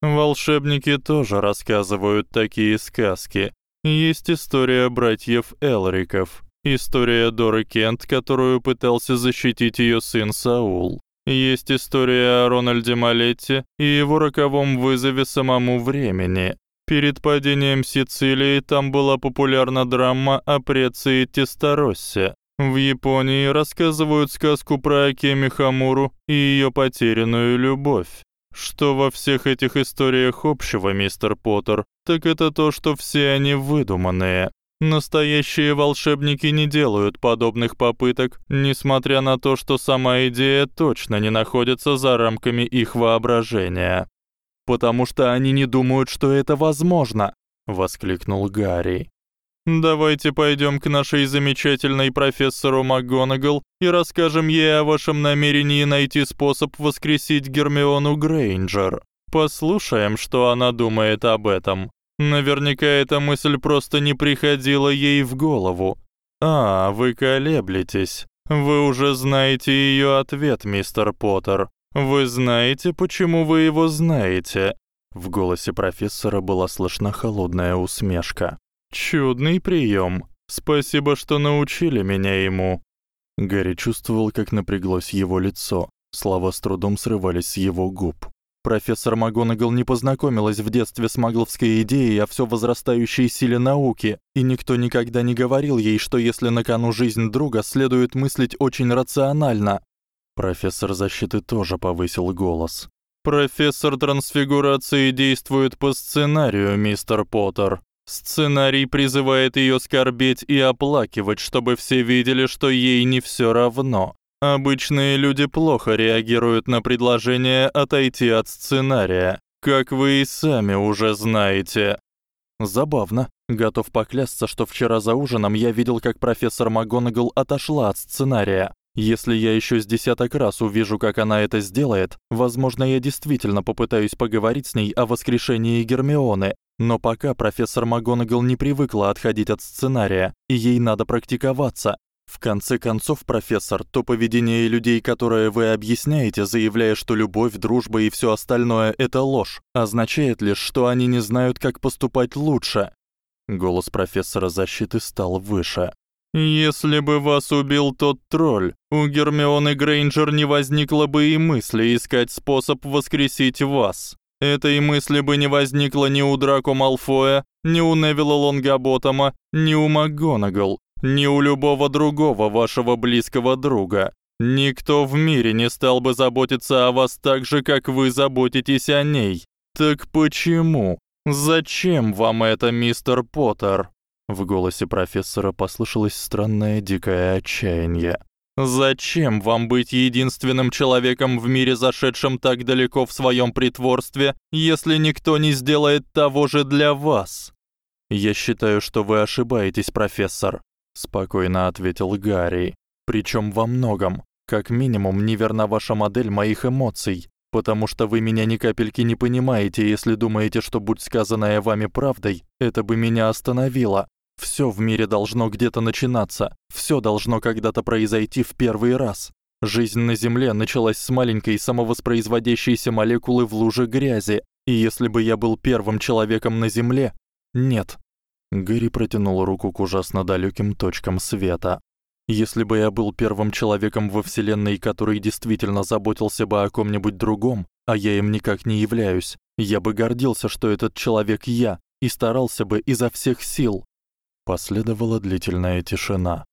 Волшебники тоже рассказывают такие сказки. Есть история братьев Элриков, история Доры Кент, которую пытался защитить её сын Саул. Есть история о Рональде Малетти и его роковом вызове самому времени. Перед падением Сицилии там была популярна драма о Преции Тестороссе. В Японии рассказывают сказку про Акеми Хамуру и её потерянную любовь. Что во всех этих историях общего, мистер Поттер, так это то, что все они выдуманные. Настоящие волшебники не делают подобных попыток, несмотря на то, что сама идея точно не находится за рамками их воображения. Потому что они не думают, что это возможно, воскликнул Гарри. Давайте пойдём к нашей замечательной профессору МакГонагал и расскажем ей о вашем намерении найти способ воскресить Гермиону Грейнджер. Послушаем, что она думает об этом. Наверняка эта мысль просто не приходила ей в голову. А, вы колеблетесь. Вы уже знаете её ответ, мистер Поттер. Вы знаете, почему вы его знаете? В голосе профессора была слышна холодная усмешка. Чудный приём. Спасибо, что научили меня ему. Гарри чувствовал, как напряглось его лицо. Слова с трудом срывались с его губ. Профессор МакГонагал не познакомилась в детстве с магловской идеей о всё возрастающей силе науки, и никто никогда не говорил ей, что если на кону жизнь друга, следует мыслить очень рационально. Профессор защиты тоже повысил голос. Профессор трансфигурации действует по сценарию, мистер Поттер. Сценарий призывает её скорбеть и оплакивать, чтобы все видели, что ей не всё равно. Обычные люди плохо реагируют на предложение отойти от сценария, как вы и сами уже знаете. Забавно. Готов поклясться, что вчера за ужином я видел, как профессор МакГонагал отошла от сценария. Если я ещё с десяток раз увижу, как она это сделает, возможно, я действительно попытаюсь поговорить с ней о воскрешении Гермионы, но пока профессор МакГонагал не привыкла отходить от сценария, и ей надо практиковаться. В конце концов, профессор, то поведение людей, которое вы объясняете, заявляя, что любовь, дружба и всё остальное это ложь, означает лишь, что они не знают, как поступать лучше. Голос профессора защиты стал выше. Если бы вас убил тот тролль, у Гермионы Грейнджер не возникло бы и мысли искать способ воскресить вас. Этой мысли бы не возникло ни у Драко Малфоя, ни у Невилла Лонгаботома, ни у МакГонагал, ни у любого другого вашего близкого друга. Никто в мире не стал бы заботиться о вас так же, как вы заботитесь о ней. Так почему? Зачем вам это, мистер Поттер? В голосе профессора послышалось странное дикое отчаяние. Зачем вам быть единственным человеком в мире, зашедшим так далеко в своём притворстве, если никто не сделает того же для вас? Я считаю, что вы ошибаетесь, профессор, спокойно ответил Гарри. Причём во многом. Как минимум, неверна ваша модель моих эмоций, потому что вы меня ни капельки не понимаете, если думаете, что будь сказанное вами правдой, это бы меня остановило. Всё в мире должно где-то начинаться, всё должно когда-то произойти в первый раз. Жизнь на Земле началась с маленькой самовоспроизводящейся молекулы в луже грязи, и если бы я был первым человеком на Земле... Нет. Гэри протянул руку к ужасно далёким точкам света. Если бы я был первым человеком во вселенной, который действительно заботился бы о ком-нибудь другом, а я им никак не являюсь, я бы гордился, что этот человек я, и старался бы изо всех сил. Последовала длительная тишина.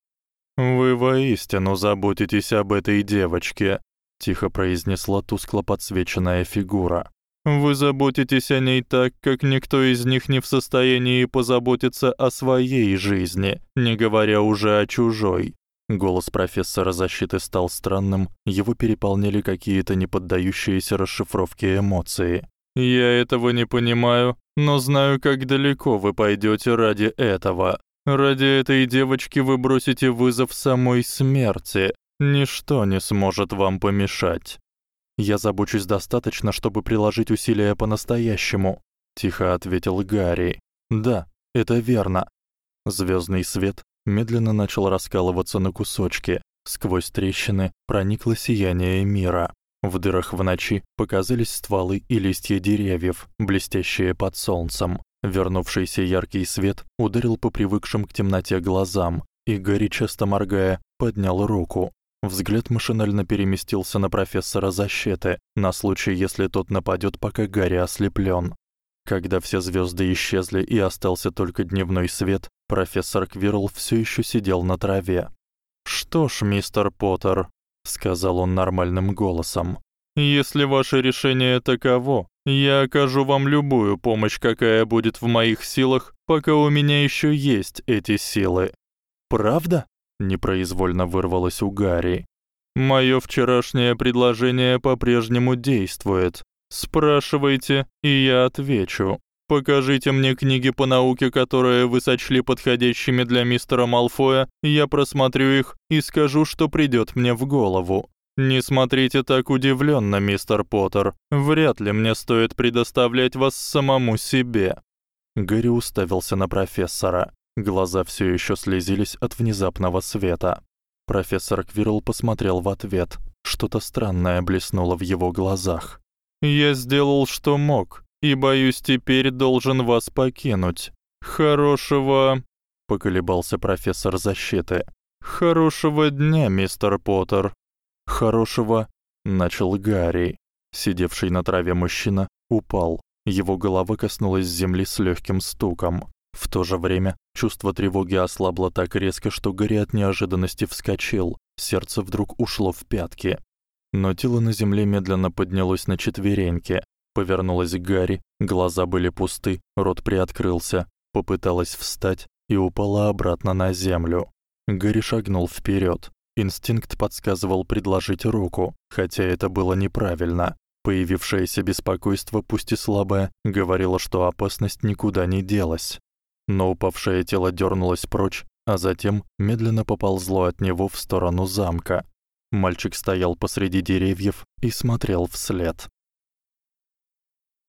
Вы воистину заботитесь об этой девочке, тихо произнесла тускло подсвеченная фигура. Вы заботитесь о ней так, как никто из них не в состоянии позаботиться о своей жизни, не говоря уже о чужой. Голос профессора защиты стал странным, его переполняли какие-то неподдающиеся расшифровке эмоции. Я этого не понимаю, но знаю, как далеко вы пойдёте ради этого. Ради этой девочки вы бросите вызов самой смерти. Ничто не сможет вам помешать. Я забочусь достаточно, чтобы приложить усилия по-настоящему, тихо ответил Гарри. Да, это верно. Звёздный свет медленно начал раскалываться на кусочки. Сквозь трещины проникло сияние мира. В дырах в ночи показались стволы и листья деревьев, блестящие под солнцем. Вернувшийся яркий свет ударил по привыкшим к темноте глазам, и Гарри, часто моргая, поднял руку. Взгляд машинально переместился на профессора защиты, на случай, если тот нападёт, пока Гарри ослеплён. Когда все звёзды исчезли и остался только дневной свет, профессор Квирл всё ещё сидел на траве. "Что ж, мистер Поттер", сказал он нормальным голосом. "Если ваше решение таково, я окажу вам любую помощь, какая будет в моих силах, пока у меня ещё есть эти силы". "Правда?" Непроизвольно вырвалось у Гарри. Моё вчерашнее предложение по-прежнему действует. Спрашивайте, и я отвечу. Покажите мне книги по науке, которые вы сочли подходящими для мистера Малфоя, я просмотрю их и скажу, что придёт мне в голову. Не смотрите так удивлённо, мистер Поттер. Вряд ли мне стоит предоставлять вас самому себе. Гарри уставился на профессора. Глаза всё ещё слезились от внезапного света. Профессор Квирл посмотрел в ответ. Что-то странное блеснуло в его глазах. Я сделал, что мог, и боюсь, теперь должен вас покинуть. Хорошего, поколебался профессор защиты. Хорошего дня, мистер Поттер. Хорошего, начал Гарри. Сидевший на траве мужчина упал. Его голова коснулась земли с лёгким стуком. В то же время чувство тревоги ослабло так резко, что Гарри от неожиданности вскочил. Сердце вдруг ушло в пятки. Но тело на земле медленно поднялось на четвереньки. Повернулось к Гарри, глаза были пусты, рот приоткрылся, попыталась встать и упала обратно на землю. Гарри шагнул вперёд. Инстинкт подсказывал предложить руку, хотя это было неправильно. Появившееся беспокойство, пусть и слабое, говорило, что опасность никуда не делась но упавшее тело дёрнулось прочь, а затем медленно поползло от него в сторону замка. Мальчик стоял посреди деревьев и смотрел вслед.